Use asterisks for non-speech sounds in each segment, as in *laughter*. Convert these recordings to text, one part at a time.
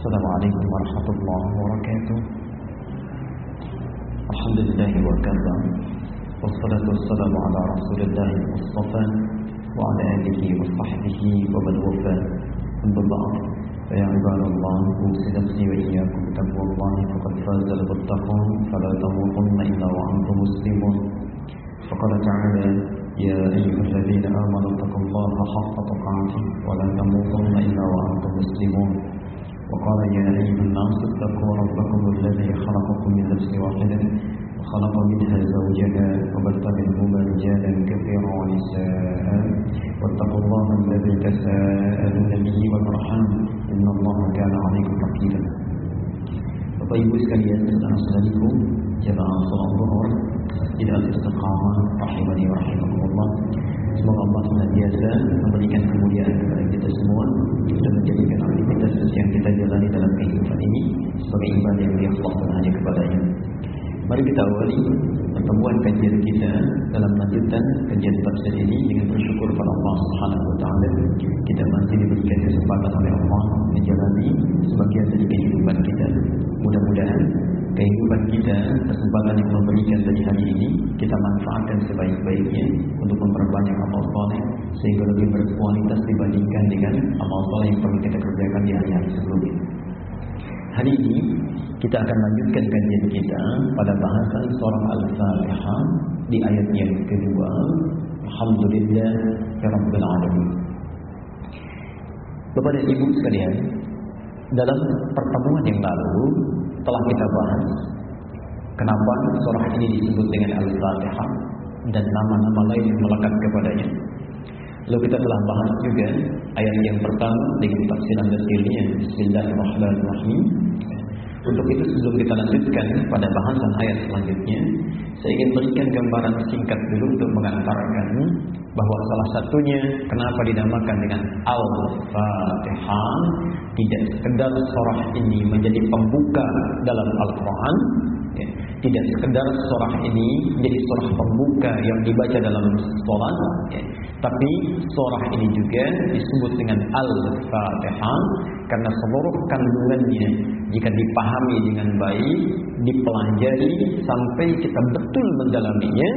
السلام عليكم ورحمة الله وبركاته. الحمد لله وكفى والصلاة والسلام على رسول الله المصطفى وعلى آله وصحبه ومن وفى أما بعد فيا عباد الله أوصي نفسي وإياكم بتقوى الله فقد فاز المتقون فلا تموتن إلا وأنتم مسلمون. فقال تعالى يا أيها الذين آمنوا اتقوا الله حق تقاته ولا تموتن إلا وأنتم مسلمون. وقال يا أيها الناس اتقوا ربكم الذي خلقكم من نفس واحدة وخلق منها زوجها وبث منهما رجالا كثيرا ونساء. واتقوا الله الذي تساءلون به والأرحام. إن الله كان عليكم رقيبا. Bapak Ibu sekalian saudara-saudariku jemaah salat zuhur tidak istiqamah rahimani wa rahimakumullah semoga Allah senantiasa memberikan kemuliaan kepada kita semua dan menjadikan aktivitas yang kita jalani dalam kehidupan ini sebagai ibadah yang diikhlaskan hanya kepadanya Mari kita awali pertemuan kajian kita dalam lanjutan kajian tafsir ini dengan bersyukur kepada Allah Subhanahu taala. Kita masih diberikan kesempatan oleh Allah menjalani sebagian dari kehidupan kita. Mudah-mudahan kehidupan kita, kesempatan yang memberikan dari hari ini kita manfaatkan sebaik-baiknya untuk memperbanyak amal soleh sehingga lebih berkualitas dibandingkan dengan amal soleh yang perlu kita kerjakan di hari-hari sebelumnya. Hari ini kita akan lanjutkan kajian kita pada bahasan surah Al-Fatihah di ayat yang kedua. Alhamdulillah ya Rabbil Alamin. Bapak dan Ibu sekalian, dalam pertemuan yang lalu telah kita bahas kenapa surah ini disebut dengan Al-Fatihah dan nama-nama lain yang melekat kepadanya. Lalu kita telah bahas juga ayat yang pertama dengan tafsiran detailnya Bismillahirrahmanirrahim. Untuk itu sebelum kita lanjutkan pada bahasan ayat selanjutnya, saya ingin berikan gambaran singkat dulu untuk mengantarkan bahwa salah satunya kenapa dinamakan dengan Al-Fatihah tidak sekedar surah ini menjadi pembuka dalam Al-Quran ya. tidak sekedar surah ini menjadi surah pembuka yang dibaca dalam sholat ya. tapi surah ini juga disebut dengan Al-Fatihah karena seluruh kandungannya jika dipahami dengan baik dipelajari sampai kita betul mendalaminya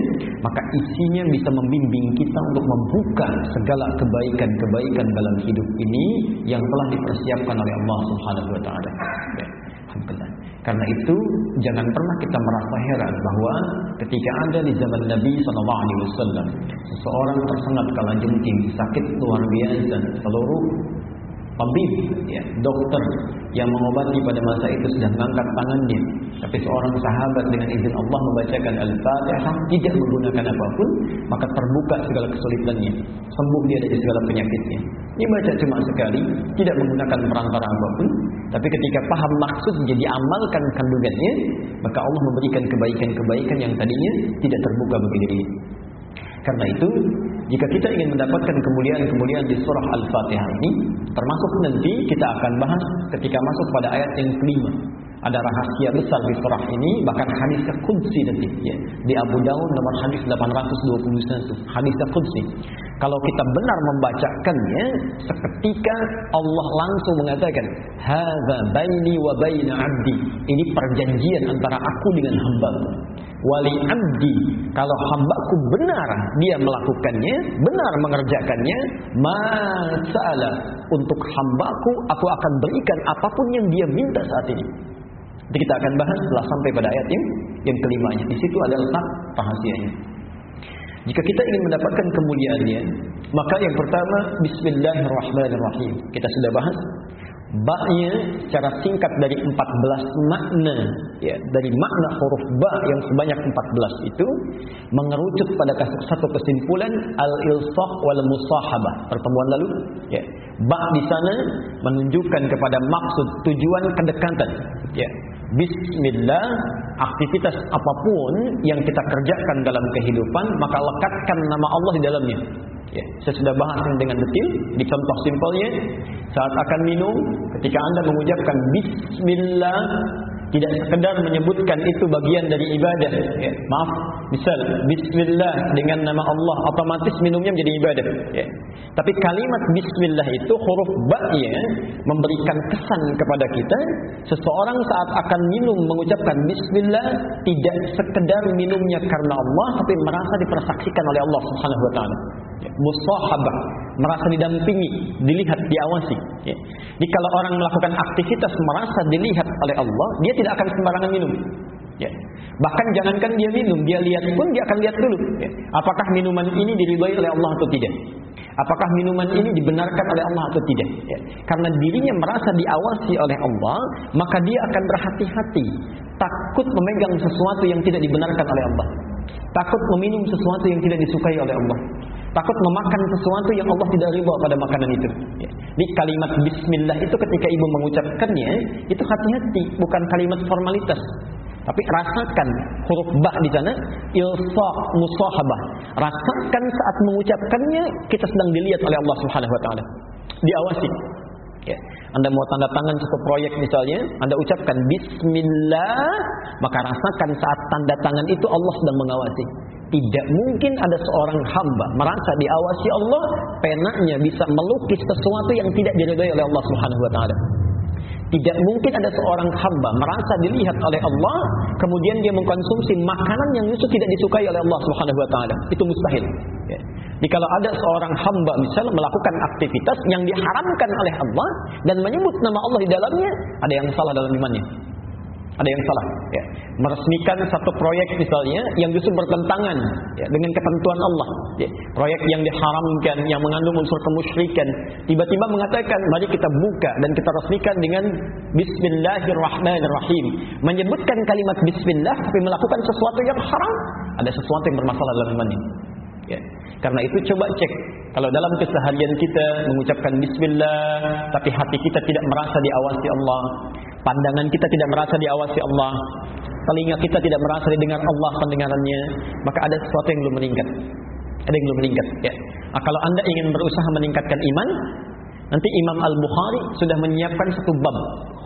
maka isinya bisa membimbing kita untuk membuka segala kebaikan-kebaikan dalam hidup ini yang telah dipersiapkan oleh Allah Subhanahu wa taala. Ya, alhamdulillah. Karena itu jangan pernah kita merasa heran bahwa ketika ada di zaman Nabi Wasallam seseorang tersengat kala jengking sakit luar biasa seluruh tabib ya, dokter yang mengobati pada masa itu sudah mengangkat tangannya. Tapi seorang sahabat dengan izin Allah membacakan Al-Fatihah tidak menggunakan apa pun maka terbuka segala kesulitannya. Sembuh dia dari segala penyakitnya. Ini baca cuma sekali tidak menggunakan perantara apa pun. Tapi ketika paham maksud jadi amalkan kandungannya maka Allah memberikan kebaikan-kebaikan yang tadinya tidak terbuka bagi diri karena itu, jika kita ingin mendapatkan kemuliaan-kemuliaan di surah Al-Fatihah ini, termasuk nanti kita akan bahas ketika masuk pada ayat yang kelima. Ada rahasia besar di surah ini, bahkan hadis Qudsi nanti. Ya. Di Abu Dawud nomor hadis 821. Hadis Qudsi. Kalau kita benar membacakannya, seketika Allah langsung mengatakan, Hada baini wa baina abdi. Ini perjanjian antara aku dengan hamba wali abdi kalau hambaku benar dia melakukannya benar mengerjakannya masalah untuk hambaku aku akan berikan apa pun yang dia minta saat ini Jadi kita akan bahas setelah sampai pada ayat yang, yang kelimanya. Di situ ada letak rahasianya. Jika kita ingin mendapatkan kemuliaannya maka yang pertama Bismillahirrahmanirrahim. Kita sudah bahas Ba-nya secara singkat dari 14 makna. Ya, dari makna huruf ba yang sebanyak 14 itu mengerucut pada satu kesimpulan al-ilsaq wal musahabah. Pertemuan lalu ya. Ba di sana menunjukkan kepada maksud tujuan kedekatan ya. Bismillah aktivitas apa pun yang kita kerjakan dalam kehidupan maka lekatkan nama Allah di dalamnya. Ya, saya sudah bahas dengan detil di contoh simpelnya saat akan minum ketika Anda mengucapkan bismillah tidak sekedar menyebutkan itu bagian dari ibadah. Ya. Maaf, misal Bismillah dengan nama Allah otomatis minumnya menjadi ibadah. Ya. Tapi kalimat Bismillah itu huruf ba-nya memberikan kesan kepada kita seseorang saat akan minum mengucapkan Bismillah tidak sekedar minumnya karena Allah tapi merasa dipersaksikan oleh Allah Subhanahu Wa Taala. Ya. Musahabah merasa didampingi, dilihat, diawasi. Ya. Jadi kalau orang melakukan aktivitas merasa dilihat oleh Allah, dia tidak akan sembarangan minum. Ya. Bahkan jangankan dia minum, dia lihat pun dia akan lihat dulu. Ya. Apakah minuman ini diridhoi oleh Allah atau tidak? Apakah minuman ini dibenarkan oleh Allah atau tidak? Karena dirinya merasa diawasi oleh Allah, maka dia akan berhati-hati, takut memegang sesuatu yang tidak dibenarkan oleh Allah, takut meminum sesuatu yang tidak disukai oleh Allah takut memakan sesuatu yang Allah tidak ridha pada makanan itu. Ya. Di kalimat Bismillah itu ketika ibu mengucapkannya itu hati-hati, bukan kalimat formalitas. Tapi rasakan huruf ba di sana ilsa musahabah. Rasakan saat mengucapkannya kita sedang dilihat oleh Allah Subhanahu wa taala. Diawasi. Ya. Anda mau tanda tangan satu proyek misalnya, Anda ucapkan bismillah, maka rasakan saat tanda tangan itu Allah sedang mengawasi. Tidak mungkin ada seorang hamba merasa diawasi Allah, penanya bisa melukis sesuatu yang tidak diridhai oleh Allah Subhanahu wa taala. Tidak mungkin ada seorang hamba merasa dilihat oleh Allah, kemudian dia mengkonsumsi makanan yang justru tidak disukai oleh Allah Subhanahu wa taala. Itu mustahil. Ya. Kalau ada seorang hamba misalnya melakukan aktivitas yang diharamkan oleh Allah dan menyebut nama Allah di dalamnya, ada yang salah dalam imannya. Ada yang salah. Ya. Meresmikan satu proyek misalnya yang justru bertentangan ya, dengan ketentuan Allah. Ya. Proyek yang diharamkan, yang mengandung unsur kemusyrikan. Tiba-tiba mengatakan, mari kita buka dan kita resmikan dengan Bismillahirrahmanirrahim. Menyebutkan kalimat Bismillah tapi melakukan sesuatu yang haram. Ada sesuatu yang bermasalah dalam imannya. Ya. Karena itu coba cek kalau dalam keseharian kita mengucapkan bismillah tapi hati kita tidak merasa diawasi Allah, pandangan kita tidak merasa diawasi Allah, telinga kita tidak merasa didengar Allah pendengarannya, maka ada sesuatu yang belum meningkat. Ada yang belum meningkat, ya. Nah, kalau Anda ingin berusaha meningkatkan iman, nanti Imam Al-Bukhari sudah menyiapkan satu bab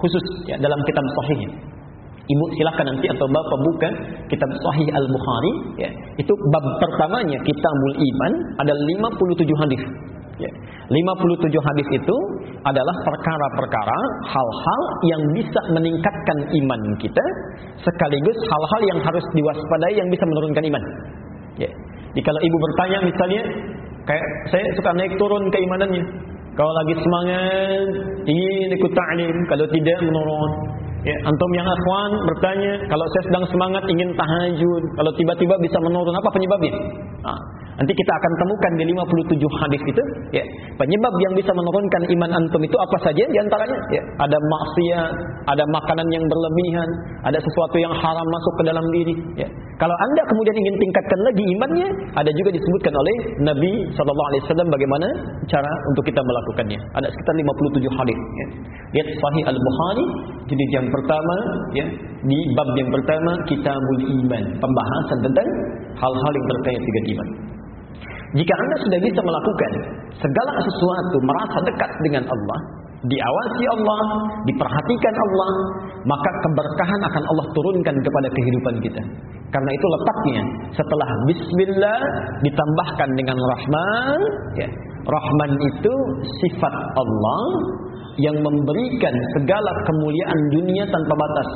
khusus ya dalam kitab sahihnya. Ibu silakan nanti atau bapak buka kitab Sahih Al Bukhari. Ya. Itu bab pertamanya Kitabul Iman ada 57 hadis. Ya. 57 hadis itu adalah perkara-perkara hal-hal yang bisa meningkatkan iman kita sekaligus hal-hal yang harus diwaspadai yang bisa menurunkan iman. Ya. Jadi kalau ibu bertanya misalnya kayak saya suka naik turun keimanannya. Kalau lagi semangat ingin ikut ta'lim, kalau tidak menurun. Ya, antum yang akhwan bertanya, kalau saya sedang semangat ingin tahajud, kalau tiba-tiba bisa menurun apa penyebabnya? Nah, Nanti kita akan temukan di 57 hadis itu, ya. Penyebab yang bisa menurunkan iman antum itu apa saja di antaranya? Ya, ada maksiat, ada makanan yang berlebihan, ada sesuatu yang haram masuk ke dalam diri, ya. Kalau Anda kemudian ingin tingkatkan lagi imannya, ada juga disebutkan oleh Nabi sallallahu alaihi wasallam bagaimana cara untuk kita melakukannya. Ada sekitar 57 hadis, ya. Lihat Sahih Al-Bukhari jadi yang pertama, ya, di bab yang pertama Kitabul Iman, pembahasan tentang hal-hal yang berkaitan dengan iman. Jika Anda sudah bisa melakukan segala sesuatu merasa dekat dengan Allah, diawasi Allah, diperhatikan Allah, maka keberkahan akan Allah turunkan kepada kehidupan kita. Karena itu letaknya setelah bismillah ditambahkan dengan rahman, ya. Rahman itu sifat Allah yang memberikan segala kemuliaan dunia tanpa batas.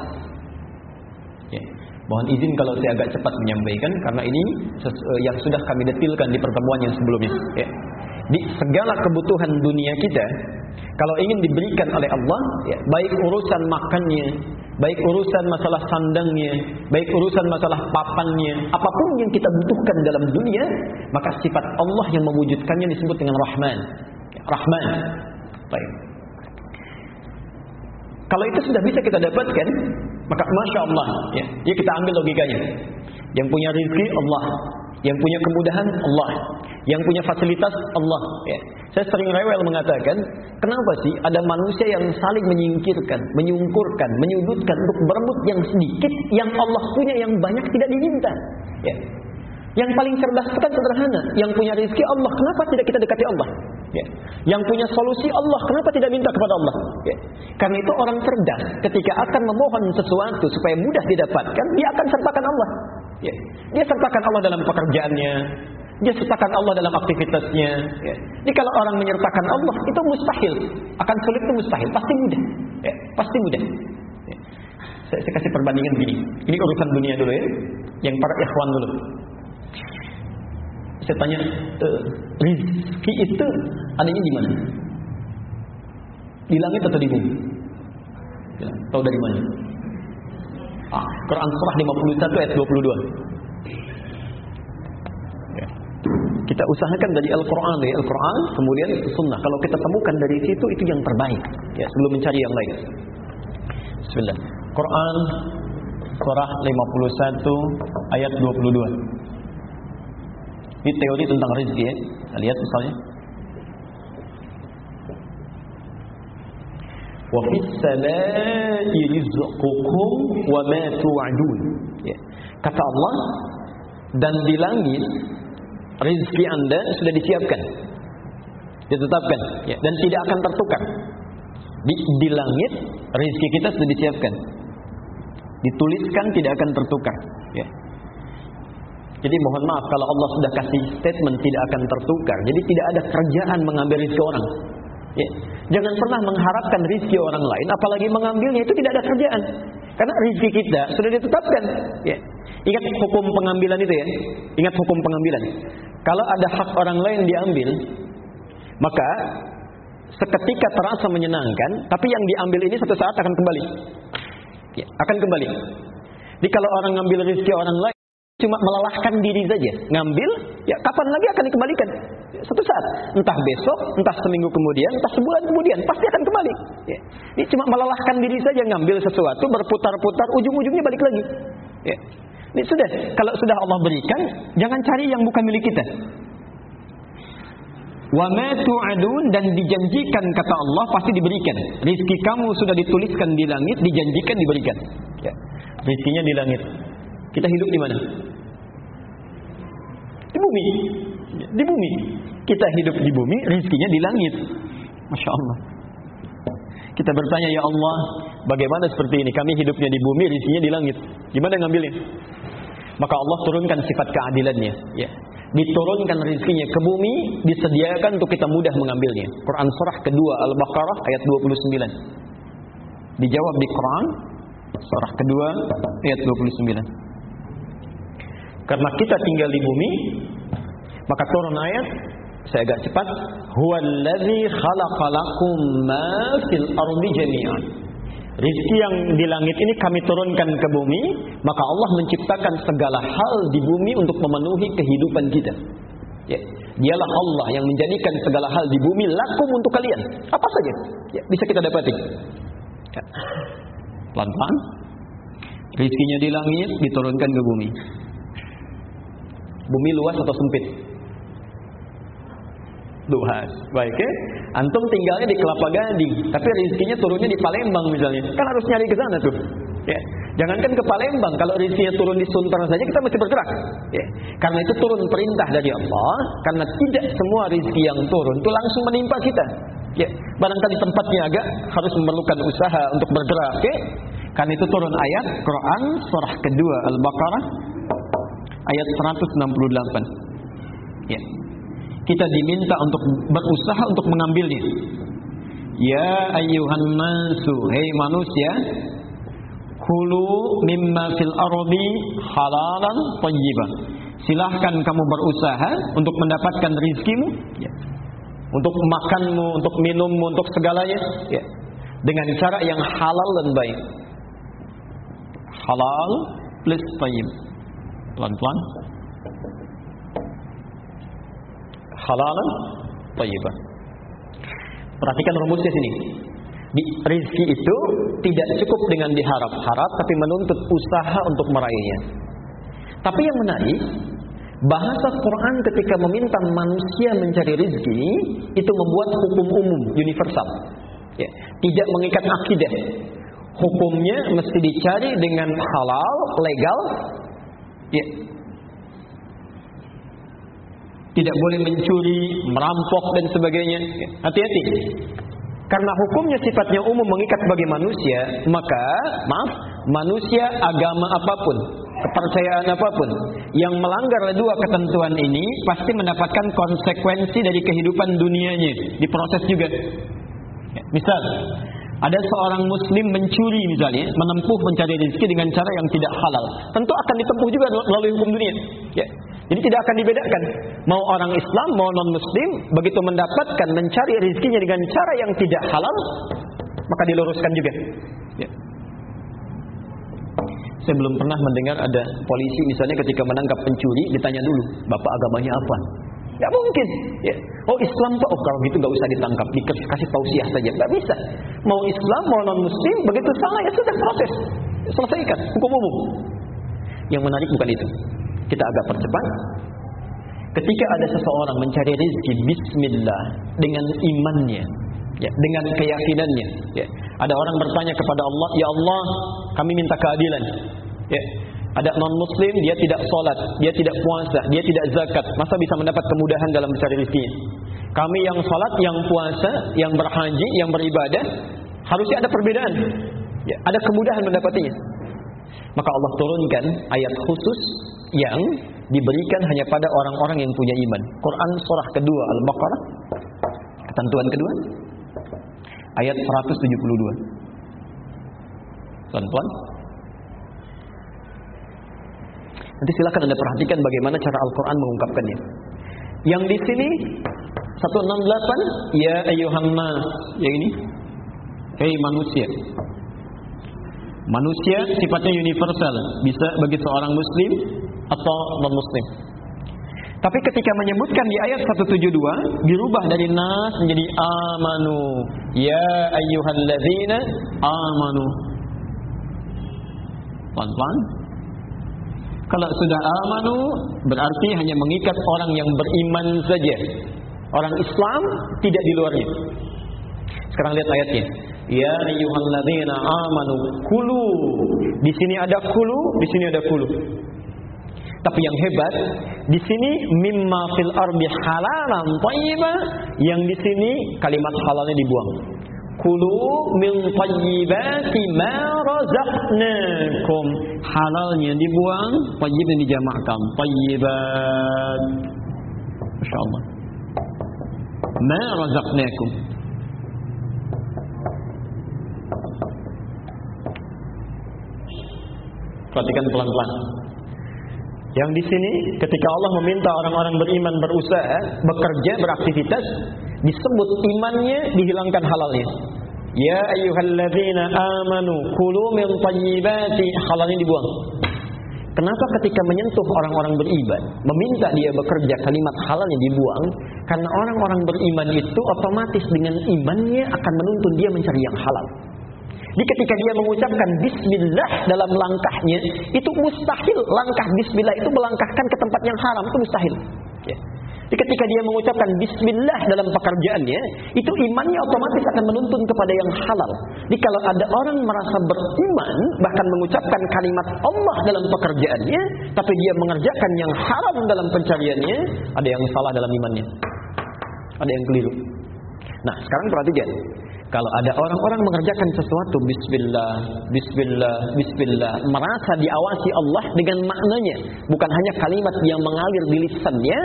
Mohon izin kalau saya agak cepat menyampaikan karena ini eh, yang sudah kami detilkan di pertemuan yang sebelumnya. Ya. Di segala kebutuhan dunia kita, kalau ingin diberikan oleh Allah, ya, baik urusan makannya, baik urusan masalah sandangnya, baik urusan masalah papannya, apa pun yang kita butuhkan dalam dunia, maka sifat Allah yang mewujudkannya disebut dengan Rahman. Rahman. Baik. Kalau itu sudah bisa kita dapatkan, maka masya Allah, ya, ya kita ambil logikanya. Yang punya rezeki Allah, yang punya kemudahan Allah, yang punya fasilitas Allah. Ya. Saya sering rewel mengatakan, kenapa sih ada manusia yang saling menyingkirkan, menyungkurkan, menyudutkan untuk berebut yang sedikit, yang Allah punya yang banyak tidak diminta. Ya. Yang paling cerdas itu kan sederhana. Yang punya rezeki Allah, kenapa tidak kita dekati Allah? Ya. Yang punya solusi Allah, kenapa tidak minta kepada Allah? Ya. Karena itu orang cerdas ketika akan memohon sesuatu supaya mudah didapatkan, dia akan sertakan Allah. Ya. Dia sertakan Allah dalam pekerjaannya, dia sertakan Allah dalam aktivitasnya. Ya. Jadi kalau orang menyertakan Allah itu mustahil, akan sulit itu mustahil, pasti mudah, ya. pasti mudah. Ya. Saya, saya kasih perbandingan begini. Ini urusan dunia dulu ya, yang para ikhwan dulu. Saya tanya, e, rizki itu adanya di mana? Di langit atau di bumi? Ya, tahu dari mana? Ah, Quran surah 51 ayat 22. Ya. Kita usahakan dari Al-Quran, dari Al-Quran, kemudian Sunnah. Kalau kita temukan dari situ, itu yang terbaik. Ya, sebelum mencari yang lain. Bismillah. Quran surah 51 ayat 22. Ini teori tentang rezeki ya. Kita lihat misalnya. Wa fis samai rizqukum wa ma tu'adun. Ya. Kata Allah dan di langit rezeki Anda sudah disiapkan. Ditetapkan ya. dan tidak akan tertukar. Di, di langit rezeki kita sudah disiapkan. Dituliskan tidak akan tertukar. Ya. Jadi mohon maaf kalau Allah sudah kasih statement tidak akan tertukar. Jadi tidak ada kerjaan mengambil rezeki orang. Ya. Jangan pernah mengharapkan rezeki orang lain, apalagi mengambilnya itu tidak ada kerjaan. Karena rezeki kita sudah ditetapkan. Ya. Ingat hukum pengambilan itu ya. Ingat hukum pengambilan. Kalau ada hak orang lain diambil, maka seketika terasa menyenangkan, tapi yang diambil ini satu saat akan kembali. Ya, akan kembali. Jadi kalau orang ngambil rezeki orang lain cuma melelahkan diri saja. Ngambil, ya kapan lagi akan dikembalikan? Satu saat, entah besok, entah seminggu kemudian, entah sebulan kemudian, pasti akan kembali. Ya. Ini cuma melelahkan diri saja ngambil sesuatu, berputar-putar, ujung-ujungnya balik lagi. Ya. Ini sudah, kalau sudah Allah berikan, jangan cari yang bukan milik kita. Wa ma dan dijanjikan kata Allah pasti diberikan. Rizki kamu sudah dituliskan di langit, dijanjikan diberikan. Ya. Rizkinya di langit. Kita hidup di mana? Di bumi. Di bumi. Kita hidup di bumi, rizkinya di langit. Masya Allah. Kita bertanya, ya Allah, bagaimana seperti ini? Kami hidupnya di bumi, rizkinya di langit. Gimana ngambilnya? Maka Allah turunkan sifat keadilannya. Ya. Diturunkan rizkinya ke bumi, disediakan untuk kita mudah mengambilnya. Quran surah kedua Al-Baqarah ayat 29. Dijawab di Quran surah kedua ayat 29. Karena kita tinggal di bumi, maka turun ayat saya agak cepat huwallazi khalaqalakum ma fil ardi jami'an. Rizki yang di langit ini kami turunkan ke bumi maka Allah menciptakan segala hal di bumi untuk memenuhi kehidupan kita. Ya dialah Allah yang menjadikan segala hal di bumi lakum untuk kalian. Apa saja? Ya, bisa kita dapati. Ya. pelan-pelan. Rizkinya di langit diturunkan ke bumi Bumi luas atau sempit? Luas. Baik ya. Antum tinggalnya di Kelapa Gading, tapi rezekinya turunnya di Palembang misalnya. Kan harus nyari ke sana tuh. Ya. Jangankan ke Palembang, kalau rezekinya turun di Sunter saja kita mesti bergerak. Ya. Karena itu turun perintah dari Allah, karena tidak semua rezeki yang turun itu langsung menimpa kita. Ya. Barangkali tempatnya agak harus memerlukan usaha untuk bergerak. Ya. Karena itu turun ayat Quran surah kedua Al-Baqarah ayat 168. Ya. Kita diminta untuk berusaha untuk mengambilnya. Ya ayyuhan nasu, hei manusia, kulu mimma fil ardi halalan thayyiban. Silahkan kamu berusaha untuk mendapatkan rizkimu, ya. untuk makanmu, untuk minummu, untuk segalanya, ya. dengan cara yang halal dan baik. Halal plus tayyib. Pelan-pelan. Halalan thayyibah. Perhatikan rumusnya sini. Di rizki itu tidak cukup dengan diharap-harap tapi menuntut usaha untuk meraihnya. Tapi yang menarik, bahasa Quran ketika meminta manusia mencari rizki itu membuat hukum umum universal. Ya, tidak mengikat akidah. Hukumnya mesti dicari dengan halal, legal, Ya. Tidak boleh mencuri, merampok dan sebagainya. Hati-hati. Karena hukumnya sifatnya umum mengikat bagi manusia, maka maaf, manusia agama apa pun, kepercayaan apa pun yang melanggar dua ketentuan ini pasti mendapatkan konsekuensi dari kehidupan dunianya, diproses juga. Ya, misal, ada seorang muslim mencuri misalnya, menempuh mencari rezeki dengan cara yang tidak halal. Tentu akan ditempuh juga melalui hukum dunia. Ya. Jadi tidak akan dibedakan. Mau orang Islam, mau non muslim, begitu mendapatkan mencari rezekinya dengan cara yang tidak halal, maka diluruskan juga. Ya. Saya belum pernah mendengar ada polisi misalnya ketika menangkap pencuri ditanya dulu, bapak agamanya apa? Gak mungkin. Ya. Oh Islam pak, oh kalau gitu gak usah ditangkap, dikasih tausiah saja. Gak bisa. Mau Islam, mau non Muslim, begitu salah ya sudah proses, selesaikan hukum umum. Yang menarik bukan itu. Kita agak percepat. Ketika ada seseorang mencari rezeki Bismillah dengan imannya, ya, dengan keyakinannya. Ya. Ada orang bertanya kepada Allah, Ya Allah, kami minta keadilan. Ya. Ada non muslim dia tidak sholat, dia tidak puasa, dia tidak zakat, masa bisa mendapat kemudahan dalam mencari rezeki? Kami yang sholat, yang puasa, yang berhaji, yang beribadah, harusnya ada perbedaan. Ya, ada kemudahan mendapatinya. Maka Allah turunkan ayat khusus yang diberikan hanya pada orang-orang yang punya iman. Quran surah kedua Al-Baqarah ketentuan kedua ayat 172. Tuan-tuan, Nanti silakan Anda perhatikan bagaimana cara Al-Qur'an mengungkapkannya. Yang di sini 168 ya ayuhan nas. Yang ini hei manusia. Manusia sifatnya universal, bisa bagi seorang muslim atau non muslim. Tapi ketika menyebutkan di ayat 172 dirubah dari nas menjadi amanu. Ya ayyuhalladzina amanu. Pelan-pelan kalau sudah amanu berarti hanya mengikat orang yang beriman saja. Orang Islam tidak di luarnya. Sekarang lihat ayatnya. Ya ayyuhalladzina amanu kulu. Di sini ada kulu, di sini ada kulu. Tapi yang hebat, di sini mimma fil ardi halalan thayyibah, yang di sini kalimat halalnya dibuang. Kulu min tayyibati ma razaqnakum. Halalnya dibuang, tayyibnya dijamakkan. Tayyibat. Masya Allah. Ma razaqnakum. Perhatikan pelan-pelan. Yang di sini ketika Allah meminta orang-orang beriman berusaha, bekerja, beraktivitas, disebut imannya dihilangkan halalnya. Ya ayyuhalladzina amanu kulu min thayyibati halalnya dibuang. Kenapa ketika menyentuh orang-orang beriman, meminta dia bekerja kalimat halalnya dibuang? Karena orang-orang beriman itu otomatis dengan imannya akan menuntun dia mencari yang halal. Jadi ketika dia mengucapkan bismillah dalam langkahnya, itu mustahil langkah bismillah itu melangkahkan ke tempat yang haram, itu mustahil. Ya. Jadi ketika dia mengucapkan bismillah dalam pekerjaannya, itu imannya otomatis akan menuntun kepada yang halal. Jadi kalau ada orang merasa beriman, bahkan mengucapkan kalimat Allah dalam pekerjaannya, tapi dia mengerjakan yang haram dalam pencariannya, ada yang salah dalam imannya. Ada yang keliru. Nah, sekarang perhatikan. Kalau ada orang-orang mengerjakan sesuatu bismillah, bismillah, bismillah, merasa diawasi Allah dengan maknanya, bukan hanya kalimat yang mengalir di lisannya,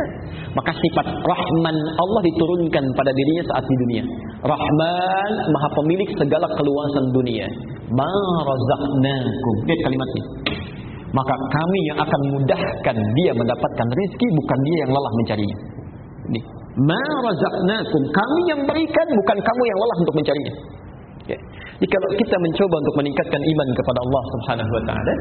maka sifat Rahman Allah diturunkan pada dirinya saat di dunia. Rahman, Maha Pemilik segala keluasan dunia. Ma razaqnakum. Lihat kalimatnya. Maka kami yang akan mudahkan dia mendapatkan rezeki, bukan dia yang lelah mencarinya. Ini Ma razaqnakum. Kami yang berikan bukan kamu yang lelah untuk mencarinya. Ya. Jadi kalau kita mencoba untuk meningkatkan iman kepada Allah Subhanahu wa taala,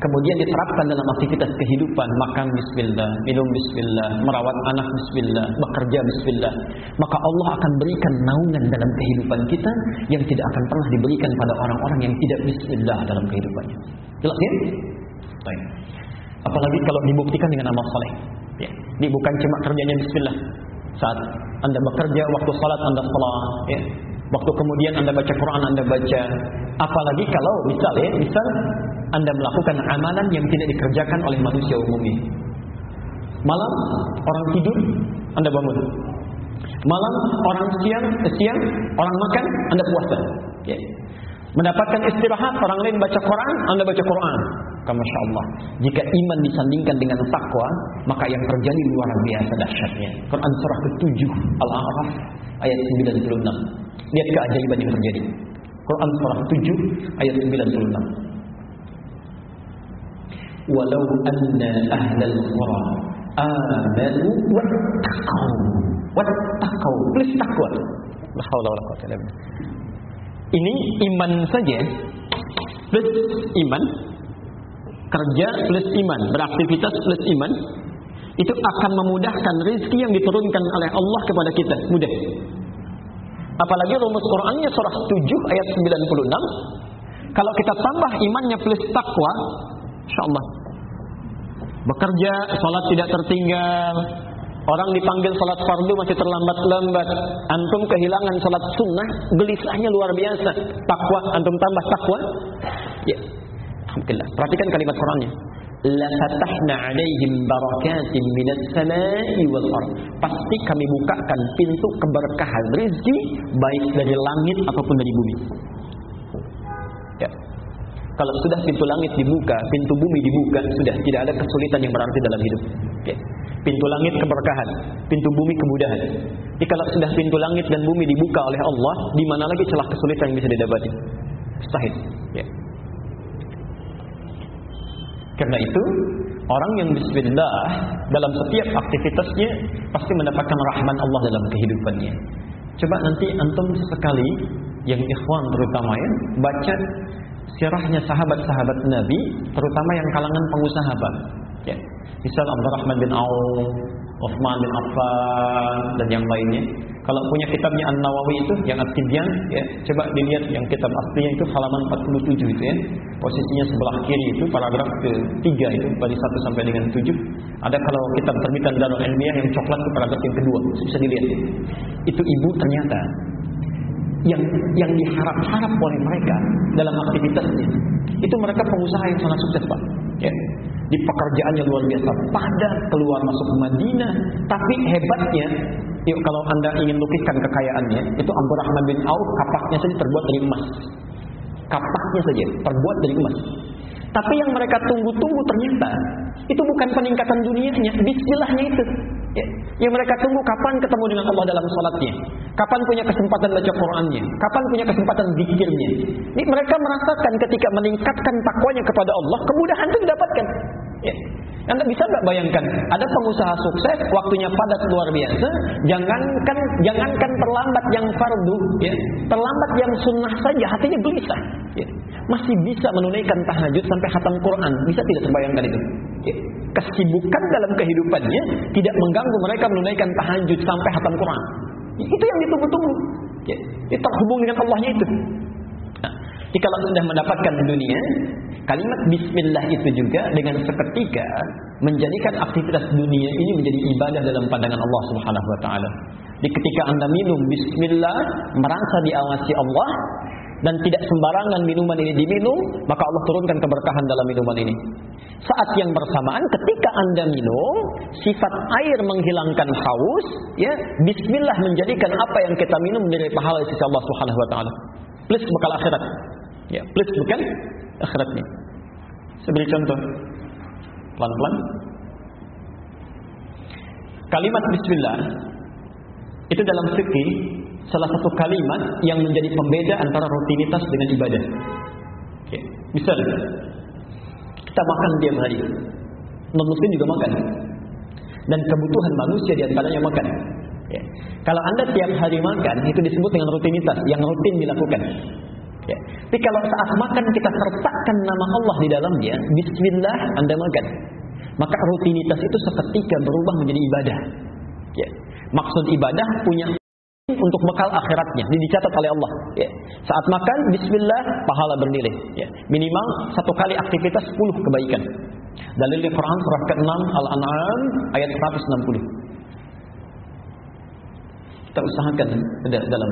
kemudian diterapkan dalam aktivitas kehidupan, makan bismillah, minum bismillah, merawat anak bismillah, bekerja bismillah, maka Allah akan berikan naungan dalam kehidupan kita yang tidak akan pernah diberikan pada orang-orang yang tidak bismillah dalam kehidupannya. Jelas ya? Baik. Apalagi kalau dibuktikan dengan amal saleh. Ya. Ini bukan cuma kerjanya bismillah, saat Anda bekerja, waktu salat Anda salat, ya. Waktu kemudian Anda baca Quran, Anda baca. Apalagi kalau misal ya, misal Anda melakukan amalan yang tidak dikerjakan oleh manusia umumnya. Malam orang tidur, Anda bangun. Malam orang siang, eh, siang orang makan, Anda puasa. Ya. Mendapatkan istirahat, orang lain baca Quran, Anda baca Quran. Masya Allah. Jika iman disandingkan dengan takwa, maka yang terjadi luar biasa dahsyatnya. Quran surah ke-7 Al-A'raf ayat 96. Lihat keajaiban yang terjadi. Quran surah 7 ayat 96. Walau anna ahlal qura amanu wattaqau. Wattaqau. Plus takwa. La haula wala quwwata illa billah. Ini iman saja plus iman kerja plus iman, beraktivitas plus iman itu akan memudahkan rezeki yang diturunkan oleh Allah kepada kita. Mudah. Apalagi rumus Qur'annya surah 7 ayat 96. Kalau kita tambah imannya plus takwa, insyaallah. Bekerja, salat tidak tertinggal, Orang dipanggil salat fardu masih terlambat-lambat. Antum kehilangan salat sunnah, gelisahnya luar biasa. Takwa, antum tambah takwa. Ya. Alhamdulillah. Perhatikan kalimat Qur'annya. La fatahna 'alaihim barakatin minas sama'i wal ard. Pasti kami bukakan pintu keberkahan rezeki baik dari langit ataupun dari bumi. Ya. Kalau sudah pintu langit dibuka, pintu bumi dibuka, sudah tidak ada kesulitan yang berarti dalam hidup. Ya. Pintu langit keberkahan, pintu bumi kemudahan. Jadi kalau sudah pintu langit dan bumi dibuka oleh Allah, di mana lagi celah kesulitan yang bisa didapati? Mustahil. Ya. Karena itu orang yang bismillah dalam setiap aktivitasnya pasti mendapatkan rahman Allah dalam kehidupannya. Coba nanti antum sekali yang ikhwan terutama ya baca sirahnya sahabat-sahabat Nabi terutama yang kalangan pengusaha Pak. Ya. Misal Abdurrahman bin Auf, Uthman bin Affan dan yang lainnya. Kalau punya kitabnya An-Nawawi itu yang At-Tibyan ya, coba dilihat yang kitab aslinya itu halaman 47 itu ya. Posisinya sebelah kiri itu paragraf ketiga itu dari 1 sampai dengan 7. Ada kalau kitab terbitan Darul Ilmiah yang coklat itu paragraf yang kedua, bisa dilihat. Itu ibu ternyata yang yang diharap-harap oleh mereka dalam aktivitasnya itu mereka pengusaha yang sangat sukses pak ya di pekerjaannya luar biasa. Pada keluar masuk Madinah. Tapi hebatnya yuk kalau anda ingin lukiskan kekayaannya itu Abdurrahman bin Auf kapaknya saja terbuat dari emas. Kapaknya saja terbuat dari emas tapi yang mereka tunggu-tunggu ternyata itu bukan peningkatan dunianya bismillahnya itu Ya. Yang mereka tunggu kapan ketemu dengan Allah dalam sholatnya. Kapan punya kesempatan baca Qurannya. Kapan punya kesempatan zikirnya. Ini mereka merasakan ketika meningkatkan takwanya kepada Allah, kemudahan itu didapatkan. Ya. Anda bisa nggak bayangkan, ada pengusaha sukses, waktunya padat luar biasa, jangankan jangankan terlambat yang fardu, ya, terlambat yang sunnah saja, hatinya gelisah. Ya. Masih bisa menunaikan tahajud sampai khatam Quran, bisa tidak terbayangkan itu? Ya. Kesibukan dalam kehidupannya tidak mengganggu mereka menunaikan tahajud sampai khatam Quran. Itu yang ditunggu-tunggu. Ya. Itu terhubung dengan Allahnya itu. Kalau sudah mendapatkan dunia, kalimat Bismillah itu juga dengan seketika menjadikan aktivitas dunia ini menjadi ibadah dalam pandangan Allah Subhanahu Wa Taala. Di ketika anda minum Bismillah, merasa diawasi Allah, dan tidak sembarangan minuman ini diminum, maka Allah turunkan keberkahan dalam minuman ini. Saat yang bersamaan ketika Anda minum, sifat air menghilangkan haus, ya, bismillah menjadikan apa yang kita minum dari pahala sisi Allah Subhanahu wa taala. Plus bekal akhirat. Ya, plus bukan akhiratnya. Beri contoh. Pelan-pelan. Kalimat bismillah itu dalam fikih salah satu kalimat yang menjadi pembeda antara rutinitas dengan ibadah. Oke. Misal kita makan tiap hari. Non muslim juga makan. Dan kebutuhan manusia di antaranya makan. Ya. Kalau Anda tiap hari makan itu disebut dengan rutinitas yang rutin dilakukan. Ya. Tapi kalau saat makan kita sertakan nama Allah di dalamnya, bismillah Anda makan. Maka rutinitas itu seketika berubah menjadi ibadah. Ya. Maksud ibadah punya untuk bekal akhiratnya ini dicatat oleh Allah ya. saat makan bismillah pahala bernilai ya. minimal satu kali aktivitas 10 kebaikan dalil Quran surah ke-6 Al-An'am ayat 160 kita usahakan dalam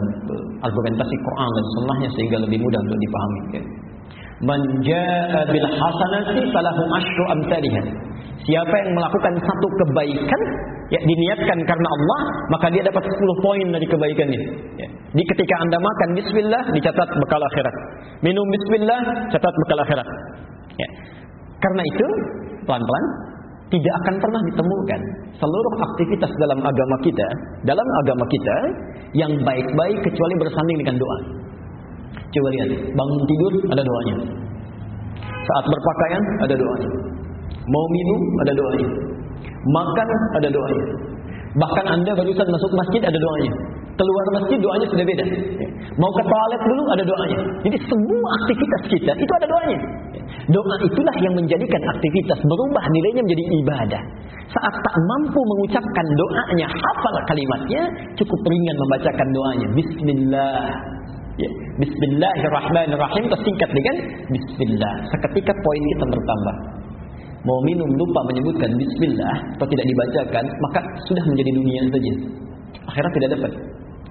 argumentasi Quran dan sunnahnya sehingga lebih mudah untuk dipahami ya. Man jaa bil hasanati falahu asyru amsalihha. Siapa yang melakukan satu kebaikan ya diniatkan karena Allah, maka dia dapat 10 poin dari kebaikannya. Ya. Di ketika Anda makan bismillah dicatat bekal akhirat. Minum bismillah catat bekal akhirat. Ya. Karena itu, pelan-pelan tidak akan pernah ditemukan seluruh aktivitas dalam agama kita, dalam agama kita yang baik-baik kecuali bersanding dengan doa. Coba lihat, bangun tidur ada doanya. Saat berpakaian ada doanya. Mau minum ada doanya. Makan ada doanya. Bahkan Anda barusan masuk masjid ada doanya. Keluar masjid doanya sudah beda. Mau ke toilet dulu ada doanya. Jadi semua aktivitas kita itu ada doanya. Doa itulah yang menjadikan aktivitas berubah nilainya menjadi ibadah. Saat tak mampu mengucapkan doanya, hafal kalimatnya, cukup ringan membacakan doanya. Bismillah. Ya. Bismillahirrahmanirrahim tersingkat dengan Bismillah. Seketika poin kita bertambah. Mau minum lupa menyebutkan Bismillah atau tidak dibacakan, maka sudah menjadi dunia saja. Akhirat tidak dapat.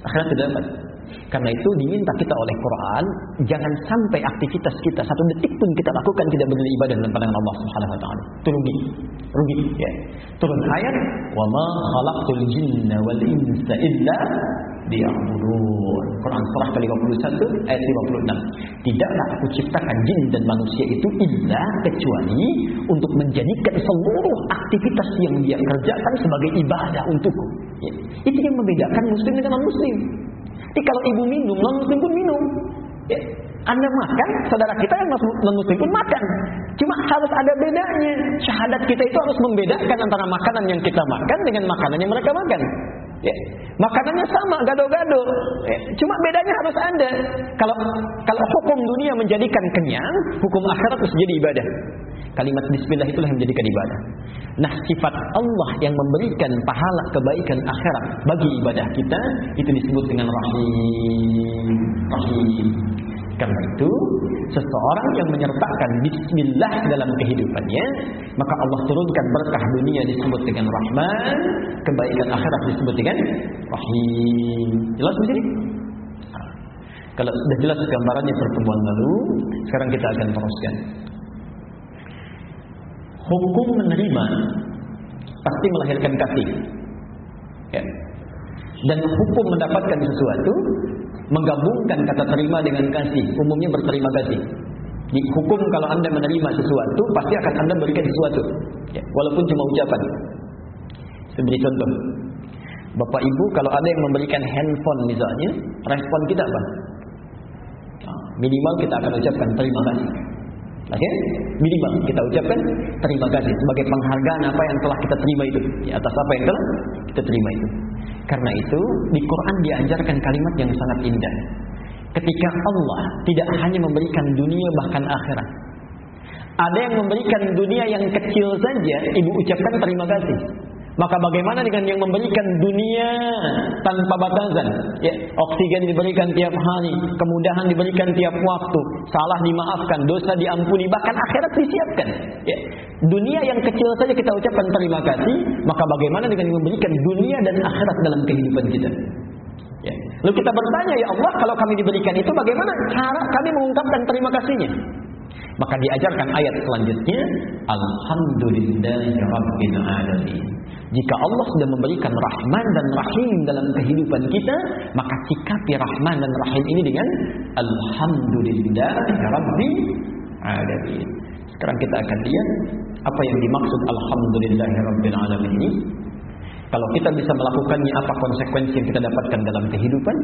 Akhirat tidak dapat. Karena itu diminta kita oleh Quran, jangan sampai aktivitas kita satu detik pun kita lakukan tidak bernilai ibadah dalam pandangan Allah Subhanahu wa taala. Itu rugi. Rugi, ya. Turun ayat, "Wa ma khalaqtul jinna wal insa illa liya'budun." Quran surah ke-51 ayat 56. Tidaklah aku ciptakan jin dan manusia itu illa kecuali untuk menjadikan seluruh aktivitas yang dia kerjakan sebagai ibadah untukku. Ya. Itu yang membedakan muslim dengan non-muslim. Jadi kalau ibu minum, non muslim pun minum. Ya. Anda makan, saudara kita yang non muslim pun makan. Cuma harus ada bedanya. Syahadat kita itu harus membedakan antara makanan yang kita makan dengan makanan yang mereka makan. Ya. Makanannya sama, gado-gado. Ya. Cuma bedanya harus ada. Kalau kalau hukum dunia menjadikan kenyang, hukum akhirat harus jadi ibadah. Kalimat bismillah itulah yang menjadikan ibadah. Nah, sifat Allah yang memberikan pahala kebaikan akhirat bagi ibadah kita itu disebut dengan rahim. Rahim. Karena itu, seseorang yang menyertakan bismillah dalam kehidupannya, maka Allah turunkan berkah dunia disebut dengan rahman, kebaikan akhirat disebut dengan rahim. Jelas di? Kalau sudah jelas gambarannya pertemuan lalu, sekarang kita akan teruskan hukum menerima pasti melahirkan kasih. Ya. Dan hukum mendapatkan sesuatu menggabungkan kata terima dengan kasih, umumnya berterima kasih. Di hukum kalau Anda menerima sesuatu, pasti akan Anda berikan sesuatu. Ya. Walaupun cuma ucapan. Sebagai contoh. Bapak Ibu kalau ada yang memberikan handphone misalnya, respon kita apa? Minimal kita akan ucapkan terima kasih. Oke, minimal kita ucapkan terima kasih sebagai penghargaan apa yang telah kita terima itu, di atas apa yang telah kita terima itu. Karena itu di Quran diajarkan kalimat yang sangat indah. Ketika Allah tidak hanya memberikan dunia bahkan akhirat. Ada yang memberikan dunia yang kecil saja, ibu ucapkan terima kasih. Maka bagaimana dengan yang memberikan dunia tanpa batasan? Ya, oksigen diberikan tiap hari, kemudahan diberikan tiap waktu, salah dimaafkan, dosa diampuni, bahkan akhirat disiapkan. Ya, dunia yang kecil saja kita ucapkan terima kasih, maka bagaimana dengan yang memberikan dunia dan akhirat dalam kehidupan kita? Ya. Lalu kita bertanya, ya Allah, kalau kami diberikan itu bagaimana cara kami mengungkapkan terima kasihnya? Maka diajarkan ayat selanjutnya, Alhamdulillahirabbil alamin. Jika Allah sudah memberikan Rahman dan Rahim dalam kehidupan kita, maka sikapi Rahman dan Rahim ini dengan Alhamdulillah Rabbi Alamin. Sekarang kita akan lihat apa yang dimaksud Alhamdulillah Rabbil Alamin ini. Kalau kita bisa melakukannya, apa konsekuensi yang kita dapatkan dalam kehidupan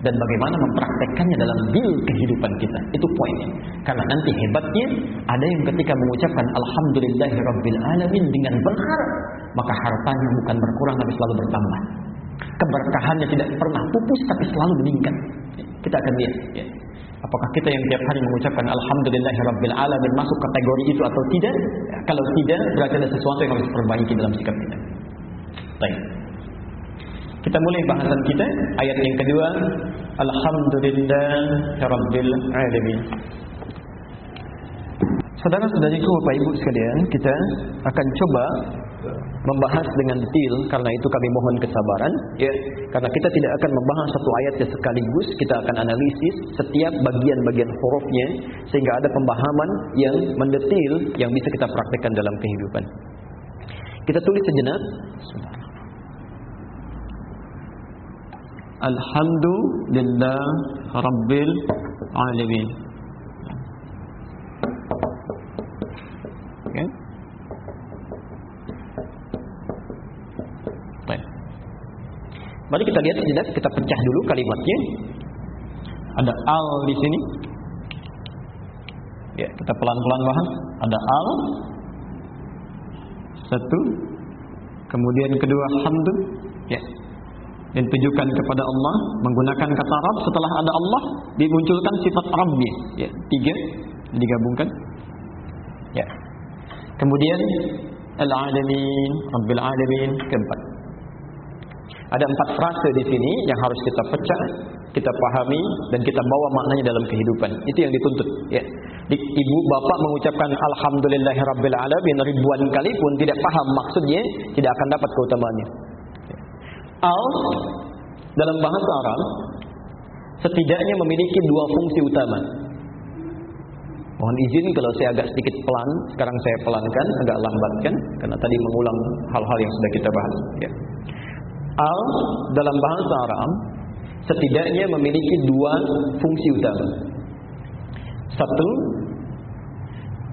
dan bagaimana mempraktekkannya dalam bil kehidupan kita. Itu poinnya. Karena nanti hebatnya ada yang ketika mengucapkan Alhamdulillahirabbil alamin dengan benar, maka hartanya bukan berkurang tapi selalu bertambah. Keberkahannya tidak pernah pupus tapi selalu meningkat. Kita akan lihat ya. Apakah kita yang tiap hari mengucapkan Alhamdulillahirabbil alamin masuk kategori itu atau tidak? Kalau tidak, berarti ada sesuatu yang harus diperbaiki dalam sikap kita. Baik. Kita mulai bahasan kita ayat yang kedua Alhamdulillahirabbil alamin. Saudara-saudariku Bapak Ibu sekalian, kita akan coba membahas dengan detail karena itu kami mohon kesabaran ya karena kita tidak akan membahas satu ayatnya sekaligus kita akan analisis setiap bagian-bagian hurufnya sehingga ada pemahaman yang mendetail yang bisa kita praktekkan dalam kehidupan Kita tulis sejenak. Alhamdulillah Rabbil Alamin. Okay. Baik. Mari kita lihat sejenak, kita pecah dulu kalimatnya. Ada al di sini. Ya, kita pelan-pelan bahas. Ada al. Satu. Kemudian kedua hamdu. Ya. Dan tujukan kepada Allah menggunakan kata Rabb setelah ada Allah dimunculkan sifat Rabbi. Ya, tiga digabungkan. Ya. Kemudian Al-Alamin, Rabbil Alamin keempat. Ada empat frase di sini yang harus kita pecah, kita pahami dan kita bawa maknanya dalam kehidupan. Itu yang dituntut. Ya. Ibu bapak mengucapkan Alhamdulillahirabbil alamin ribuan kali pun tidak paham maksudnya, tidak akan dapat keutamaannya. Al dalam bahasa Arab setidaknya memiliki dua fungsi utama. Mohon izin kalau saya agak sedikit pelan, sekarang saya pelankan, agak lambatkan karena tadi mengulang hal-hal yang sudah kita bahas. Ya. Al dalam bahasa Arab setidaknya memiliki dua fungsi utama. Satu,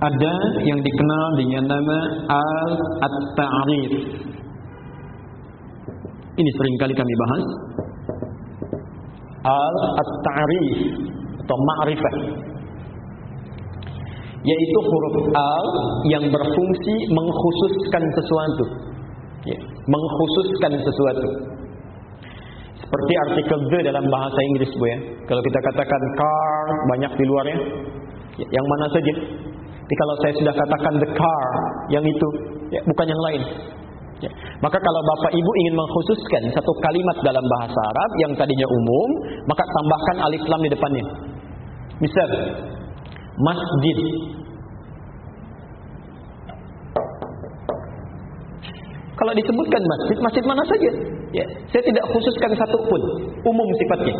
ada yang dikenal dengan nama al at-ta'rif. Ini sering kali kami bahas. Al at-ta'rif atau ma'rifah. Yaitu huruf al yang berfungsi mengkhususkan sesuatu. Ya, mengkhususkan sesuatu. Seperti artikel the dalam bahasa Inggris Bu ya. Kalau kita katakan car banyak di luarnya. Ya, yang mana saja? Tapi kalau saya sudah katakan the car, yang itu, ya, bukan yang lain. Ya. Maka kalau bapak ibu ingin mengkhususkan satu kalimat dalam bahasa Arab yang tadinya umum, maka tambahkan alif lam di depannya. Misal, masjid. Kalau disebutkan masjid, masjid mana saja. Ya, saya tidak khususkan satu pun, umum sifatnya.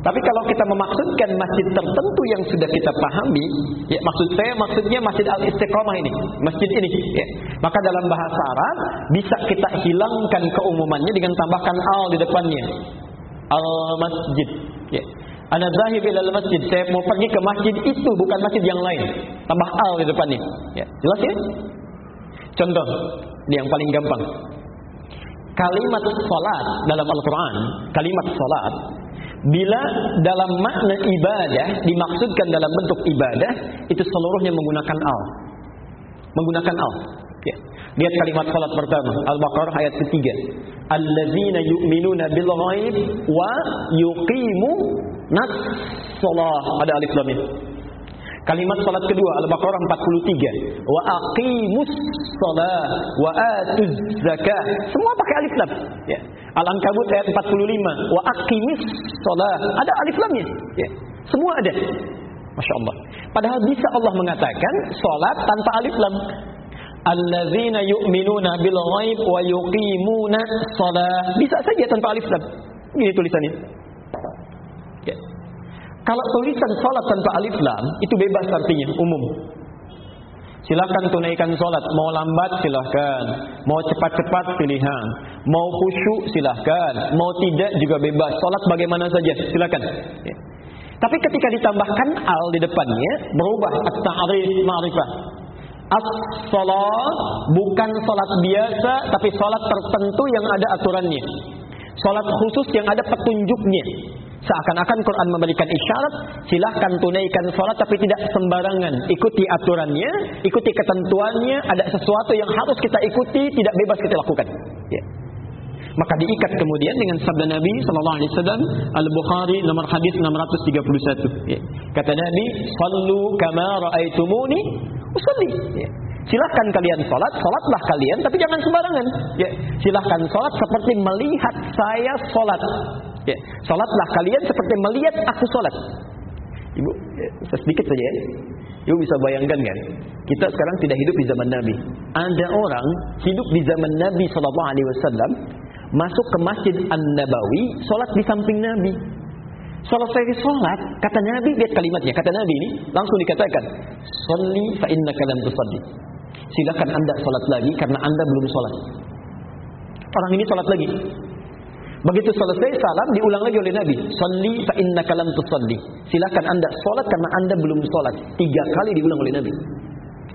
Tapi kalau kita memaksudkan masjid tertentu yang sudah kita pahami, ya maksud saya maksudnya Masjid Al Istiqomah ini, masjid ini, ya. Maka dalam bahasa Arab bisa kita hilangkan keumumannya dengan tambahkan al di depannya. Al masjid, ya. Ana zahib masjid. Saya mau pergi ke masjid itu bukan masjid yang lain. Tambah al di depannya. Ya, jelas ya? Contoh, yang paling gampang. Kalimat salat dalam Al-Qur'an, kalimat salat Bila dalam makna ibadah dimaksudkan dalam bentuk ibadah, itu seluruhnya menggunakan al. Menggunakan al. Ya. Lihat kalimat salat pertama, Al-Baqarah ayat ketiga. Alladzina yu'minuna bil ghaib wa yuqimu nas salah. Ada alif lam Kalimat salat kedua Al-Baqarah 43. Wa aqimus shalah wa atuz zakah. Semua pakai alif lam. Ya. Al-Ankabut ayat 45. Wa aqimis shalah. Ada alif lamnya. Ya. Semua ada. Masya Allah. Padahal bisa Allah mengatakan salat tanpa alif lam. Alladzina yu'minuna bil ghaib wa yuqimuna shalah. Bisa saja tanpa alif lam. Ini tulisannya. Kalau tulisan salat tanpa alif lam itu bebas artinya, umum. Silakan tunaikan salat, mau lambat silahkan, mau cepat-cepat pilihan, mau khusyuk silahkan, mau tidak juga bebas. Salat bagaimana saja, silakan. Ya. Tapi ketika ditambahkan al di depannya, berubah at-ta'rif ma'rifah. As-salat bukan salat biasa, tapi salat tertentu yang ada aturannya. Salat khusus yang ada petunjuknya. Seakan-akan Quran memberikan isyarat, silahkan tunaikan sholat tapi tidak sembarangan. Ikuti aturannya, ikuti ketentuannya, ada sesuatu yang harus kita ikuti, tidak bebas kita lakukan. Ya. Maka diikat kemudian dengan sabda Nabi sallallahu alaihi wasallam Al-Bukhari nomor hadis 631. Ya. Kata Nabi, "Shallu kama raaitumuni usalli." Ya. Silahkan kalian sholat, sholatlah kalian, tapi jangan sembarangan. Ya, silahkan sholat seperti melihat saya sholat. Ya, sholatlah kalian seperti melihat aku sholat. Ibu, ya, sedikit saja ya. Ibu bisa bayangkan kan? Kita sekarang tidak hidup di zaman Nabi. Ada orang hidup di zaman Nabi Shallallahu Alaihi Wasallam masuk ke Masjid An Nabawi, sholat di samping Nabi. Selesai sholat, kata Nabi, lihat kalimatnya, kata Nabi ini langsung dikatakan, "Sholli fa innaka lam tusalli." Silakan anda sholat lagi karena anda belum sholat. Orang ini sholat lagi. Begitu selesai salam diulang lagi oleh Nabi. Salli fa innaka lam tusalli. Silakan anda sholat karena anda belum sholat. Tiga kali diulang oleh Nabi.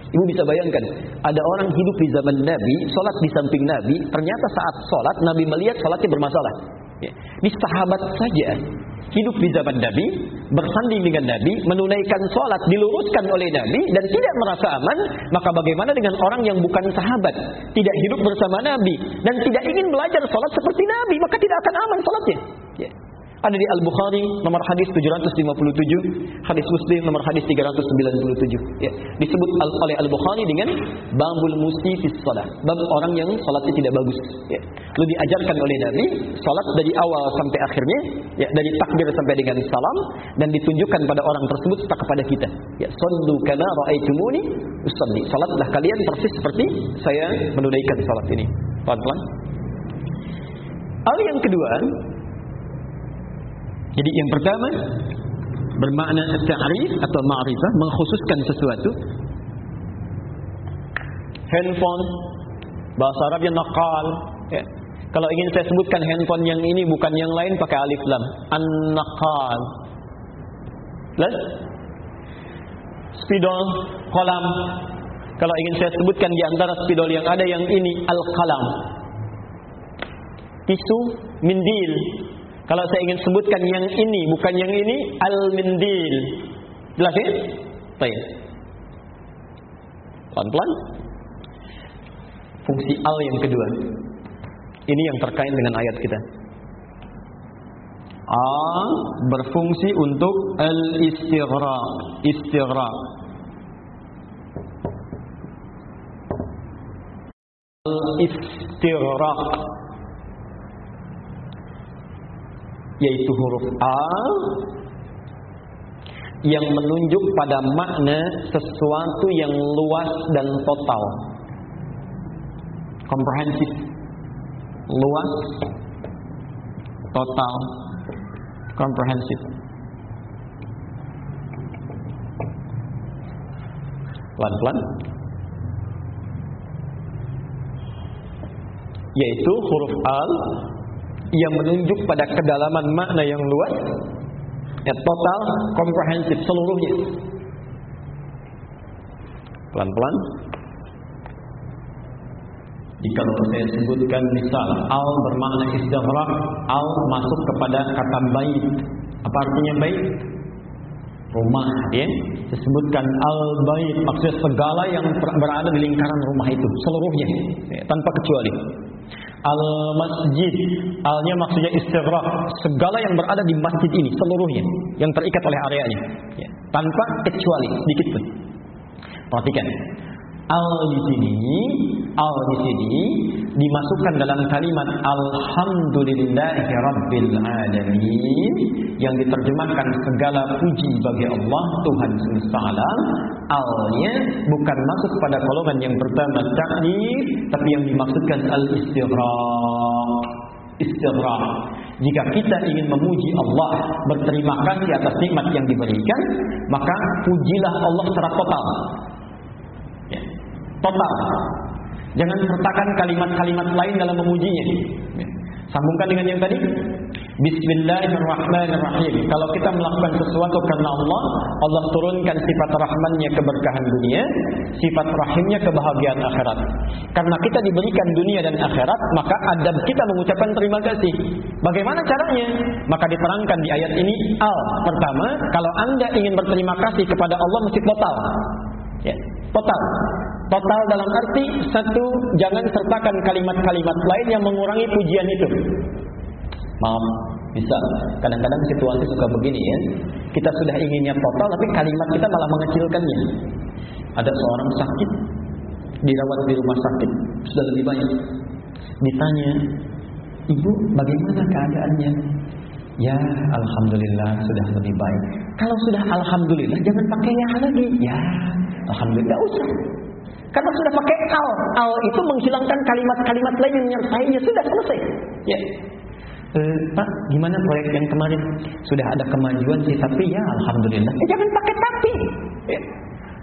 Ibu bisa bayangkan, ada orang hidup di zaman Nabi, sholat di samping Nabi, ternyata saat sholat Nabi melihat sholatnya bermasalah. Ya. Di sahabat saja hidup di zaman Nabi, bersanding dengan Nabi, menunaikan sholat diluruskan oleh Nabi dan tidak merasa aman, maka bagaimana dengan orang yang bukan sahabat, tidak hidup bersama Nabi dan tidak ingin belajar sholat seperti Nabi, maka tidak akan aman sholatnya. Ya. Ada di Al-Bukhari nomor hadis 757, hadis Muslim nomor hadis 397. Ya, disebut oleh Al-Bukhari dengan babul musti fi shalah. Bab orang yang salatnya tidak bagus. Ya. Lalu diajarkan oleh Nabi salat dari awal sampai akhirnya, ya, dari takbir sampai dengan salam dan ditunjukkan pada orang tersebut serta kepada kita. Ya, sallu kama raaitumuni usalli. Salatlah kalian persis seperti saya menunaikan salat ini. Pelan-pelan. Hal yang kedua, jadi yang pertama bermakna ta'rif atau ma'rifah mengkhususkan sesuatu. Handphone bahasa Arabnya nakal. Ya. Kalau ingin saya sebutkan handphone yang ini bukan yang lain pakai alif lam. An-naqal. Plus spidol kolam. Kalau ingin saya sebutkan di antara spidol yang ada yang ini al-qalam. Tisu, mindil, kalau saya ingin sebutkan yang ini, bukan yang ini, al-mindil. Jelas ya? Baik. Pelan-pelan. Fungsi al yang kedua. Ini yang terkait dengan ayat kita. A berfungsi untuk al-istighraq, istighraq. Al-istighraq yaitu huruf A yang menunjuk pada makna sesuatu yang luas dan total. Komprehensif. Luas total komprehensif. Pelan-pelan. Yaitu huruf al yang menunjuk pada kedalaman makna yang luas ya total komprehensif seluruhnya. Pelan-pelan. Jika saya sebutkan misal al bermakna istighraq al masuk kepada kata bait. Apa artinya bait? Rumah ya. Disebutkan al bait maksudnya segala yang berada di lingkaran rumah itu seluruhnya ya, tanpa kecuali Al-masjid. Alnya maksudnya istighraq Segala yang berada di masjid ini Seluruhnya Yang terikat oleh areanya. Ya. Tanpa kecuali sedikit pun. Perhatikan Al di sini Al di sini Dimasukkan dalam kalimat Alhamdulillahi Rabbil Alamin Yang diterjemahkan segala puji bagi Allah Tuhan semesta alam. Alnya bukan masuk pada golongan yang pertama ta'nif tapi yang dimaksudkan al-istighraq istighraq jika kita ingin memuji Allah berterima kasih atas nikmat yang diberikan maka pujilah Allah secara total. Total jangan sertakan kalimat-kalimat lain dalam memujinya ya. sambungkan dengan yang tadi Bismillahirrahmanirrahim. Kalau kita melakukan sesuatu karena Allah, Allah turunkan sifat rahmannya keberkahan dunia, sifat rahimnya kebahagiaan akhirat. Karena kita diberikan dunia dan akhirat, maka adab kita mengucapkan terima kasih. Bagaimana caranya? Maka diterangkan di ayat ini al. Pertama, kalau Anda ingin berterima kasih kepada Allah mesti total. Ya, total. Total dalam arti satu, jangan sertakan kalimat-kalimat lain yang mengurangi pujian itu. Maaf, bisa. Kadang-kadang situasi suka begini ya. Kita sudah inginnya total, tapi kalimat kita malah mengecilkannya. Ada seorang sakit, dirawat di rumah sakit, sudah lebih banyak. Ditanya, ibu bagaimana keadaannya? Ya, alhamdulillah sudah lebih baik. Kalau sudah alhamdulillah, jangan pakai ya lagi. Ya, alhamdulillah usah. Karena sudah pakai al, al itu menghilangkan kalimat-kalimat lain yang menyertainya sudah selesai. Ya, e, Pak, gimana proyek yang kemarin? Sudah ada kemajuan sih, tapi ya Alhamdulillah. Eh, jangan pakai tapi. Ya.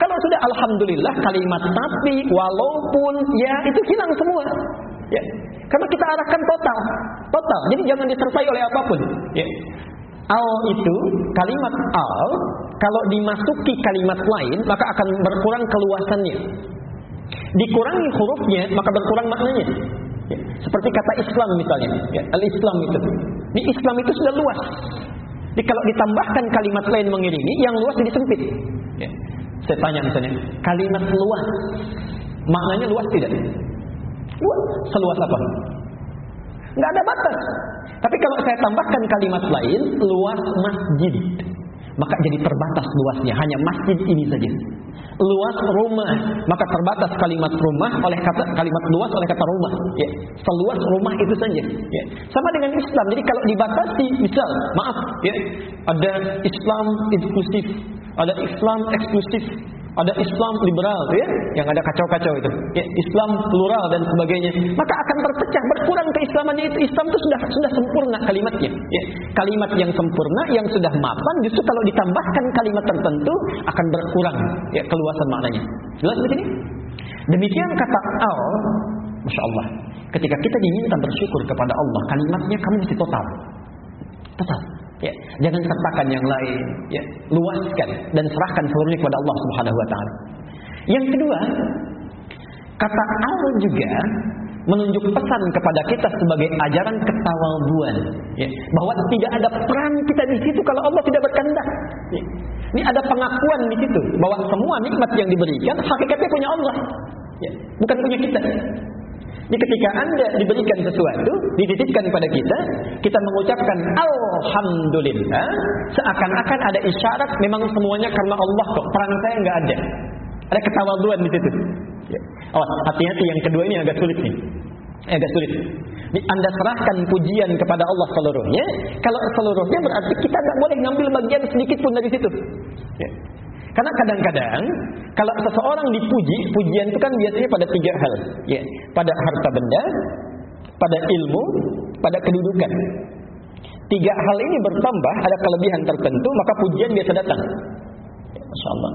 Kalau sudah alhamdulillah kalimat tapi walaupun ya itu hilang semua. Ya. Karena kita arahkan total, total. Jadi jangan disertai oleh apa pun. Ya. Al itu kalimat al kalau dimasuki kalimat lain maka akan berkurang keluasannya. Dikurangi hurufnya maka berkurang maknanya. Ya. Seperti kata Islam misalnya, ya. al-Islam itu. Di Islam itu sudah luas. Jadi kalau ditambahkan kalimat lain mengiringi, yang luas jadi sempit. Ya. Saya tanya misalnya, kalimat luas, maknanya luas tidak? Luas. Seluas apa? Nggak ada batas. Tapi kalau saya tambahkan kalimat lain, luas masjid. Maka jadi terbatas luasnya, hanya masjid ini saja. Luas rumah, maka terbatas kalimat rumah oleh kata kalimat luas oleh kata rumah. Ya, seluas rumah itu saja. Ya. Sama dengan Islam. Jadi kalau dibatasi, misal, maaf, ya, ada Islam inklusif, ada Islam eksklusif, ada Islam liberal ya yang ada kacau-kacau itu. Ya, Islam plural dan sebagainya. Maka akan berpecah berkurang keislamannya itu. Islam itu sudah sudah sempurna kalimatnya ya. Kalimat yang sempurna yang sudah mapan justru kalau ditambahkan kalimat tertentu akan berkurang ya keluasan maknanya. Jelas begini demikian kata al Masya Allah ketika kita diminta bersyukur kepada Allah kalimatnya kamu mesti total. Total Ya, jangan sertakan yang lain, ya, luaskan dan serahkan seluruhnya kepada Allah Subhanahu wa taala. Yang kedua, kata Allah juga menunjuk pesan kepada kita sebagai ajaran ketawaduan, ya, bahwa tidak ada peran kita di situ kalau Allah tidak berkehendak. Ya. Ini ada pengakuan di situ bahwa semua nikmat yang diberikan hakikatnya punya Allah, ya, bukan punya kita. Jadi ketika Anda diberikan sesuatu, dititipkan pada kita, kita mengucapkan Alhamdulillah, seakan-akan ada isyarat memang semuanya karena Allah kok, peran saya nggak ada. Ada ketawaduan di situ. Ya. Awas, hati-hati yang kedua ini agak sulit nih. Agak sulit. Anda serahkan pujian kepada Allah seluruhnya. Kalau seluruhnya berarti kita nggak boleh ngambil bagian sedikit pun dari situ. Karena kadang-kadang kalau seseorang dipuji, pujian itu kan biasanya pada tiga hal, ya, pada harta benda, pada ilmu, pada kedudukan. Tiga hal ini bertambah, ada kelebihan tertentu, maka pujian biasa datang. Ya, Masya Allah.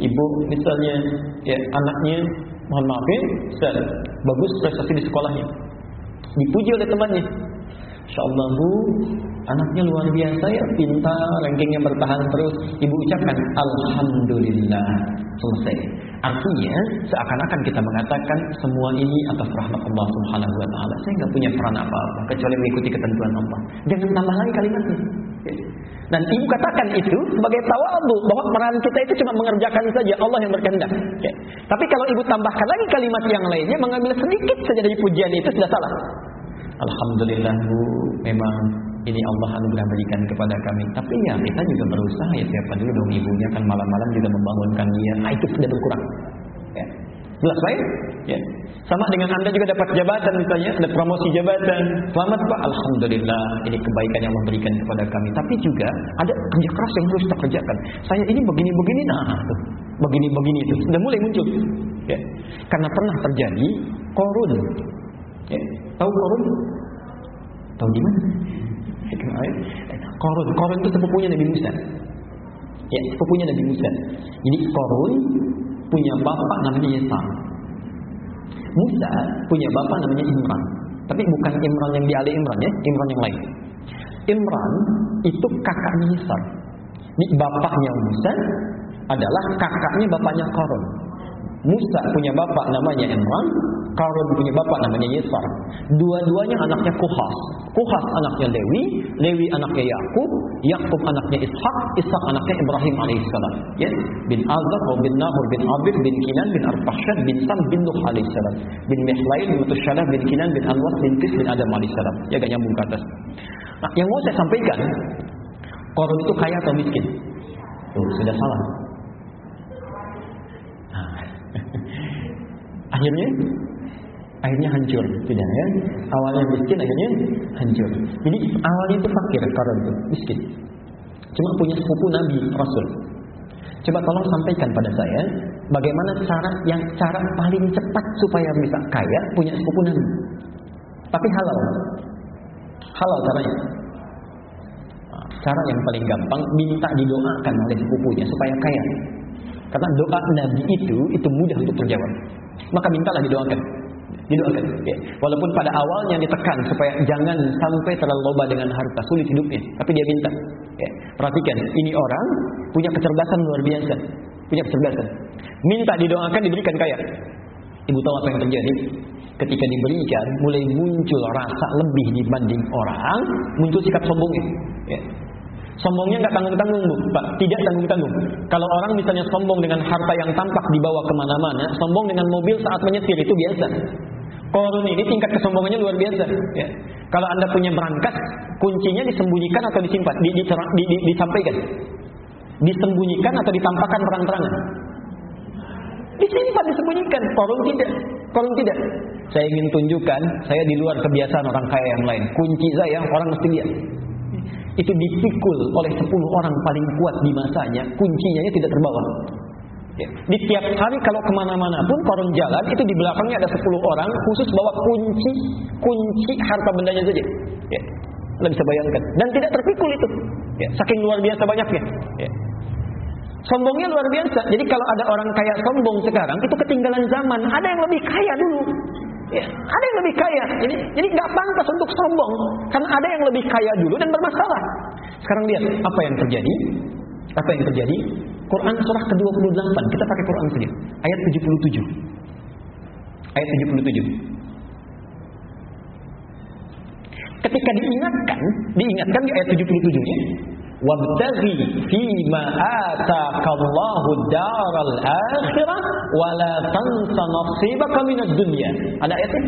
Ibu misalnya, ya anaknya, mohon maaf ya, bagus prestasi di sekolahnya. Dipuji oleh temannya. Allah bu, anaknya luar biasa ya, pintar, rankingnya bertahan terus. Ibu ucapkan Alhamdulillah, selesai. Artinya seakan-akan kita mengatakan semua ini atas rahmat Allah Subhanahu Wa Taala. Saya nggak punya peran apa-apa kecuali mengikuti ketentuan Allah. Jangan tambah lagi kalimatnya. Dan ibu katakan itu sebagai tawadu bahwa peran kita itu cuma mengerjakan saja Allah yang berkehendak. Tapi kalau ibu tambahkan lagi kalimat yang lainnya, mengambil sedikit saja dari pujian itu sudah salah. Alhamdulillah Bu, memang ini Allah anugerah berikan kepada kami. Tapi ya kita juga berusaha ya siapa dulu dong ibunya kan malam-malam juga membangunkan dia. Nah itu sudah berkurang. Ya. Jelas baik? Ya. Sama dengan anda juga dapat jabatan misalnya, ada promosi jabatan. Selamat Pak, Alhamdulillah ini kebaikan yang Allah berikan kepada kami. Tapi juga ada kerja keras yang harus kita kerjakan. Saya ini begini-begini, nah begini-begini itu sudah mulai muncul. Ya. Karena pernah terjadi korun. Ya. Tahu korun? Tahu di mana? Korun, korun itu sepupunya Nabi Musa. Ya, sepupunya Nabi Musa. Jadi korun punya bapak namanya Yesam. Musa punya bapak namanya Imran. Tapi bukan Imran yang di Ali Imran ya, Imran yang lain. Imran itu kakaknya Yesam. Ini bapaknya Musa adalah kakaknya bapaknya Korun. Musa punya bapak namanya Imran, Karun punya bapak namanya Yesar. Dua-duanya anaknya Kuhas. Kuhas anaknya Lewi, Lewi anaknya Yakub, Yakub anaknya Ishak, Ishak anaknya Ibrahim alaihissalam. Ya, bin Azar, bin Nahur, bin Abid, bin Kinan, bin Arfahshad, bin Sam, bin Nuh alaihissalam, bin Mihlail, bin Mutusyalah, bin Kinan, bin Anwas, bin Tis, bin Adam alaihissalam. Ya, gak nyambung ke atas. Nah, yang mau saya sampaikan, Korun itu kaya atau miskin? Tuh, sudah salah. *laughs* akhirnya akhirnya hancur. Tidak ya? Awalnya miskin akhirnya hancur. Jadi awalnya itu fakir karena itu miskin. Cuma punya sepupu nabi rasul. Coba tolong sampaikan pada saya bagaimana cara yang cara paling cepat supaya bisa kaya punya sepupu nabi? Tapi halal. Halal caranya. Cara yang paling gampang minta didoakan oleh sepupunya supaya kaya. Karena doa Nabi itu itu mudah untuk terjawab. Maka mintalah didoakan. Didoakan. Ya. Walaupun pada awalnya ditekan supaya jangan sampai terlalu loba dengan harta, sulit hidupnya. Tapi dia minta. Ya. Perhatikan, ini orang punya kecerdasan luar biasa. Punya kecerdasan. Minta didoakan diberikan kaya. Ibu tahu apa yang terjadi? Ketika diberikan, mulai muncul rasa lebih dibanding orang, muncul sikap sombongnya. Ya. Sombongnya nggak tanggung-tanggung, Bu. Pak, tidak tanggung-tanggung. Kalau orang misalnya sombong dengan harta yang tampak dibawa ke mana-mana, sombong dengan mobil saat menyetir itu biasa. Korun ini tingkat kesombongannya luar biasa. Ya. Kalau anda punya berangkas, kuncinya disembunyikan atau disimpan, di, di, di, di, disampaikan, disembunyikan atau ditampakkan terang-terangan. Disimpan, disembunyikan. Korun tidak. Korun tidak. Saya ingin tunjukkan, saya di luar kebiasaan orang kaya yang lain. Kunci saya, orang mesti lihat itu dipikul oleh 10 orang paling kuat di masanya, kuncinya tidak terbawa. Ya. Di tiap hari kalau ke mana-mana pun koron jalan itu di belakangnya ada 10 orang khusus bawa kunci kunci harta bendanya saja. Ya. Anda bisa bayangkan dan tidak terpikul itu. Ya. Saking luar biasa banyaknya. Ya. Sombongnya luar biasa. Jadi kalau ada orang kaya sombong sekarang itu ketinggalan zaman. Ada yang lebih kaya dulu. Ya, ada yang lebih kaya. Jadi jadi nggak pantas untuk sombong karena ada yang lebih kaya dulu dan bermasalah. Sekarang lihat apa yang terjadi. Apa yang terjadi? Quran surah ke-28. Kita pakai Quran saja. Ayat 77. Ayat 77. Ketika diingatkan, diingatkan di ayat 77-nya, wabtaghi fima atakallahu daral akhirah wa la tansa nasibaka minad dunya. Ada ayatnya?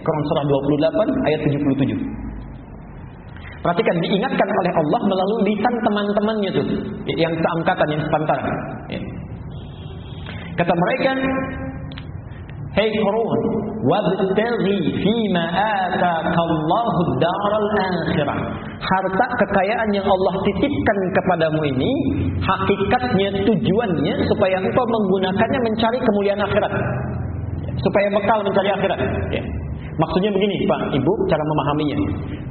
Quran surah 28 ayat 77. Perhatikan diingatkan oleh Allah melalui lisan teman-temannya tuh yang seangkatan yang sepantaran. Ya. Kata mereka, Hei Qarun, wabtaghi fima atakallahu daral akhirah. Harta kekayaan yang Allah titipkan kepadamu ini hakikatnya tujuannya supaya engkau menggunakannya mencari kemuliaan akhirat. Supaya bekal mencari akhirat. Ya. Maksudnya begini Pak, Ibu, cara memahaminya.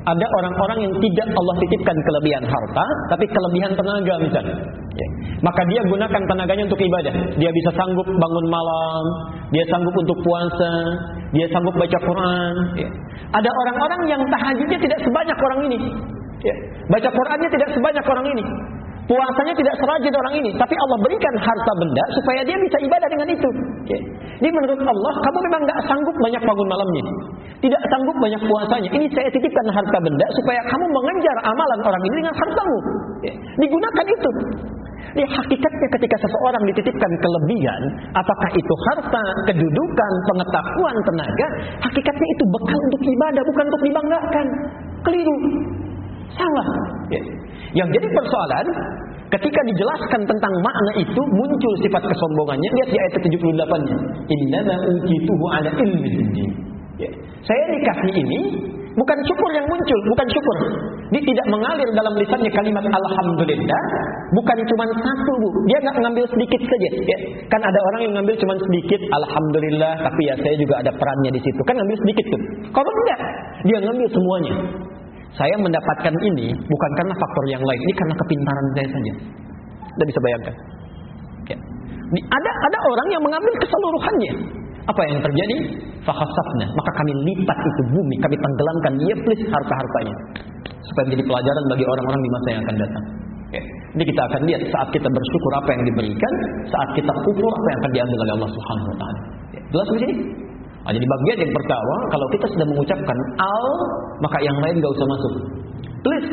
Ada orang-orang yang tidak Allah titipkan kelebihan harta, tapi kelebihan tenaga misalnya. Ya. Maka dia gunakan tenaganya untuk ibadah. Dia bisa sanggup bangun malam, dia sanggup untuk puasa, dia sanggup baca Quran. Ya. Ada orang-orang yang tahajudnya tidak sebanyak orang ini. Ya. Baca Qurannya tidak sebanyak orang ini. Puasanya tidak serajin orang ini, tapi Allah berikan harta benda supaya dia bisa ibadah dengan itu. Okay. Jadi menurut Allah, kamu memang nggak sanggup banyak bangun malamnya, tidak sanggup banyak puasanya. Ini saya titipkan harta benda supaya kamu mengejar amalan orang ini dengan hartamu. Okay. Digunakan itu. Ini hakikatnya ketika seseorang dititipkan kelebihan, apakah itu harta, kedudukan, pengetahuan, tenaga, hakikatnya itu bekal untuk ibadah, bukan untuk dibanggakan. Keliru. Salah. Ya. Yang jadi persoalan ketika dijelaskan tentang makna itu muncul sifat kesombongannya. Lihat di ayat 78-nya. Innama utituhu ala ilmi ya. Saya dikasih ini bukan syukur yang muncul, bukan syukur. Dia tidak mengalir dalam lisannya kalimat alhamdulillah, bukan cuma satu, Bu. Dia nggak ngambil sedikit saja, ya. Kan ada orang yang ngambil cuma sedikit alhamdulillah, tapi ya saya juga ada perannya di situ. Kan ngambil sedikit tuh. Kalau enggak, dia ngambil semuanya. Saya mendapatkan ini bukan karena faktor yang lain, ini karena kepintaran saya saja. Anda bisa bayangkan. Ya. Ada ada orang yang mengambil keseluruhannya. Apa yang terjadi? Fahasabna. Maka kami lipat itu bumi, kami tenggelamkan plus harta-hartanya. Supaya menjadi pelajaran bagi orang-orang di masa yang akan datang. Ya. Ini kita akan lihat saat kita bersyukur apa yang diberikan, saat kita kufur apa yang akan diambil oleh Allah Subhanahu wa taala. Jelas begini? Nah, jadi bagian yang pertama, kalau kita sudah mengucapkan al, maka yang lain gak usah masuk. Please,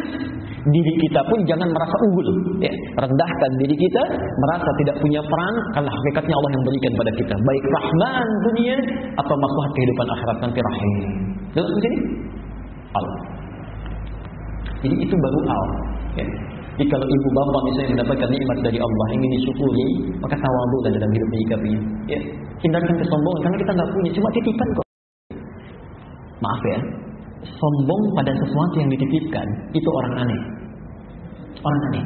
diri kita pun jangan merasa unggul. Ya, rendahkan diri kita, merasa tidak punya peran, karena hakikatnya Allah yang berikan pada kita. Baik rahman dunia atau masalah kehidupan akhirat nanti rahim. Jelas di sini? Al. Jadi itu baru al. Ya. Jadi kalau ibu bapak misalnya mendapatkan nikmat dari Allah ingin disyukuri, maka tawadu dalam hidup menyikapinya. Ya, hindarkan kesombongan karena kita nggak punya, cuma titipan kok. Maaf ya, sombong pada sesuatu yang dititipkan itu orang aneh. Orang aneh.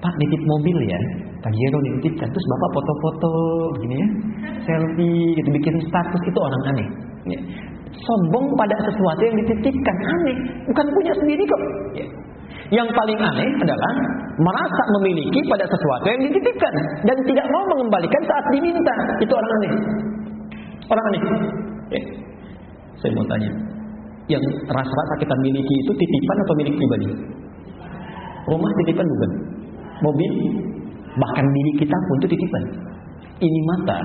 Pak nitip mobil ya, Pak Jero dititipkan, terus bapak foto-foto gini ya, selfie, gitu bikin status itu orang aneh. Ya. Sombong pada sesuatu yang dititipkan aneh, bukan punya sendiri kok. Ya. Yang paling aneh adalah merasa memiliki pada sesuatu yang dititipkan dan tidak mau mengembalikan saat diminta. Itu orang aneh. Orang aneh. Eh, saya mau tanya, yang rasa-rasa kita miliki itu titipan atau milik pribadi? Rumah titipan bukan? Mobil, bahkan milik kita pun itu titipan. Ini mata,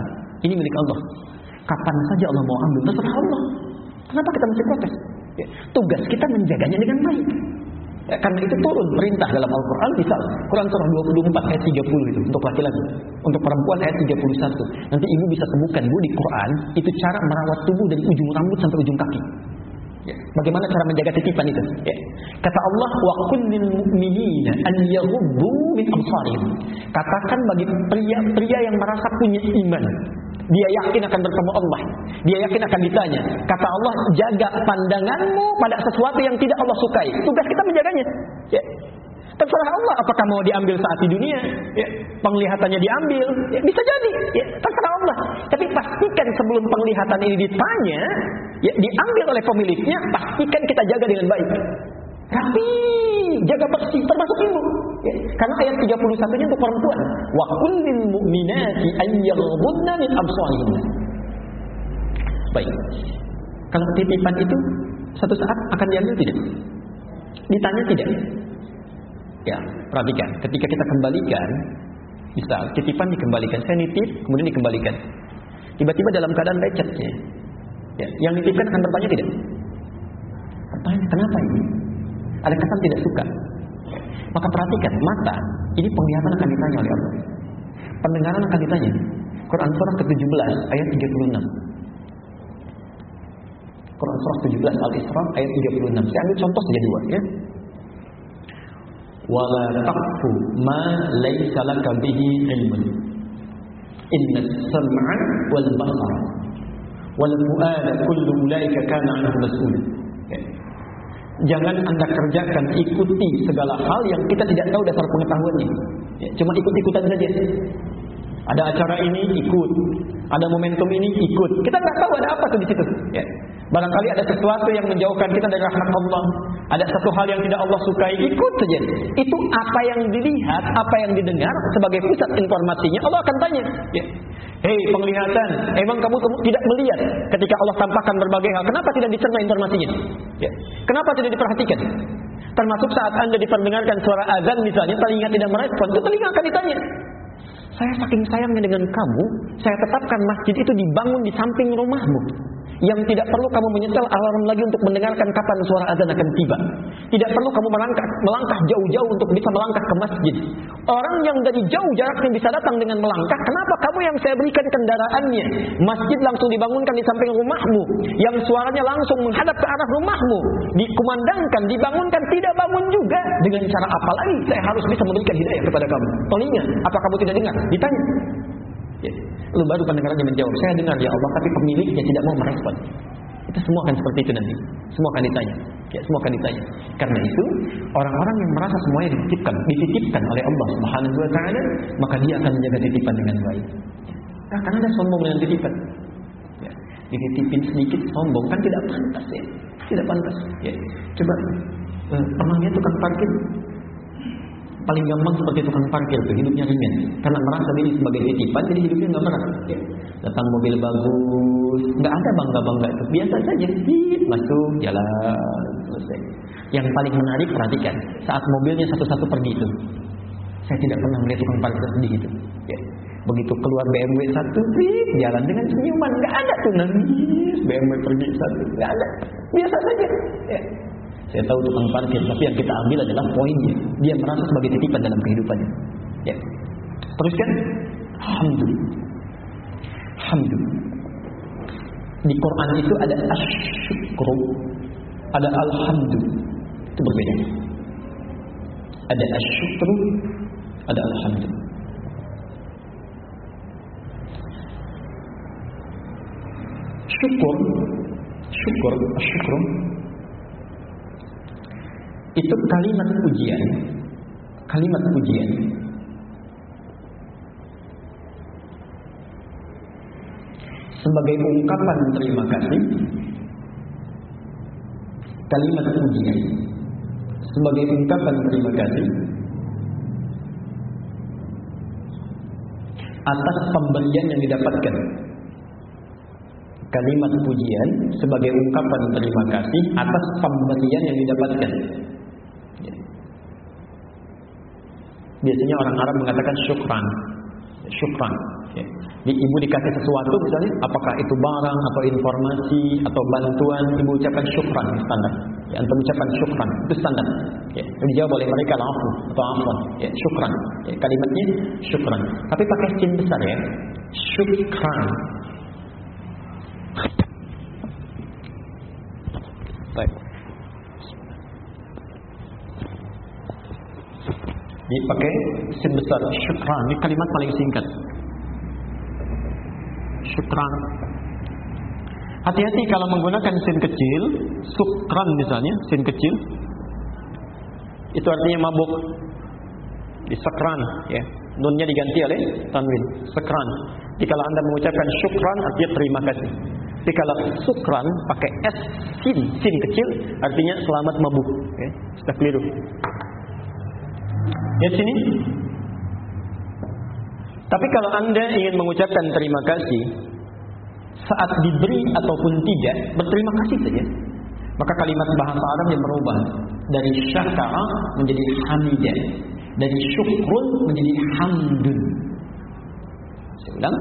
ini milik Allah. Kapan saja Allah mau ambil, terserah Allah. Kenapa kita mesti protes? Ya, tugas kita menjaganya dengan baik. Ya, karena itu turun perintah dalam Al-Quran misal Quran surah 24 ayat 30 itu untuk laki-laki untuk perempuan ayat 31 nanti ibu bisa temukan bu di Quran itu cara merawat tubuh dari ujung rambut sampai ujung kaki Ya. Bagaimana cara menjaga titipan itu? Ya. Kata Allah, wa kullil mu'minina an yaghuddu min absarihim. Katakan bagi pria-pria yang merasa punya iman, dia yakin akan bertemu Allah. Dia yakin akan ditanya. Kata Allah, jaga pandanganmu pada sesuatu yang tidak Allah sukai. Tugas kita menjaganya. Ya. Terserah Allah apakah mau diambil saat di dunia, ya, penglihatannya diambil, ya, bisa jadi, ya, terserah Allah. Tapi pastikan sebelum penglihatan ini ditanya, ya, diambil oleh pemiliknya, pastikan kita jaga dengan baik. Tapi jaga bersih termasuk ibu. Ya, karena ayat 31-nya untuk perempuan. Wa kullil mu'minati an yaghdudna min absarihinna. Baik. Kalau titipan itu satu saat akan diambil tidak? Ditanya tidak? Ya, perhatikan. Ketika kita kembalikan, bisa titipan dikembalikan. Saya nitip, kemudian dikembalikan. Tiba-tiba dalam keadaan lecetnya. Ya, yang nitipkan akan bertanya tidak? Bertanya, kenapa ini? Ada kesan tidak suka. Maka perhatikan, mata, ini penglihatan akan ditanya oleh Allah. Pendengaran akan ditanya. Quran surah ke-17 ayat 36. Quran surah 17 Al-Isra ayat 36. Saya ambil contoh saja dua ya wala taqfu ma laysa laka bihi ilmun inna as-sam'a wal basara wal fu'ada kullu ulaika kana anhu mas'ul Jangan anda kerjakan ikuti segala hal yang kita tidak tahu dasar pengetahuannya. Ya, cuma ikut-ikutan saja. Ada acara ini ikut, ada momentum ini ikut. Kita nggak tahu ada apa tuh di situ. Ya. Barangkali ada sesuatu yang menjauhkan kita dari rahmat Allah. Ada satu hal yang tidak Allah sukai, ikut saja. Itu apa yang dilihat, apa yang didengar sebagai pusat informasinya, Allah akan tanya. Ya. Hei penglihatan, emang kamu tidak melihat ketika Allah tampakkan berbagai hal, kenapa tidak dicerna informasinya? Ya. Kenapa tidak diperhatikan? Termasuk saat anda diperdengarkan suara azan misalnya, telinga tidak merespon, itu telinga akan ditanya. Saya saking sayangnya dengan kamu, saya tetapkan masjid itu dibangun di samping rumahmu yang tidak perlu kamu menyetel alarm lagi untuk mendengarkan kapan suara azan akan tiba. Tidak perlu kamu melangkah melangkah jauh-jauh untuk bisa melangkah ke masjid. Orang yang dari jauh jaraknya bisa datang dengan melangkah, kenapa kamu yang saya berikan kendaraannya? Masjid langsung dibangunkan di samping rumahmu, yang suaranya langsung menghadap ke arah rumahmu, dikumandangkan, dibangunkan, tidak bangun juga. Dengan cara apa lagi saya harus bisa memberikan hidayah kepada kamu? Telinga, apa kamu tidak dengar? Ditanya. Ya. Lalu baru pendengarannya menjawab, saya dengar ya Allah, tapi pemiliknya tidak mau merespon. Itu semua akan seperti itu nanti. Semua akan ditanya. Ya, semua akan ditanya. Karena itu, orang-orang yang merasa semuanya dititipkan, dititipkan oleh Allah Subhanahu wa taala, maka dia akan menjaga titipan dengan baik. Nah, karena ada sombong dengan titipan. Ya, dititipin sedikit sombong kan tidak pantas ya. Tidak pantas. Ya. Coba eh, lihat tukang parkir paling gampang seperti tukang parkir tuh hidupnya ringan. Karena merasa diri sebagai titipan jadi hidupnya nggak berat. Ya. datang mobil bagus. Nggak ada bangga bangga itu biasa saja. Hit, masuk jalan selesai. Yang paling menarik perhatikan. Saat mobilnya satu-satu pergi itu saya tidak pernah melihat tukang parkir sedih itu. Ya. begitu keluar BMW satu hit, jalan dengan senyuman. Nggak ada tuh. Nangis BMW pergi satu. Nggak ada. Biasa saja. Ya. Saya tahu tukang parkir, tapi yang kita ambil adalah poinnya. Dia merasa sebagai titipan dalam kehidupannya. Ya. Teruskan. Alhamdulillah. Alhamdulillah. Di Quran itu ada asyukru, ada alhamdulillah. Itu berbeda. Ada asyukru, ada alhamdulillah. Syukur, syukur, syukur itu kalimat pujian. Kalimat pujian. Sebagai ungkapan terima kasih, kalimat pujian. Sebagai ungkapan terima kasih, atas pembelian yang didapatkan. Kalimat pujian sebagai ungkapan terima kasih atas pemberian yang didapatkan. Biasanya orang Arab mengatakan syukran. Syukran. Ya. Di, ibu dikasih sesuatu misalnya, apakah itu barang atau informasi atau bantuan, ibu ucapkan syukran standar. Ya, antum ucapkan syukran itu standar. Ya, dijawab oleh mereka lafu atau afwan. Ya, syukran. Ya, kalimatnya syukran. Tapi pakai sin besar ya. Syukran. Baik. Dipakai sin besar syukran. Ini kalimat paling singkat syukran. Hati-hati kalau menggunakan sin kecil, sukran misalnya, sin kecil. Itu artinya mabuk. Di sekran, ya. Nunnya diganti oleh tanwin, sekran. Jadi kalau Anda mengucapkan syukran artinya terima kasih. Tapi kalau sukran pakai s sin, sin kecil artinya selamat mabuk, ya. Sudah keliru. Ya sini tapi kalau Anda ingin mengucapkan terima kasih saat diberi ataupun tidak, berterima kasih saja. Maka kalimat bahasa Arab yang berubah dari syakara menjadi hamidah, dari syukrun menjadi hamdun. Saya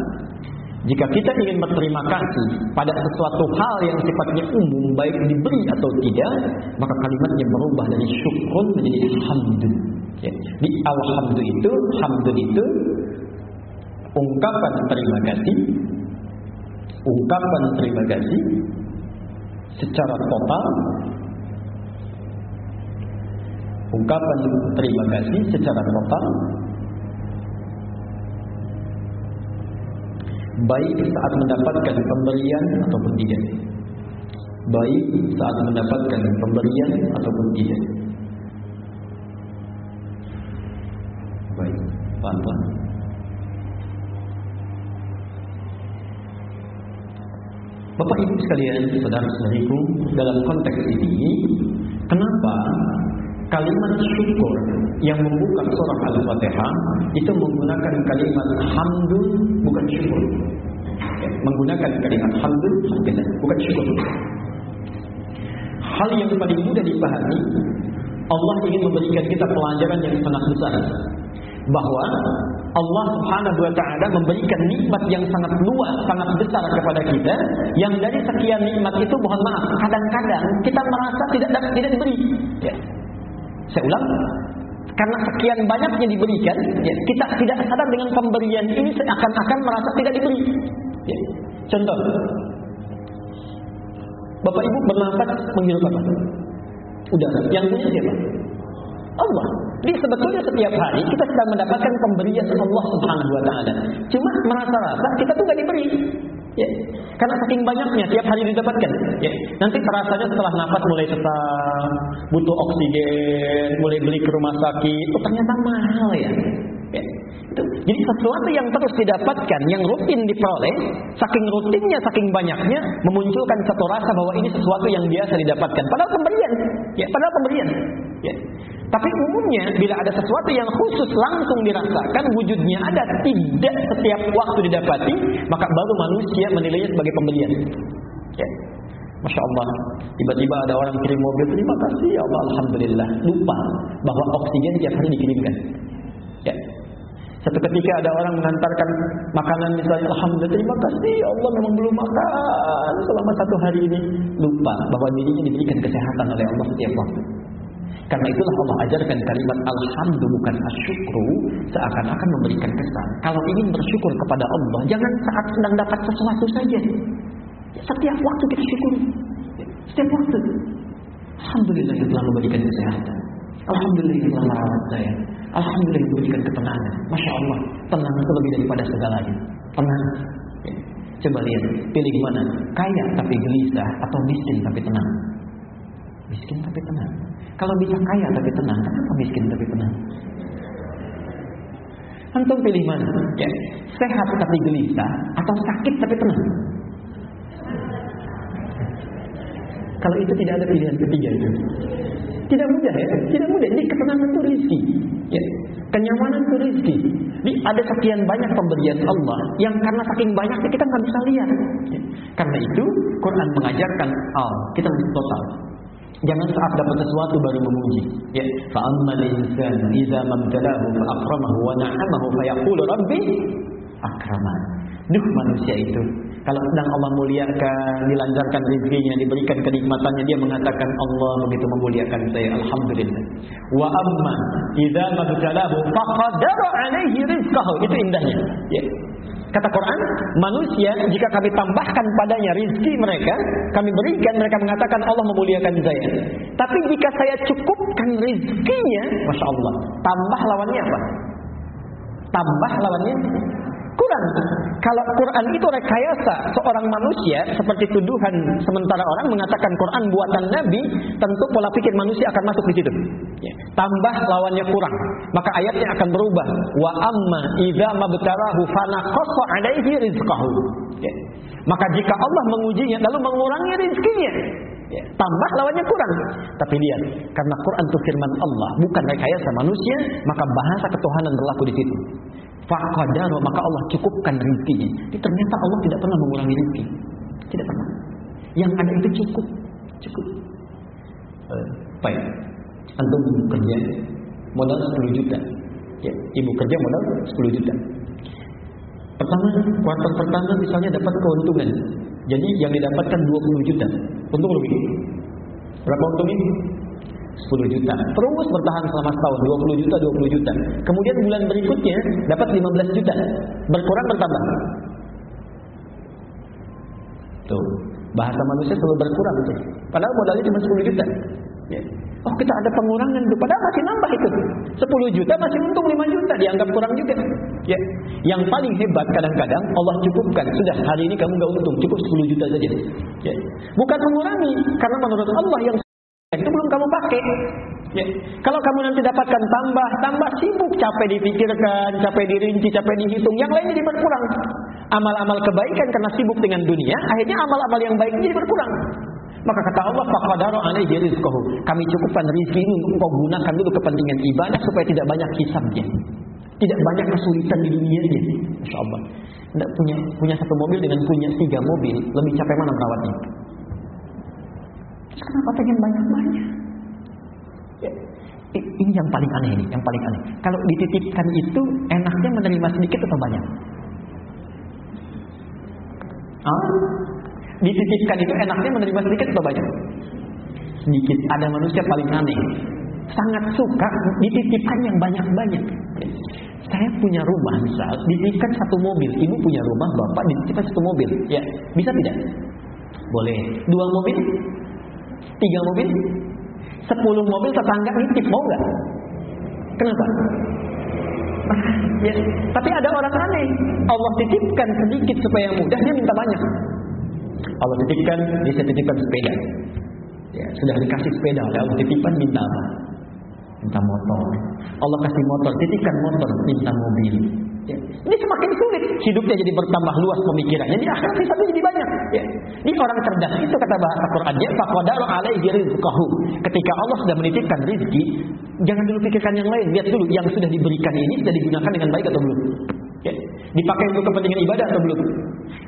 jika kita ingin berterima kasih pada sesuatu hal yang sifatnya umum, baik diberi atau tidak, maka kalimatnya berubah dari syukrun menjadi hamdun. Ya. Di alhamdulillah itu, hamdun itu ungkapan terima kasih ungkapan terima kasih secara total ungkapan terima kasih secara total baik saat mendapatkan pemberian ataupun tidak baik saat mendapatkan pemberian ataupun tidak Bapak Ibu sekalian, saudara-saudariku, dalam konteks ini, kenapa kalimat syukur yang membuka surah Al-Fatihah itu menggunakan kalimat hamdun bukan syukur. Menggunakan kalimat hamdun bukan syukur. Hal yang paling mudah dipahami, Allah ingin memberikan kita pelajaran yang sangat besar bahwa Allah Subhanahu wa taala memberikan nikmat yang sangat luas, sangat besar kepada kita yang dari sekian nikmat itu mohon maaf, kadang-kadang kita merasa tidak tidak diberi. Ya. Saya ulang, karena sekian banyaknya diberikan, ya, kita tidak sadar dengan pemberian ini seakan-akan merasa tidak diberi. Ya. Contoh, Bapak Ibu bernafas menghirup apa? Udara. Yang punya siapa? Allah. Jadi sebetulnya setiap hari kita sedang mendapatkan pemberian Allah Subhanahu wa taala. Cuma merasa-rasa kita tuh gak diberi. Ya. Karena saking banyaknya tiap hari didapatkan. Ya. Nanti terasanya setelah nafas mulai sesak, butuh oksigen, mulai beli ke rumah sakit, oh ternyata mahal ya. ya. Itu. Jadi sesuatu yang terus didapatkan, yang rutin diperoleh, saking rutinnya, saking banyaknya, memunculkan satu rasa bahwa ini sesuatu yang biasa didapatkan. Padahal pemberian, ya, padahal pemberian. Ya. Tapi umumnya bila ada sesuatu yang khusus langsung dirasakan wujudnya ada tidak setiap waktu didapati maka baru manusia menilainya sebagai pemberian. Ya. Masya Allah Tiba-tiba ada orang kirim mobil Terima kasih ya Allah Alhamdulillah. Lupa bahwa oksigen tiap hari dikirimkan. Ya. Satu ketika ada orang mengantarkan makanan misalnya Alhamdulillah terima kasih ya Allah memang belum makan selama satu hari ini. Lupa bahwa dirinya diberikan kesehatan oleh Allah setiap waktu karena itulah Allah ajarkan kalimat alhamdulillah bukan asyukru seakan-akan memberikan kesan. Kalau ingin bersyukur kepada Allah, jangan saat sedang dapat sesuatu saja. Setiap waktu kita syukur. Setiap waktu. Alhamdulillah yang telah memberikan kesehatan. Alhamdulillah yang telah merawat saya. Alhamdulillah yang memberikan ketenangan. Masya Allah, tenang itu lebih daripada segalanya. Tenang. Coba lihat, pilih mana? Kaya tapi gelisah atau miskin tapi tenang. Miskin tapi tenang. Kalau bisa kaya tapi tenang, kenapa miskin tapi tenang? Antum pilih mana? Ya, sehat tapi gelisah atau sakit tapi tenang? Kalau itu tidak ada pilihan ketiga itu. Tidak mudah ya, tidak mudah. Ini ketenangan itu rezeki. Ya. Kenyamanan itu rezeki. Ini ada sekian banyak pemberian Allah yang karena saking banyaknya kita nggak bisa lihat. Ya. Karena itu Quran mengajarkan, oh, kita mesti total. Jangan saat dapat sesuatu baru memuji. Ya, fa ammal insan idza mabtalahu fa akramahu wa na'amahu fa yaqulu rabbi akraman. Duh manusia itu kalau sedang Allah muliakan, dilancarkan rezekinya, diberikan kenikmatannya, dia mengatakan Allah begitu memuliakan saya. Alhamdulillah. Wa amma idza mabtalahu faqadara alaihi rizqahu. Itu indahnya. Ya. Kata Quran, manusia jika kami tambahkan padanya rizki mereka, kami berikan mereka mengatakan Allah memuliakan saya. Tapi jika saya cukupkan rizkinya, masya Allah, tambah lawannya apa? Tambah lawannya kurang. Kalau Quran itu rekayasa seorang manusia seperti tuduhan sementara orang mengatakan Quran buatan Nabi, tentu pola pikir manusia akan masuk di situ. Ya. Tambah lawannya kurang, maka ayatnya akan berubah. Wa amma idza mabtarahu fanaqasa alaihi rizqahu. Ya. Maka jika Allah mengujinya lalu mengurangi rizkinya, ya, tambah lawannya kurang. Tapi lihat, karena Quran itu firman Allah, bukan rekayasa manusia, maka bahasa ketuhanan berlaku di situ. Fakadar maka Allah cukupkan rezekinya. Jadi ternyata Allah tidak pernah mengurangi rezeki. Tidak pernah. Yang ada itu cukup. Cukup. Uh, baik. Antum kerja modal 10 juta. Ya, ibu kerja modal 10 juta. Pertama, kuartal pertama misalnya dapat keuntungan. Jadi yang didapatkan 20 juta. Untung rugi. Berapa untungnya? 10 juta. Terus bertahan selama setahun 20 juta, 20 juta. Kemudian bulan berikutnya dapat 15 juta. Berkurang bertambah. Tuh, bahasa manusia selalu berkurang tuh. Padahal modalnya cuma 10 juta. Ya. Oh kita ada pengurangan tuh. Padahal masih nambah itu. 10 juta masih untung 5 juta. Dianggap kurang juga. Ya. Yang paling hebat kadang-kadang Allah cukupkan. Sudah hari ini kamu gak untung. Cukup 10 juta saja. Ya. Bukan mengurangi. Karena menurut Allah yang itu belum kamu pakai. Ya. Kalau kamu nanti dapatkan tambah, tambah sibuk, capek dipikirkan, capek dirinci, capek dihitung, yang lainnya jadi berkurang. Amal-amal kebaikan karena sibuk dengan dunia, akhirnya amal-amal yang baik jadi berkurang. Maka kata Allah, "Faqadaru alaihi rizqahu." Kami cukupkan rezeki ini untuk kau gunakan dulu kepentingan ibadah supaya tidak banyak hisabnya. Tidak banyak kesulitan di dunia ini. Masya Allah. Tidak punya punya satu mobil dengan punya tiga mobil, lebih capek mana merawatnya? Kenapa pengen banyak-banyak? Ya, ini yang paling aneh ini, yang paling aneh. Kalau dititipkan itu enaknya menerima sedikit atau banyak? Ah, dititipkan itu enaknya menerima sedikit atau banyak? Sedikit. Ada manusia paling aneh. Sangat suka dititipkan yang banyak-banyak. Saya punya rumah misal, dititipkan satu mobil. Ibu punya rumah, bapak dititipkan satu mobil. Ya, bisa tidak? Boleh. Dua mobil? Tiga mobil? Sepuluh mobil tetangga nitip, mau nggak? Kenapa? ya, tapi ada orang aneh. Allah titipkan sedikit supaya mudah, dia minta banyak. Allah titipkan, dia titipkan sepeda. Ya, sudah dikasih sepeda, Allah titipan minta apa? Minta motor. Allah kasih motor, titipkan motor, minta mobil. Ya. Ini semakin sulit hidupnya jadi bertambah luas pemikirannya. Di akhirat hisabnya jadi banyak. Ya. Ini orang cerdas itu kata bahasa Quran dia faqadaru alaihi rizqahu. Ketika Allah sudah menitipkan rezeki, jangan dulu pikirkan yang lain. Lihat dulu yang sudah diberikan ini sudah digunakan dengan baik atau belum. Ya. Dipakai untuk kepentingan ibadah atau belum?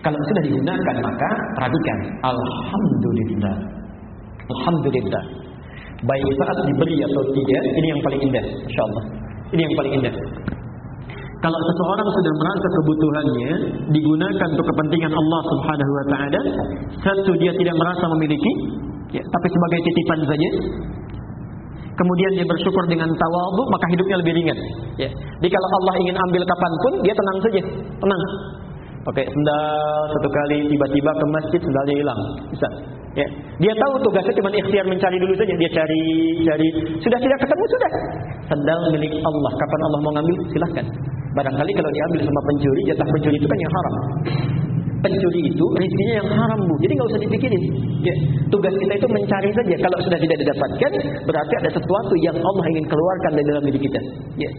Kalau sudah digunakan maka perhatikan. Alhamdulillah. Alhamdulillah. Baik saat diberi atau tidak, ini yang paling indah, insyaallah. Ini yang paling indah. Kalau seseorang sudah merasa kebutuhannya digunakan untuk kepentingan Allah Subhanahu wa taala, satu dia tidak merasa memiliki, ya, tapi sebagai titipan saja. Kemudian dia bersyukur dengan tawadhu, maka hidupnya lebih ringan. Ya. Jadi kalau Allah ingin ambil kapan pun, dia tenang saja, tenang. Pakai sendal satu kali tiba-tiba ke masjid sendalnya hilang, bisa. Ya. Dia tahu tugasnya cuma ikhtiar mencari dulu saja. Dia cari, cari. Sudah tidak ketemu sudah. Sendal milik Allah. Kapan Allah mau ngambil? Silahkan. Barangkali kalau diambil sama pencuri, jatah pencuri itu kan yang haram. Pencuri itu rezekinya yang haram bu, jadi nggak usah dipikirin. Ya, tugas kita itu mencari saja. Kalau sudah tidak didapatkan, berarti ada sesuatu yang Allah ingin keluarkan dari dalam diri kita. Ya.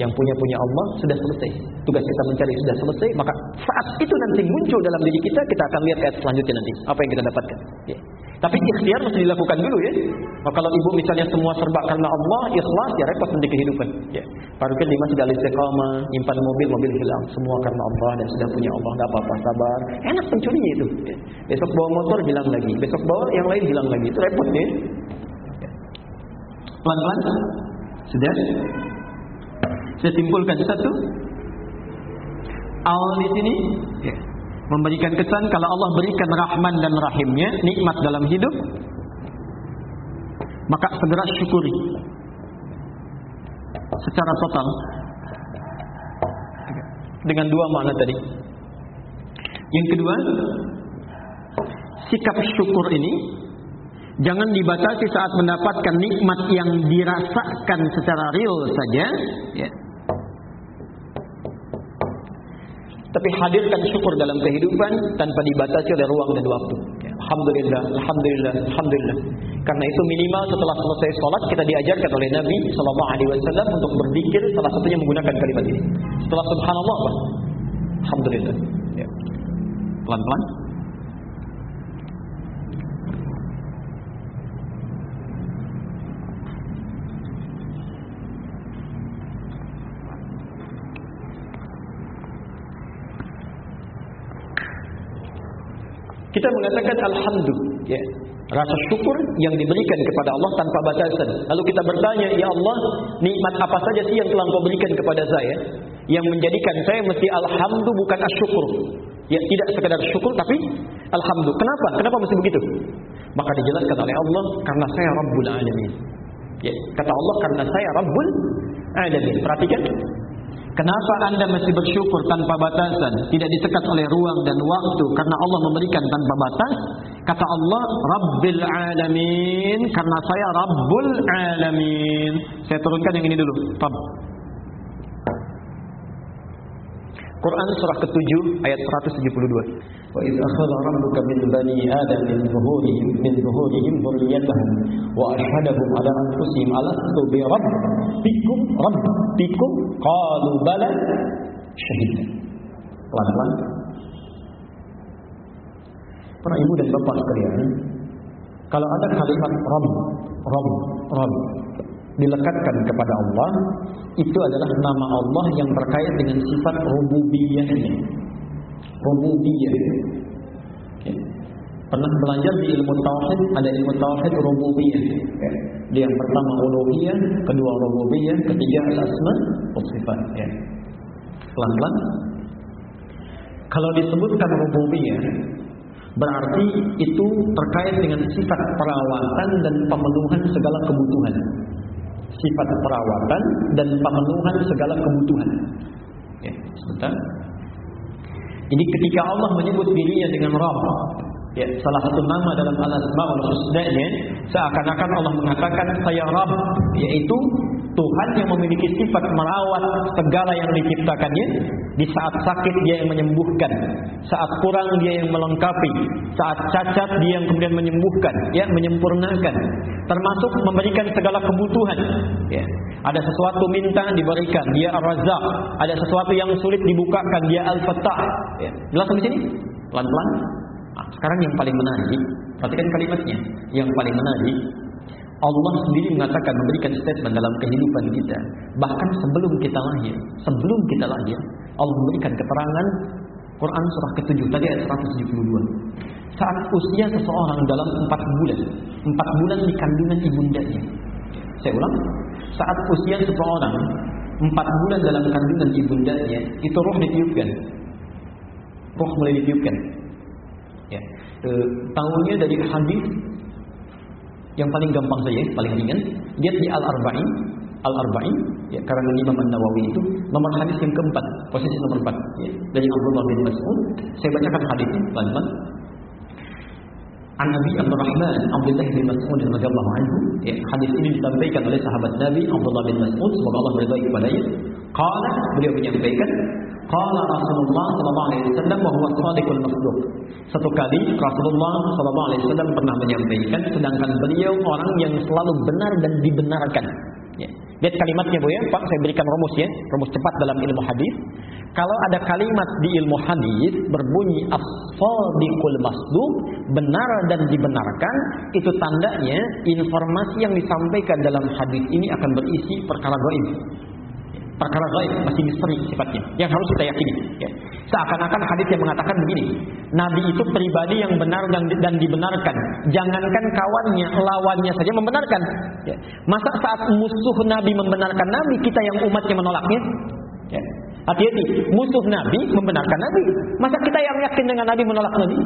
Yang punya punya Allah sudah selesai. Tugas kita mencari sudah selesai, maka saat itu nanti muncul dalam diri kita, kita akan lihat ayat selanjutnya nanti apa yang kita dapatkan. Ya. Tapi ikhtiar mesti dilakukan dulu ya. Maka kalau ibu misalnya semua serba karena Allah, ikhlas ya repot nanti kehidupan. Ya. Baru kan masih dalam istiqamah, nyimpan mobil, mobil hilang, semua karena Allah dan sudah punya Allah, nggak apa-apa sabar. Enak pencurinya itu. Ya. Besok bawa motor hilang lagi, besok bawa yang lain hilang lagi. Itu repot ya. ya. Pelan-pelan. Sudah? Saya simpulkan satu. Awal di sini ya, memberikan kesan kalau Allah berikan rahman dan rahimnya, nikmat dalam hidup, maka segera syukuri secara total dengan dua makna tadi. Yang kedua, sikap syukur ini jangan dibatasi saat mendapatkan nikmat yang dirasakan secara real saja, ya. Tapi hadirkan syukur dalam kehidupan tanpa dibatasi oleh ruang dan waktu. Alhamdulillah, Alhamdulillah, Alhamdulillah. Karena itu minimal setelah selesai sholat kita diajarkan oleh Nabi Sallallahu Alaihi Wasallam untuk berzikir salah satunya menggunakan kalimat ini. Setelah Subhanallah? Alhamdulillah. Ya. Pelan-pelan. Kita mengatakan alhamdulillah, ya. Rasa syukur yang diberikan kepada Allah tanpa batasan. Lalu kita bertanya, "Ya Allah, nikmat apa saja sih yang telah Engkau berikan kepada saya yang menjadikan saya mesti alhamdulillah bukan asyukur?" Ya, tidak sekedar syukur tapi alhamdulillah. Kenapa? Kenapa mesti begitu? Maka dijelaskan oleh Allah, "Karena saya Rabbul Alamin." Ya, kata Allah, "Karena saya Rabbul Alamin." Perhatikan, Kenapa anda mesti bersyukur tanpa batasan? Tidak disekat oleh ruang dan waktu karena Allah memberikan tanpa batas. Kata Allah, Rabbil Alamin. Karena saya Rabbul Alamin. Saya turunkan yang ini dulu. Tab. Quran surah ke-7 ayat 172. Wa idh akhadha rabbuka min bani Adam min zuhurihim min zuhurihim dhurriyyatahum wa ashhadahum ala anfusihim alastu bi rabbikum rabbikum qalu bala syahidna. Pelan-pelan. Para ibu dan bapak sekalian, kalau ada kalimat Rabb, Rabb, Rabb dilekatkan kepada Allah itu adalah nama Allah yang terkait dengan sifat rububiyahnya. Rububiyah. Okay. Pernah belajar di ilmu tauhid ada ilmu tauhid rububiyah. Okay. Yang pertama uluhiyah, kedua rububiyah, ketiga al-asma wa sifat. Ya. Pelan-pelan. Kalau disebutkan rububiyah berarti itu terkait dengan sifat perawatan dan pemenuhan segala kebutuhan sifat perawatan dan pemenuhan segala kebutuhan. Ya, sebentar. Jadi ketika Allah menyebut dirinya dengan Rabb, ya, salah satu nama dalam al-asmaul husna-nya seakan-akan Allah mengatakan saya Rabb, yaitu Tuhan yang memiliki sifat merawat segala yang diciptakannya. Di saat sakit dia yang menyembuhkan, saat kurang dia yang melengkapi, saat cacat dia yang kemudian menyembuhkan, ya menyempurnakan, termasuk memberikan segala kebutuhan. Ya. Ada sesuatu minta diberikan, dia Ar-Razzaq. Ada sesuatu yang sulit dibukakan, dia Al-Fattah. Ya. Jelas di sini? Pelan-pelan. Nah, sekarang yang paling menarik, perhatikan kalimatnya. Yang paling menarik, Allah sendiri mengatakan memberikan statement dalam kehidupan kita. Bahkan sebelum kita lahir, sebelum kita lahir, Allah memberikan keterangan Quran surah ke-7 tadi ayat 172. Saat usia seseorang dalam 4 bulan, 4 bulan di kandungan ibundanya. Saya ulang, saat usia seseorang 4 bulan dalam kandungan ibundanya, itu roh ditiupkan. Roh mulai ditiupkan. Ya. E, tahunya dari hadis yang paling gampang saja, paling ringan, lihat di Al-Arba'in, Al-Arba'in, ya, karena Imam An-Nawawi itu nomor hadis yang keempat, posisi nomor empat, ya, dari Abdullah bin Mas'ud. Saya bacakan hadisnya, teman-teman. An Nabi Abdurrahman Abdullah bin Mas'ud radhiyallahu anhu. Ya, hadis ini disampaikan oleh sahabat Nabi Abdullah bin Mas'ud semoga Allah meridai kepadanya. Qala beliau menyampaikan Qala Rasulullah sallallahu alaihi wasallam wa huwa shadiqul masduq. Satu kali Rasulullah sallallahu alaihi wasallam pernah menyampaikan sedangkan beliau orang yang selalu benar dan dibenarkan. Lihat kalimatnya Bu ya, Pak, saya berikan rumus ya, rumus cepat dalam ilmu hadis. Kalau ada kalimat di ilmu hadis berbunyi as-sadiqul masduq, benar dan dibenarkan, itu tandanya informasi yang disampaikan dalam hadis ini akan berisi perkara gaib perkara gaib masih misteri sifatnya. Yang harus kita yakini. Ya. seakan-akan hadis yang mengatakan begini nabi itu pribadi yang benar dan, dan dibenarkan. Jangankan kawannya lawannya saja membenarkan. Ya. masa saat musuh nabi membenarkan nabi kita yang umatnya menolaknya? Ya. hati-hati musuh nabi membenarkan nabi. Masa kita yang yakin dengan nabi menolak nabi?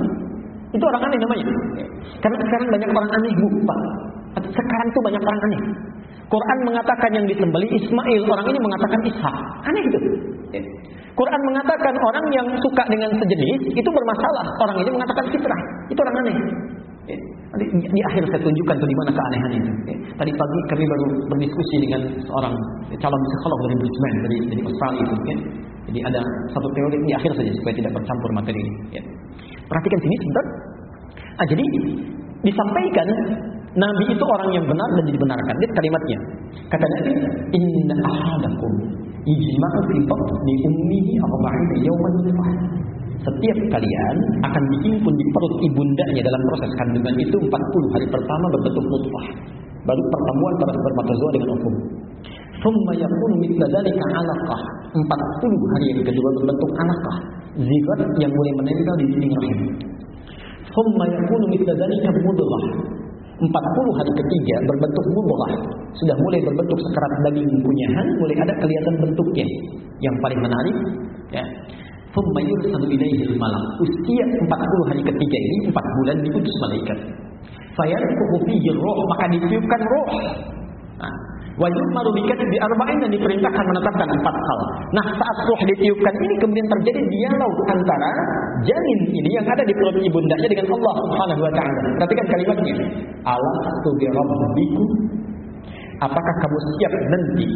Itu orang aneh namanya. Ya. karena sekarang banyak orang aneh bu pak sekarang tuh banyak orang aneh Quran mengatakan yang disembeli Ismail, orang ini mengatakan Ishak. Aneh itu. Ya. Quran mengatakan orang yang suka dengan sejenis itu bermasalah. Orang ini mengatakan fitrah. Itu orang aneh. Ya. Nanti di akhir saya tunjukkan tuh di mana keanehan itu. Ya. Tadi pagi kami baru berdiskusi dengan seorang calon psikolog dari Brisbane, dari, dari Australia itu. Jadi ada satu teori di akhir saja supaya tidak bercampur materi. Perhatikan sini sebentar. Ah, jadi disampaikan Nabi itu orang yang benar dan dibenarkan. Lihat kalimatnya. Kata Nabi, "Inna ahadakum ijma'u fi batni ummihi arba'ina yawman nutfah." Setiap kalian akan diimpun di perut ibundanya dalam proses kandungan itu 40 hari pertama berbentuk nutfah. Baru pertemuan para spermatozoa dengan ovum. Thumma yakunu mithla dzalika 'alaqah. 40 hari yang kedua berbentuk alaqah, zigot yang mulai menempel di dinding rahim. Thumma yakunu mithla dzalika mudghah. 40 hari ketiga berbentuk mudghah, sudah mulai berbentuk sekerat daging kunyahan, mulai ada kelihatan bentuknya. Yang paling menarik, ya. Thumma yursalu malak. Usia 40 hari ketiga ini 4 bulan diutus malaikat. Fayanfuhu fihi roh, maka ditiupkan roh. Nah, Wajib maru di arba'in dan diperintahkan menetapkan empat hal. Nah saat roh ditiupkan ini kemudian terjadi dialog antara janin ini yang ada di perut ibundanya dengan Allah Subhanahu Wa Taala. Perhatikan kalimatnya. Allah tu bi Apakah kamu siap nanti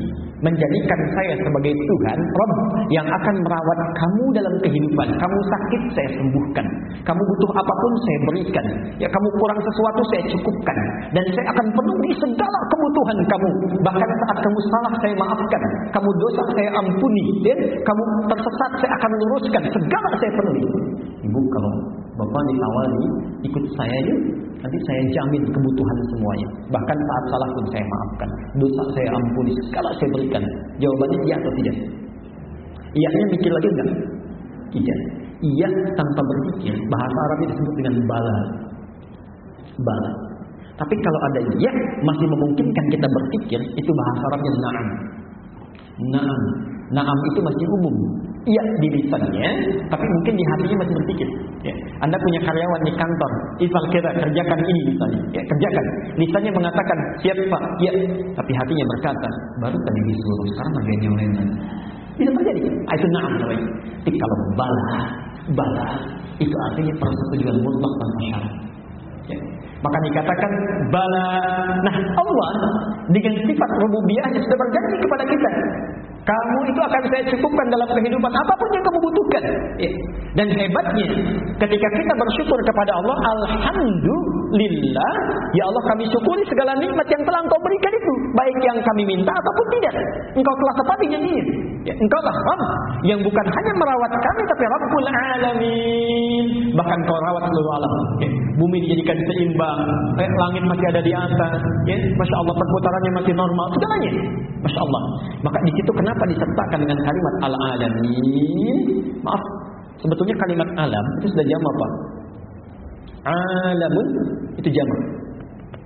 menjadikan saya sebagai Tuhan, Rob, yang akan merawat kamu dalam kehidupan? Kamu sakit, saya sembuhkan. Kamu butuh apa pun, saya berikan. Ya, kamu kurang sesuatu, saya cukupkan. Dan saya akan penuhi segala kebutuhan kamu. Bahkan saat kamu salah, saya maafkan. Kamu dosa, saya ampuni. Dan kamu tersesat, saya akan luruskan. Segala saya penuhi. Ibu, kalau Bapak ditawari, ikut saya yuk. Nanti saya jamin kebutuhan semuanya. Bahkan saat salah pun saya maafkan. Dosa saya ampuni, segala saya berikan. Jawabannya iya atau tidak? Iyanya mikir lagi enggak? Tidak. Iya tanpa berpikir. Bahasa Arabnya disebut dengan bala. Bala. Tapi kalau ada iya masih memungkinkan kita berpikir, itu bahasa Arabnya na'am. Na'am. Na'am itu masih umum. Iya di lisannya, tapi mungkin di hatinya masih berpikir. Ya. Anda punya karyawan di kantor, Ifal kira kerjakan ini misalnya, ya, kerjakan. Lisannya mengatakan siap pak, ya, tapi hatinya berkata baru tadi disuruh, sekarang ada yang lain. Bisa terjadi. Ah, itu naam. Tapi kalau bala, bala itu artinya persetujuan mutlak tanpa syarat. Ya. Maka dikatakan bala. Nah Allah dengan sifat rububiyahnya sudah berjanji kepada kita. Kamu itu akan saya cukupkan dalam kehidupan apa pun yang kamu butuhkan. Ya. Dan hebatnya, ketika kita bersyukur kepada Allah, Alhamdulillah, ya Allah kami syukuri segala nikmat yang telah engkau berikan itu. Baik yang kami minta ataupun tidak. Engkau telah tepati janjinya. Ya, engkau lah Rabb yang bukan hanya merawat kami, tapi Rabbul Alamin. Bahkan kau rawat seluruh alam. Ya. Bumi dijadikan seimbang, eh, langit masih ada di atas. Ya. Masya Allah, perputarannya masih normal. Segalanya. Masya Allah. Maka di situ kenapa disertakan dengan kalimat al-alamin? Maaf, sebetulnya kalimat alam itu sudah jamak Pak. Alamun itu jamak.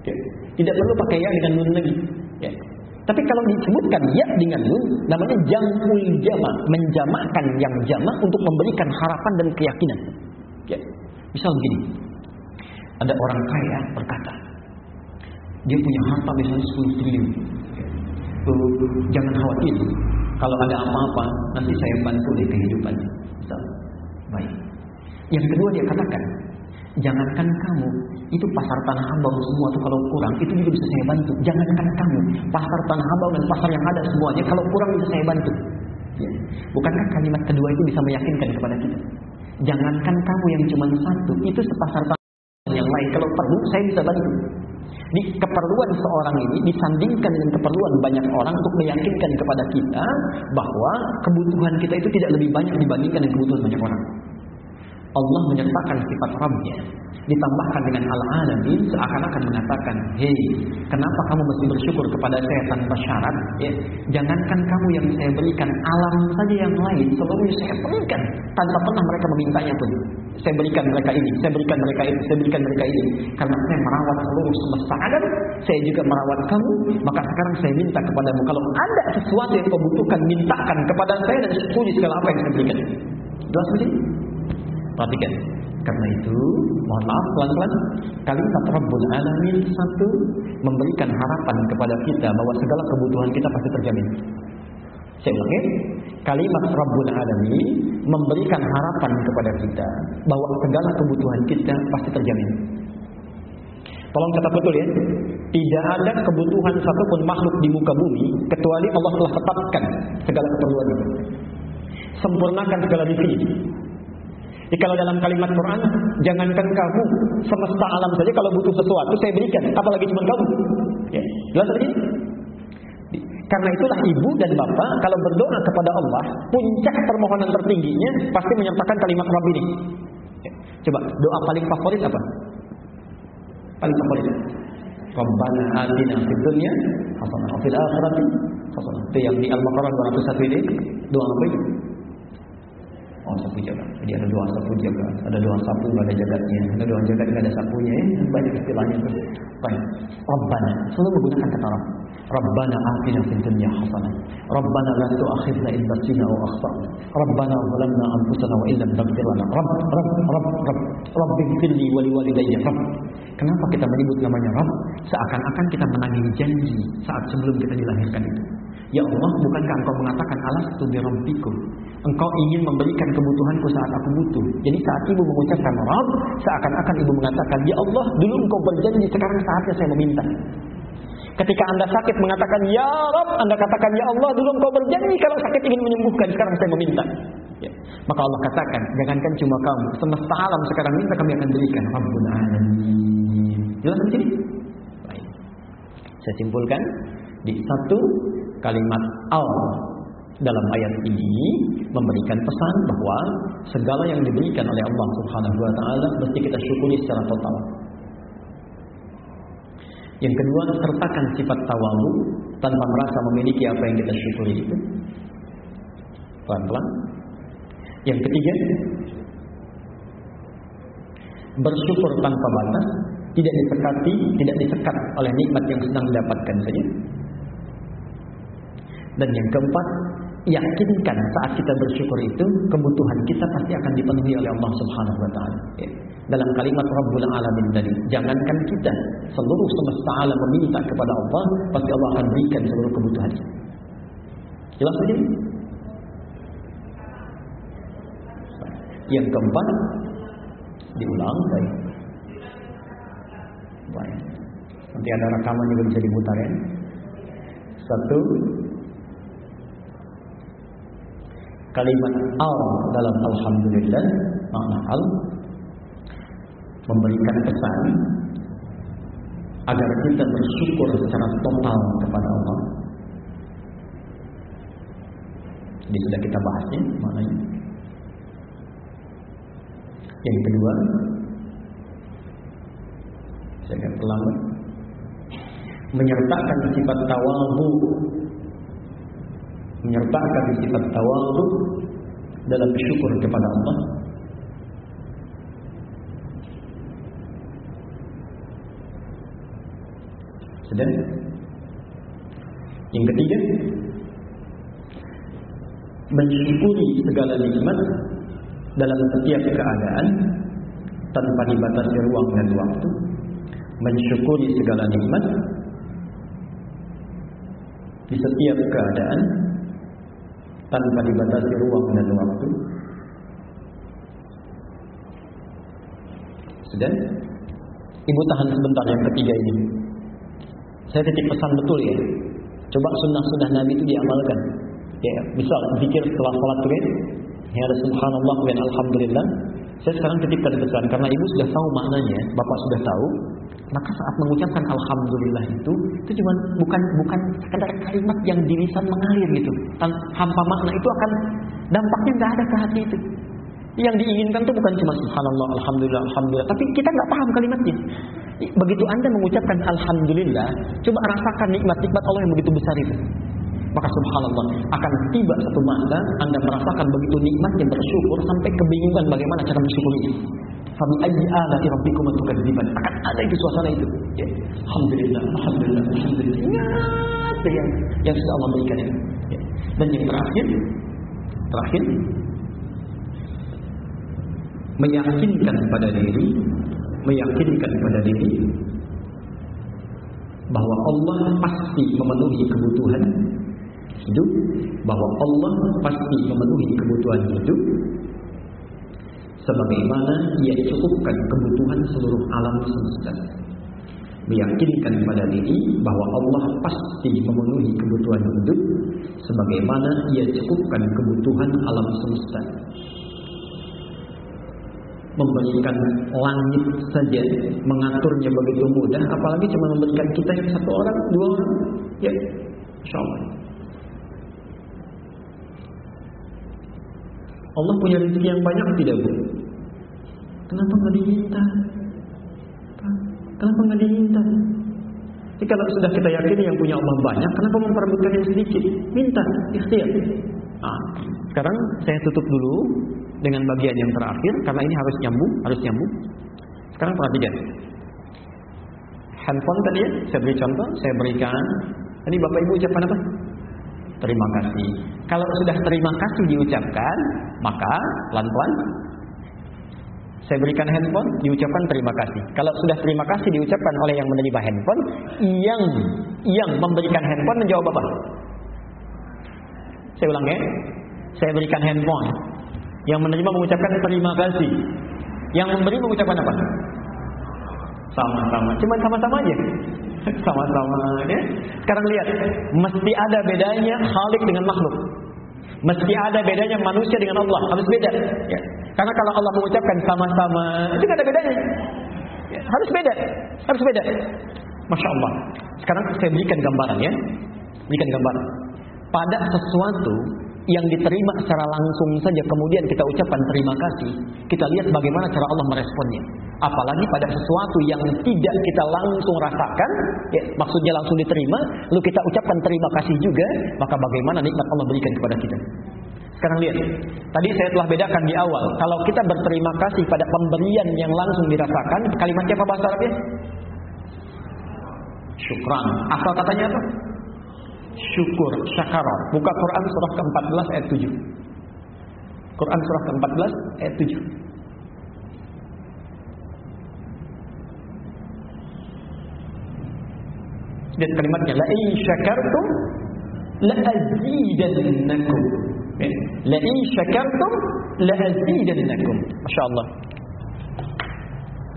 Ya. Tidak perlu pakai ya dengan nun lagi. Ya. Tapi kalau disebutkan ya dengan nun, namanya jamul jamak, menjamakkan yang jamak untuk memberikan harapan dan keyakinan. Ya. Misal begini, ada orang kaya berkata, dia punya harta misalnya 10 triliun jangan khawatir. Kalau ada apa-apa, nanti saya bantu di kehidupannya. So, baik. Yang kedua dia katakan, jangankan kamu, itu pasar tanah abang semua tuh kalau kurang, itu juga bisa saya bantu. Jangankan kamu, pasar tanah abang dan pasar yang ada semuanya, kalau kurang bisa saya bantu. Ya. Bukankah kalimat kedua itu bisa meyakinkan kepada kita? Jangankan kamu yang cuma satu, itu sepasar tanah yang lain. Kalau perlu, saya bisa bantu. Di keperluan seorang ini disandingkan dengan keperluan banyak orang untuk meyakinkan kepada kita bahwa kebutuhan kita itu tidak lebih banyak dibandingkan dengan kebutuhan banyak orang. Allah menyertakan sifat Rabbnya ditambahkan dengan al-alamin seakan-akan mengatakan, "Hei, kenapa kamu mesti bersyukur kepada saya tanpa syarat? Ya, jangankan kamu yang saya berikan, alam saja yang lain seluruhnya saya berikan tanpa pernah mereka memintanya pun. Saya berikan mereka ini, saya berikan mereka ini, saya berikan mereka ini. Karena saya merawat seluruh semesta alam, saya juga merawat kamu, maka sekarang saya minta kepadamu kalau ada sesuatu yang kau butuhkan, mintakan kepada saya dan puji segala apa yang saya berikan." Jelas begini? Perhatikan. Karena itu, mohon maaf pelan-pelan, kalimat Rabbul Alamin satu memberikan harapan kepada kita bahwa segala kebutuhan kita pasti terjamin. Saya ulangi, kalimat Rabbul Alamin memberikan harapan kepada kita bahwa segala kebutuhan kita pasti terjamin. Tolong kata betul ya. Tidak ada kebutuhan satupun makhluk di muka bumi kecuali Allah telah tetapkan segala keperluan itu. Sempurnakan segala rezeki. Jadi kalau dalam kalimat Quran, jangankan kamu, semesta alam saja kalau butuh sesuatu saya berikan, apalagi cuma kamu. Ya. Jelas tadi? Karena itulah ibu dan bapak kalau berdoa kepada Allah, puncak permohonan tertingginya pasti menyertakan kalimat Rabb ini. Ya. Coba doa paling favorit apa? Paling favorit. Rabbana atina fid dunya hasanah wa fil akhirati hasanah. Itu yang di Al-Baqarah 201 ini doa apa itu? Oh sapu jagat. Jadi ada doa sapu jagat, ada doa sapu nggak ada jagatnya, ada doa jagat nggak ada sapunya, ya. banyak istilahnya itu. Baik. Rabbana selalu menggunakan kata Rabb. Rabbana atina fid dunya hasanah. Rabbana la tu'akhidna in nasina aw akhtana. Rabbana zalamna anfusana wa illam taghfir lana. Rabb, Rabb, Rabb, Rabb. Rabbighfirli wa liwalidayya. Rabb. Kenapa kita menyebut namanya Rabb? Seakan-akan kita menanggung janji saat sebelum kita dilahirkan itu. Ya Allah, bukankah engkau mengatakan alastu bi rabbikum? Engkau ingin memberikan kebutuhanku saat aku butuh. Jadi saat ibu mengucapkan Rabb, seakan-akan ibu mengatakan, Ya Allah, dulu engkau berjanji, sekarang saatnya saya meminta. Ketika anda sakit mengatakan, Ya Rabb, anda katakan, Ya Allah, dulu engkau berjanji kalau sakit ingin menyembuhkan, sekarang saya meminta. Ya. Maka Allah katakan, jangankan cuma kamu, semesta alam sekarang minta kami akan berikan. Rabbul Alamin. Jelas di sini? Baik. Saya simpulkan, di satu kalimat al dalam ayat ini memberikan pesan bahwa segala yang diberikan oleh Allah Subhanahu wa taala mesti kita syukuri secara total. Yang kedua, sertakan sifat tawalu tanpa merasa memiliki apa yang kita syukuri itu. Pelan-pelan. Yang ketiga, bersyukur tanpa batas, tidak disekati, tidak disekat oleh nikmat yang sedang didapatkan saja. Dan yang keempat, yakinkan saat kita bersyukur itu kebutuhan kita pasti akan dipenuhi oleh Allah Subhanahu wa taala. Ya. Dalam kalimat Rabbul Alamin tadi, jangankan kita, seluruh semesta alam meminta kepada Allah, pasti Allah akan berikan seluruh kebutuhan. Jelas begini? Yang keempat, diulang baik. Baik. Nanti ada rekaman juga bisa diputar ya. Satu, kalimat al dalam alhamdulillah makna al memberikan pesan agar kita bersyukur secara total kepada Allah. Jadi sudah kita bahasnya maknanya. Yang kedua, saya akan terlambat menyertakan sifat tawabu menyertakan sifat tawadhu dalam syukur kepada Allah. Sedang Yang ketiga Mensyukuri segala nikmat Dalam setiap keadaan Tanpa dibatasi ruang dan waktu. Mensyukuri segala nikmat Di setiap keadaan tanpa dibatasi ruang dan waktu. Sudah? Ibu tahan sebentar yang ketiga ini. Saya titip pesan betul ya. Coba sunnah-sunnah Nabi itu diamalkan. Ya, misal zikir setelah salat tuh ya. Ya ada subhanallah wa alhamdulillah. Saya sekarang titipkan pesan karena ibu sudah tahu maknanya, bapak sudah tahu. Maka saat mengucapkan alhamdulillah itu itu cuma bukan bukan sekedar kalimat yang di lisan mengalir gitu. Tanpa makna itu akan dampaknya nggak ada ke hati itu. Yang diinginkan itu bukan cuma subhanallah, alhamdulillah, alhamdulillah, tapi kita nggak paham kalimatnya. Begitu Anda mengucapkan alhamdulillah, coba rasakan nikmat-nikmat Allah yang begitu besar itu. Maka subhanallah akan tiba satu masa Anda merasakan begitu nikmatnya bersyukur sampai kebingungan bagaimana cara mensyukuri ini. Fabi ayyi alati rabbikum tukadziban. Akan ada itu suasana itu. Ya. Alhamdulillah, alhamdulillah, alhamdulillah. Ingat yang yang sudah Allah berikan itu. Ya. Dan yang terakhir, terakhir meyakinkan pada diri, meyakinkan pada diri bahwa Allah pasti memenuhi kebutuhan hidup, bahwa Allah pasti memenuhi kebutuhan hidup sebagaimana ia cukupkan kebutuhan seluruh alam semesta. Meyakinkan pada diri bahwa Allah pasti memenuhi kebutuhan hidup sebagaimana ia cukupkan kebutuhan alam semesta. Memberikan langit saja mengaturnya begitu mudah, apalagi cuma memberikan kita yang satu orang, dua orang, ya, insya Allah. Punya rezeki yang banyak tidak bu? Kenapa nggak diminta? Kenapa nggak diminta? Jadi kalau sudah kita yakin yang punya Allah banyak, kenapa memperebutkan yang sedikit? Minta, ikhtiar. Nah, sekarang saya tutup dulu dengan bagian yang terakhir karena ini harus nyambung, harus nyambung. Sekarang perhatikan. Handphone tadi ya, saya beri contoh, saya berikan. Ini Bapak Ibu ucapan apa? Terima kasih. Kalau sudah terima kasih diucapkan, maka pelan-pelan saya berikan handphone, diucapkan terima kasih. Kalau sudah terima kasih diucapkan oleh yang menerima handphone, yang yang memberikan handphone menjawab apa? Saya ulang ya. Saya berikan handphone. Yang menerima mengucapkan terima kasih. Yang memberi mengucapkan apa? Sama-sama. Cuma sama-sama aja. *laughs* Sama-sama ya. Sekarang lihat, mesti ada bedanya Khalik dengan makhluk. Mesti ada bedanya manusia dengan Allah, harus beda. Ya. Karena kalau Allah mengucapkan sama-sama, itu ada bedanya. Ya, harus beda, harus beda. Masya Allah. Sekarang saya berikan gambaran ya, berikan gambaran. Pada sesuatu yang diterima secara langsung saja kemudian kita ucapkan terima kasih, kita lihat bagaimana cara Allah meresponnya. Apalagi pada sesuatu yang tidak kita langsung rasakan, ya, maksudnya langsung diterima, lalu kita ucapkan terima kasih juga, maka bagaimana nikmat Allah berikan kepada kita. Sekarang lihat, tadi saya telah bedakan di awal, kalau kita berterima kasih pada pemberian yang langsung dirasakan, kalimatnya apa bahasa Arabnya? Syukran. Asal katanya apa? Syukur, syakara. Buka Quran surah ke-14 ayat 7. Quran surah ke-14 ayat 7. Lihat kalimatnya la in syakartum la azidannakum. La in syakartum la azidannakum. Masyaallah.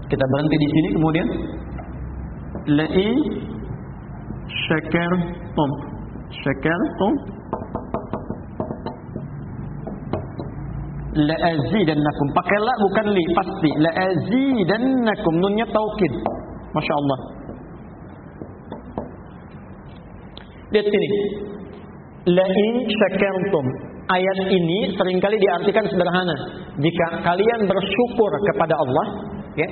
Kita berhenti di sini kemudian la in syakartum syakartum la azidannakum pakai la bukan li pasti. la azidannakum nunnya taukid. Masya Allah. Lihat sini la in syakartum ayat ini sering kali diartikan sederhana. Jika kalian bersyukur kepada Allah ya.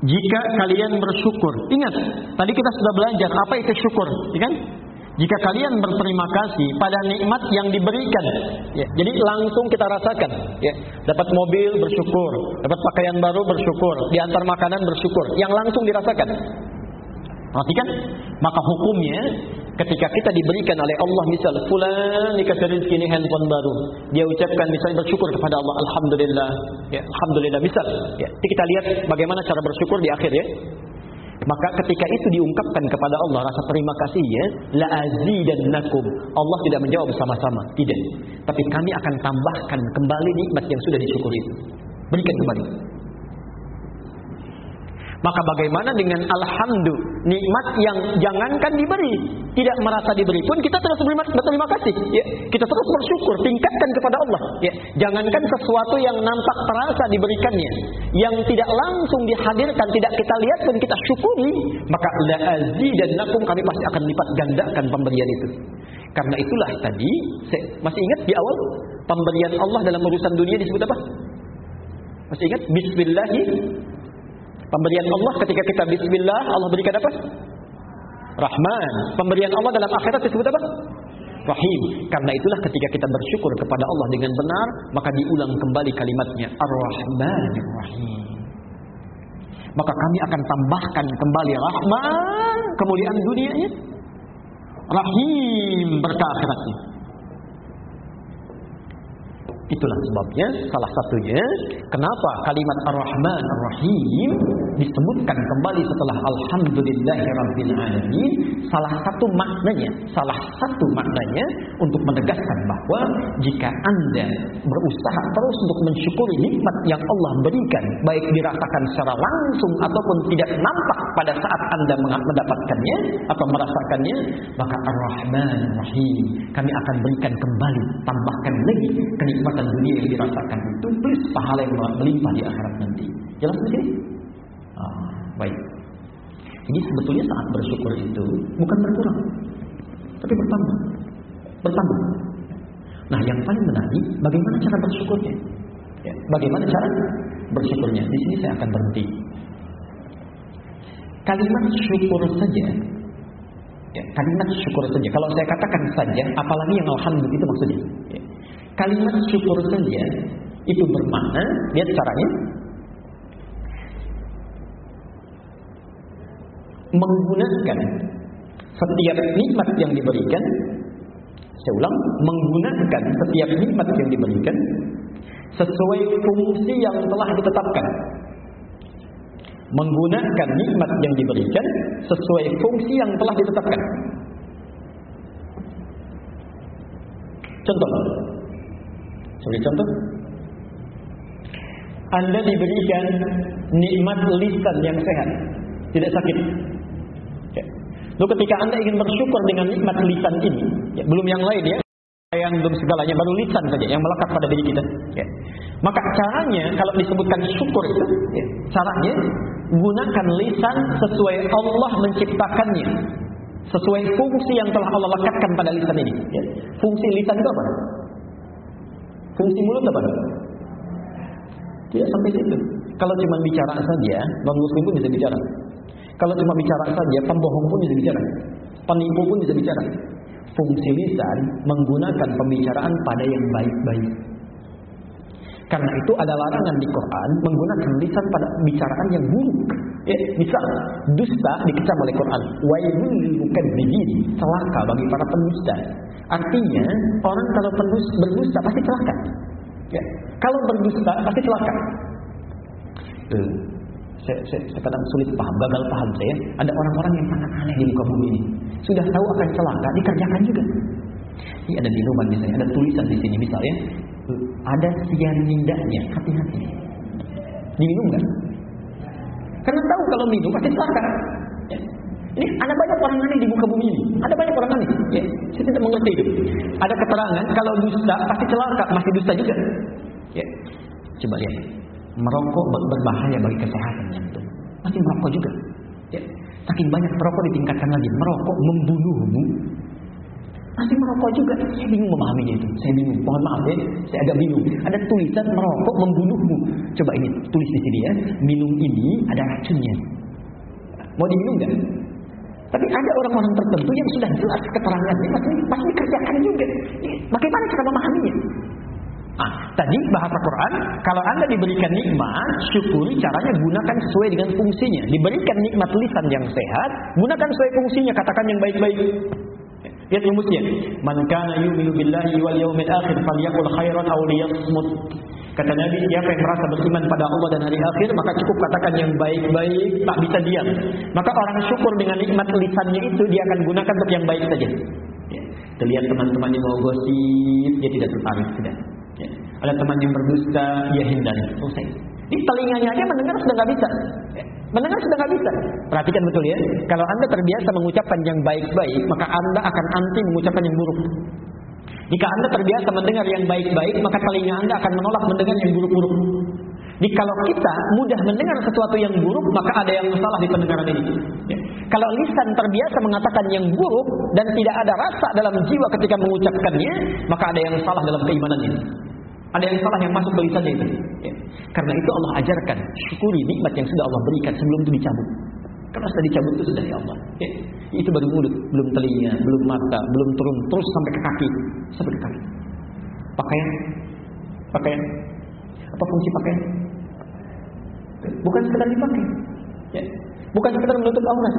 Jika kalian bersyukur. Ingat tadi kita sudah belajar apa itu syukur ya kan jika kalian berterima kasih pada nikmat yang diberikan, ya, jadi langsung kita rasakan, ya, dapat mobil bersyukur, dapat pakaian baru bersyukur, diantar makanan bersyukur, yang langsung dirasakan. Perhatikan, maka hukumnya ketika kita diberikan oleh Allah misal fulan dikasih rezeki ini handphone baru. Dia ucapkan misalnya bersyukur kepada Allah. Alhamdulillah. Ya alhamdulillah misal. Ya kita lihat bagaimana cara bersyukur di akhir ya maka ketika itu diungkapkan kepada Allah rasa terima kasihnya, la azidannakum. Allah tidak menjawab bersama-sama, tidak. Tapi kami akan tambahkan kembali nikmat yang sudah disyukuri itu. Berikan kembali. Maka bagaimana dengan alhamdulillah nikmat yang jangankan diberi, tidak merasa diberi pun kita terus berterima kasih. Ya. Kita terus bersyukur, tingkatkan kepada Allah. Ya. Jangankan sesuatu yang nampak terasa diberikannya, yang tidak langsung dihadirkan, tidak kita lihat pun kita syukuri, maka la dan nakum kami pasti akan lipat gandakan pemberian itu. Karena itulah tadi, saya masih ingat di awal pemberian Allah dalam urusan dunia disebut apa? Masih ingat? Bismillahi Pemberian Allah ketika kita bismillah, Allah berikan apa? Rahman. Pemberian Allah dalam akhirat disebut apa? Rahim. Karena itulah ketika kita bersyukur kepada Allah dengan benar, maka diulang kembali kalimatnya Ar-Rahman Rahim. Maka kami akan tambahkan kembali Rahman kemuliaan dunianya. Rahim berkah akhiratnya. Itulah sebabnya salah satunya kenapa kalimat Ar-Rahman Ar-Rahim disebutkan kembali setelah Alhamdulillahirabbil alamin. Salah satu maknanya, salah satu maknanya untuk menegaskan bahwa jika Anda berusaha terus untuk mensyukuri nikmat yang Allah berikan, baik dirasakan secara langsung ataupun tidak nampak pada saat Anda mendapatkannya atau merasakannya, maka Ar-Rahman Ar-Rahim kami akan berikan kembali, tambahkan lagi kenikmatan kenikmatan dunia yang dirasakan itu plus pahala yang melimpah di akhirat nanti. Jelas begini? Ah, baik. Jadi sebetulnya saat bersyukur itu bukan berkurang, tapi bertambah. Bertambah. Nah, yang paling menarik bagaimana cara bersyukurnya? Ya, bagaimana cara bersyukurnya? Di sini saya akan berhenti. Kalimat syukur saja Ya, kalimat syukur saja. Kalau saya katakan saja, apalagi yang alhamdulillah itu maksudnya. Ya. Kalimat syukur saja itu bermakna, lihat caranya. Menggunakan setiap nikmat yang diberikan saya ulang, menggunakan setiap nikmat yang diberikan sesuai fungsi yang telah ditetapkan. Menggunakan nikmat yang diberikan sesuai fungsi yang telah ditetapkan. Contoh, sebagai contoh, Anda diberikan nikmat lisan yang sehat, tidak sakit. Ya. Lalu ketika Anda ingin bersyukur dengan nikmat lisan ini, ya, belum yang lain ya, yang belum segalanya, baru lisan saja yang melekat pada diri kita. Ya. Maka caranya kalau disebutkan syukur itu, ya, caranya gunakan lisan sesuai Allah menciptakannya, sesuai fungsi yang telah Allah lekatkan pada lisan ini. Ya. Fungsi lisan itu apa? Fungsi mulut apa? Tidak sampai situ. Kalau cuma bicara saja, non muslim pun bisa bicara. Kalau cuma bicara saja, pembohong pun bisa bicara. Penipu pun bisa bicara. Fungsi lisan menggunakan pembicaraan pada yang baik-baik. Karena itu ada larangan di Quran menggunakan lisan pada pembicaraan yang buruk. Ya, misal dusta dikecam oleh Quran. Wailul mukadzibin, celaka bagi para pendusta. Artinya orang kalau berdusta pasti celaka. Ya, kalau berdusta pasti celaka. Saya, saya, saya kadang sulit paham, gagal paham saya. Ada orang-orang yang sangat aneh di muka bumi ini. Sudah tahu akan celaka, dikerjakan juga. Ini ada minuman misalnya, ada tulisan di sini misalnya, ada sianidanya, hati-hati. Diminum nggak? Karena tahu kalau minum pasti celaka. Ya. Ini ada banyak orang aneh di muka bumi ini. Ada banyak orang aneh. Ya, saya tidak mengerti itu. Ada keterangan kalau dusta pasti celaka, masih dusta juga. Ya. Coba lihat. Merokok berbahaya bagi kesehatan jantung. Masih merokok juga. Ya. Saking banyak merokok ditingkatkan lagi. Merokok membunuhmu masih merokok juga. Saya bingung memahaminya itu. Saya bingung. Mohon maaf ya, saya agak bingung. Ada tulisan merokok membunuhmu. Coba ini tulis di sini ya. Minum ini ada racunnya. Mau diminum nggak? Tapi ada orang-orang tertentu yang sudah jelas keterangannya masih masih dikerjakan juga. Bagaimana cara memahaminya? Ah, tadi bahasa Quran, kalau Anda diberikan nikmat, syukuri caranya gunakan sesuai dengan fungsinya. Diberikan nikmat lisan yang sehat, gunakan sesuai fungsinya, katakan yang baik-baik. Lihat rumusnya. Man kana yu'minu billahi wal yawmil akhir falyaqul khairan aw liyasmut. Kata Nabi, siapa yang merasa beriman pada Allah dan hari akhir, maka cukup katakan yang baik-baik, tak bisa diam. Maka orang syukur dengan nikmat lisannya itu, dia akan gunakan untuk yang baik saja. Ya. Terlihat teman-temannya mau gosip, dia tidak tertarik, tidak. Ya. Ada teman yang berdusta, dia hindari. Selesai. Di telinganya aja mendengar sudah nggak bisa. Mendengar sudah nggak bisa. Perhatikan betul ya. Kalau anda terbiasa mengucapkan yang baik-baik, maka anda akan anti mengucapkan yang buruk. Jika anda terbiasa mendengar yang baik-baik, maka telinga anda akan menolak mendengar yang buruk-buruk. Jadi kalau kita mudah mendengar sesuatu yang buruk, maka ada yang salah di pendengaran ini. Ya. Kalau lisan terbiasa mengatakan yang buruk dan tidak ada rasa dalam jiwa ketika mengucapkannya, maka ada yang salah dalam keimanannya. Ada yang salah yang masuk ke lisannya itu. Ya. Karena itu Allah ajarkan syukuri nikmat yang sudah Allah berikan sebelum itu dicabut. Karena sudah dicabut itu dari Allah. Ya. Itu baru mulut, belum telinga, belum mata, belum turun terus sampai ke kaki, sampai ke kaki. Pakaian, pakaian. Apa fungsi pakaian? Bukan sekedar dipakai. Ya. Bukan sekedar menutup aurat.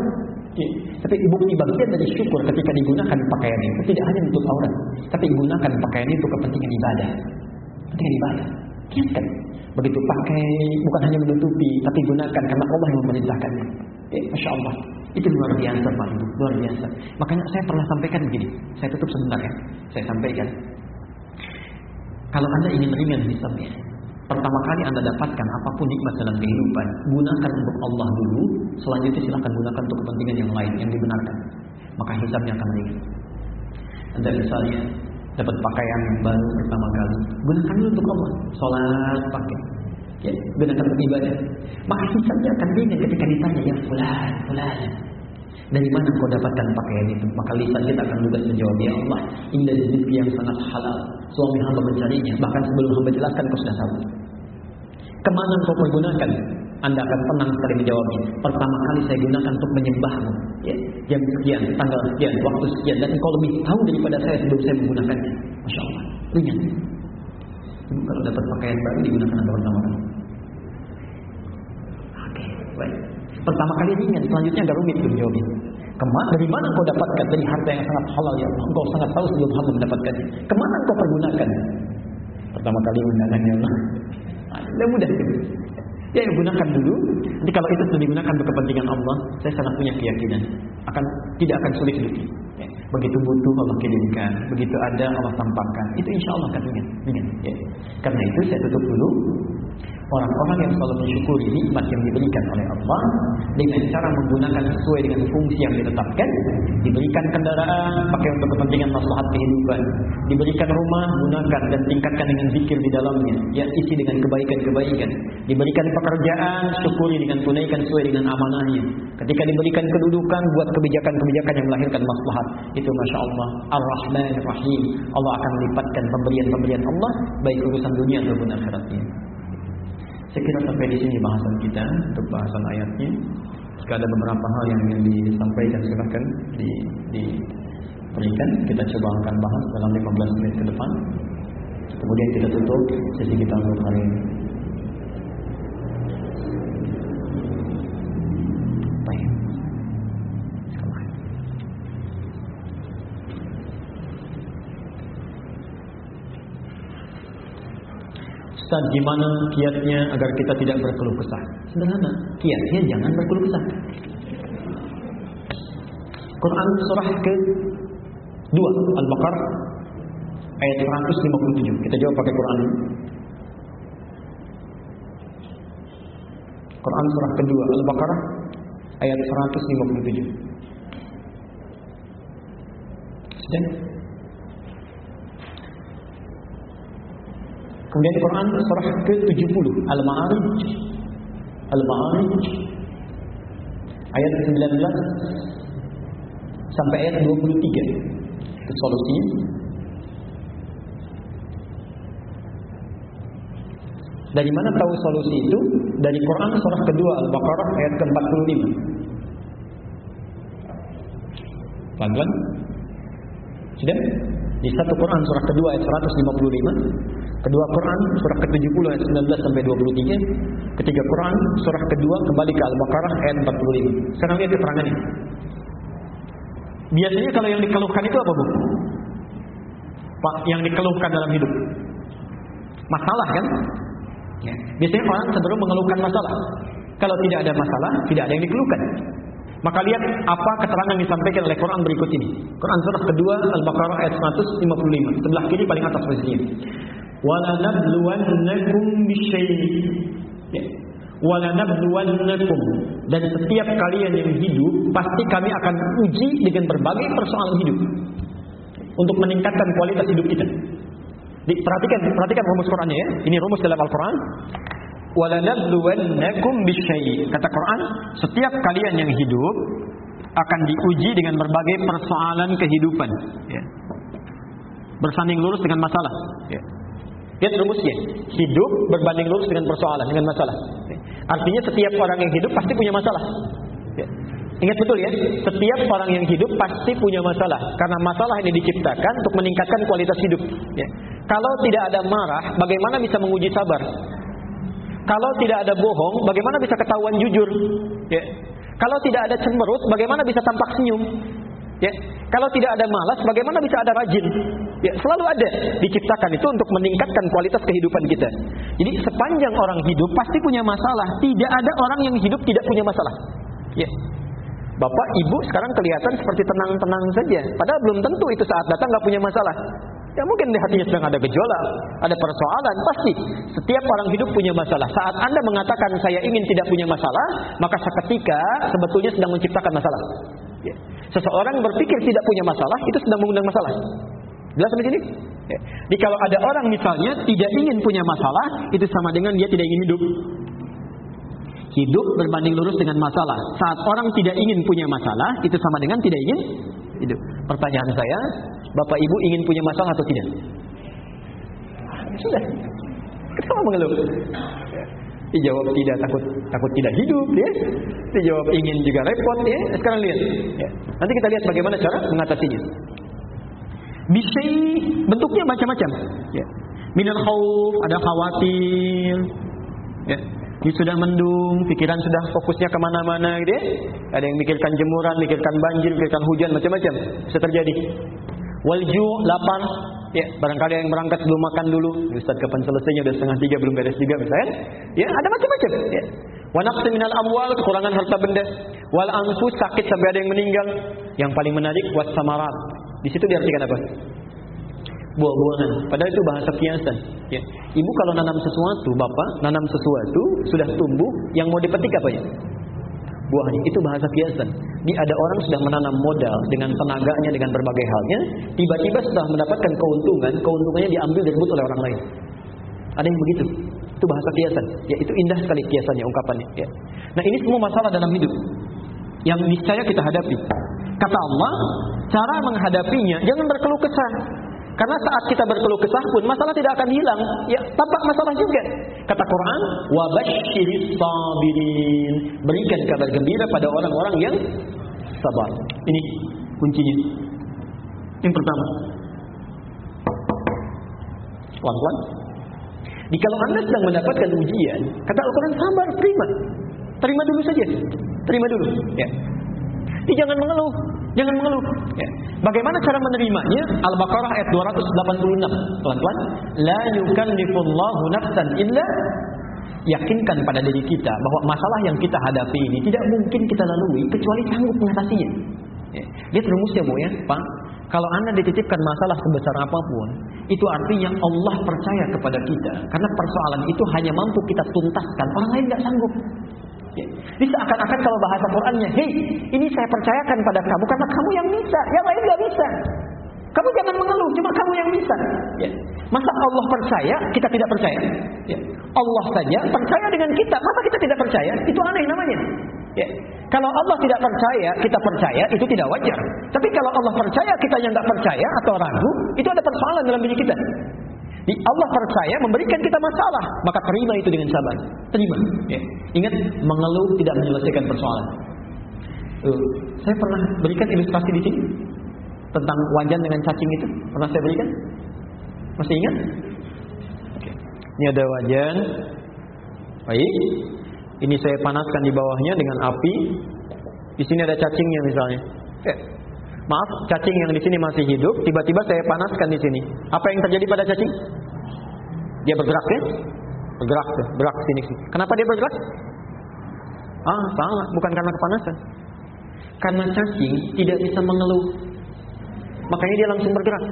Ya. Tapi bukti bagian dari syukur ketika digunakan pakaian itu tidak hanya menutup aurat, tapi gunakan pakaian itu kepentingan ibadah. Kepentingan ibadah. Kiaskan. Begitu pakai bukan hanya menutupi, tapi gunakan karena Allah yang memerintahkannya. Ya, Masya Allah. Itu luar biasa Pak Ibu, luar biasa. Makanya saya pernah sampaikan begini. Saya tutup sebentar ya. Saya sampaikan. Kalau Anda ingin ringan hisabnya, pertama kali Anda dapatkan apa pun nikmat dalam kehidupan, gunakan untuk Allah dulu, selanjutnya silahkan gunakan untuk kepentingan yang lain yang dibenarkan. Maka hisabnya akan ringan. Anda misalnya dapat pakaian yang baru pertama kali, gunakan untuk Allah. Salat pakai. Ya, gunakan untuk ibadah. Maka hisabnya akan ringan ketika ditanya, ya fulan, fulan. Dari mana kau dapatkan pakaian itu? Maka lisan kita akan juga menjawab, Ya Allah, ini dari rezeki yang sangat halal. Suami hamba mencarinya. Bahkan sebelum hamba jelaskan, kau sudah tahu. Ke mana kau pergunakan? Anda akan tenang sekali menjawabnya. Pertama kali saya gunakan untuk menyembahmu. Ya, jam sekian, tanggal sekian, waktu sekian. Dan engkau lebih tahu daripada saya sebelum saya menggunakannya. Masya Allah. Ringan. Ibu kalau dapat pakaian baru digunakan pertama kali. Oke, baik. Pertama kali ringan, selanjutnya agak rumit untuk jawabnya. Ke mana, dari mana kau dapatkan? Dari harta yang sangat halal ya Allah. Engkau sangat tahu sebelum hamba mendapatkannya. Ke mana kau pergunakan? Pertama kali menggunakan ya Allah. Nah, mudah. Ya, gunakan dulu. Nanti kalau itu sudah digunakan untuk kepentingan Allah, saya sangat punya keyakinan akan tidak akan sulit hidup. Ya. Begitu butuh Allah kirimkan, begitu ada Allah tampakkan. Itu insya Allah akan ringan. ringan ya. Karena itu saya tutup dulu. Orang-orang yang selalu mensyukuri nikmat yang diberikan oleh Allah dengan cara menggunakan sesuai dengan fungsi yang ditetapkan, diberikan kendaraan pakai untuk kepentingan maslahat kehidupan, diberikan rumah gunakan dan tingkatkan dengan zikir di dalamnya, ya isi dengan kebaikan-kebaikan, diberikan pekerjaan syukuri dengan tunaikan sesuai dengan amanahnya. Ketika diberikan kedudukan buat kebijakan-kebijakan yang melahirkan maslahat. Itu masya Allah Ar-Rahman Rahim. Allah akan melipatkan pemberian-pemberian Allah baik urusan dunia ataupun akhiratnya. Saya kira sampai di sini bahasan kita untuk bahasan ayatnya. Jika ada beberapa hal yang ingin disampaikan silahkan di, diberikan. Kita coba akan bahas dalam 15 menit ke depan. Kemudian kita tutup sesi kita untuk hari ini. Ustaz, gimana kiatnya agar kita tidak berkeluh kesah? Sederhana, kiatnya jangan berkeluh kesah. Quran surah ke 2 Al-Baqarah ayat 157. Kita jawab pakai Quran. Quran surah kedua Al-Baqarah ayat 157. Sudah? Kemudian Quran surah ke-70 Al-Ma'arij. Al-Ma'arij. Ayat 19 sampai ayat 23 itu solusinya. Dari mana tahu solusi itu? Dari Quran surah kedua Al-Baqarah ayat ke-45 Pelan-pelan. Sudah? Di satu Quran surah kedua ayat 155 Kedua Quran surah ke-70 ayat 19 sampai 23. Ketiga Quran surah kedua kembali ke Al-Baqarah ayat 45. Sekarang lihat keterangannya. Biasanya kalau yang dikeluhkan itu apa, Bu? Pak, yang dikeluhkan dalam hidup. Masalah kan? Ya. Biasanya orang cenderung mengeluhkan masalah. Kalau tidak ada masalah, tidak ada yang dikeluhkan. Maka lihat apa keterangan yang disampaikan oleh Quran berikut ini. Quran surah kedua Al-Baqarah ayat 155. Sebelah kiri paling atas posisinya. Walanabluwannakum Ya. Walanabluwannakum. Dan setiap kalian yang hidup, pasti kami akan uji dengan berbagai persoalan hidup. Untuk meningkatkan kualitas hidup kita. Perhatikan, perhatikan rumus Qurannya ya. Ini rumus dalam Al-Quran. Walanabluwannakum bisyai. Kata Quran, setiap kalian yang hidup akan diuji dengan berbagai persoalan kehidupan, ya. Bersanding lurus dengan masalah, ya. Lihat rumusnya. Hidup berbanding lurus dengan persoalan, dengan masalah. Ya. Artinya setiap orang yang hidup pasti punya masalah. Ya. Ingat betul ya, setiap orang yang hidup pasti punya masalah karena masalah ini diciptakan untuk meningkatkan kualitas hidup. Ya. Kalau tidak ada marah, bagaimana bisa menguji sabar? Kalau tidak ada bohong, bagaimana bisa ketahuan jujur? Ya. Kalau tidak ada cemberut, bagaimana bisa tampak senyum? Ya. Kalau tidak ada malas, bagaimana bisa ada rajin? Ya, selalu ada diciptakan itu untuk meningkatkan kualitas kehidupan kita. Jadi sepanjang orang hidup pasti punya masalah. Tidak ada orang yang hidup tidak punya masalah. Ya. Bapak, ibu sekarang kelihatan seperti tenang-tenang saja. Padahal belum tentu itu saat datang nggak punya masalah. Ya mungkin di hatinya sedang ada gejolak, ada persoalan, pasti. Setiap orang hidup punya masalah. Saat Anda mengatakan saya ingin tidak punya masalah, maka seketika sebetulnya sedang menciptakan masalah. Ya. Seseorang berpikir tidak punya masalah, itu sedang mengundang masalah. Jelas sampai sini? Ya. Jadi kalau ada orang misalnya tidak ingin punya masalah, itu sama dengan dia tidak ingin hidup. Hidup berbanding lurus dengan masalah. Saat orang tidak ingin punya masalah, itu sama dengan tidak ingin hidup. Pertanyaan saya, Bapak Ibu ingin punya masalah atau tidak? Sudah. Kenapa mengeluh? Dijawab tidak takut takut tidak hidup ya. Dijawab ingin juga repot ya. Sekarang lihat. Ya. Nanti kita lihat bagaimana cara mengatasinya. Bisa bentuknya macam-macam. Ya. Minal khauf, ada khawatir. Ya. Ini sudah mendung, pikiran sudah fokusnya ke mana-mana gitu ya. Ada yang mikirkan jemuran, mikirkan banjir, mikirkan hujan, macam-macam. Bisa terjadi. Walju, lapar. Ya, barangkali yang berangkat belum makan dulu. Ustaz kapan selesainya? Udah setengah tiga, belum beres juga misalnya. Ya, ada macam-macam. Ya. Wa minal amwal, kekurangan harta benda. Wal anfus, sakit sampai ada yang meninggal. Yang paling menarik, was samarat. Di situ diartikan apa? Buah-buahan. Padahal itu bahasa kiasan. Ya. Ibu kalau nanam sesuatu, bapak nanam sesuatu sudah tumbuh, yang mau dipetik apa ya? Buahnya itu bahasa kiasan. Di ada orang sudah menanam modal dengan tenaganya, dengan berbagai halnya, tiba-tiba setelah mendapatkan keuntungan, keuntungannya diambil direbut oleh orang lain. Ada yang begitu. Itu bahasa kiasan. Ya, itu indah sekali kiasannya, ungkapannya. Ya. Nah, ini semua masalah dalam hidup yang niscaya kita hadapi. Kata Allah, cara menghadapinya jangan berkeluh kesah. Karena saat kita berkeluh kesah pun masalah tidak akan hilang. Ya, tampak masalah juga. Kata Quran, "Wa sabirin." Berikan kabar gembira pada orang-orang yang sabar. Ini kuncinya. Yang pertama. Pelan-pelan. Di kalau Anda sedang mendapatkan ujian, kata Al-Quran sabar, terima. Terima dulu saja. Terima dulu. Ya. Jadi jangan mengeluh. Jangan mengeluh. Ya. Bagaimana cara menerimanya? Al-Baqarah ayat 286. Pelan-pelan. La yukallifullahu nafsan illa yakinkan pada diri kita bahwa masalah yang kita hadapi ini tidak mungkin kita lalui kecuali sanggup mengatasinya. Ya. Lihat rumusnya Bu ya, Pak. Kalau Anda dititipkan masalah sebesar apa pun, itu artinya Allah percaya kepada kita. Karena persoalan itu hanya mampu kita tuntaskan, orang lain nggak sanggup. Ya. Jadi seakan-akan kalau bahasa Qurannya, hei, ini saya percayakan pada kamu karena kamu yang bisa, yang lain nggak bisa. Kamu jangan mengeluh, cuma kamu yang bisa. Ya. Masa Allah percaya, kita tidak percaya? Ya. Allah saja percaya dengan kita, masa kita tidak percaya? Itu aneh namanya. Ya. Kalau Allah tidak percaya, kita percaya, itu tidak wajar. Tapi kalau Allah percaya, kita yang nggak percaya atau ragu, itu ada persoalan dalam diri kita. Allah percaya memberikan kita masalah, maka terima itu dengan sabar. Terima. Ya. Ingat, mengeluh tidak menyelesaikan persoalan. Uh, saya pernah berikan ilustrasi di sini tentang wajan dengan cacing itu. Pernah saya berikan? Masih ingat? Ini ada wajan. Baik. Ini saya panaskan di bawahnya dengan api. Di sini ada cacingnya misalnya. Oke. Maaf, cacing yang di sini masih hidup, tiba-tiba saya panaskan di sini. Apa yang terjadi pada cacing? Dia bergerak ya? Bergerak bergerak sini sini. Kenapa dia bergerak? Ah, salah, bukan karena kepanasan. Karena cacing tidak bisa mengeluh. Makanya dia langsung bergerak.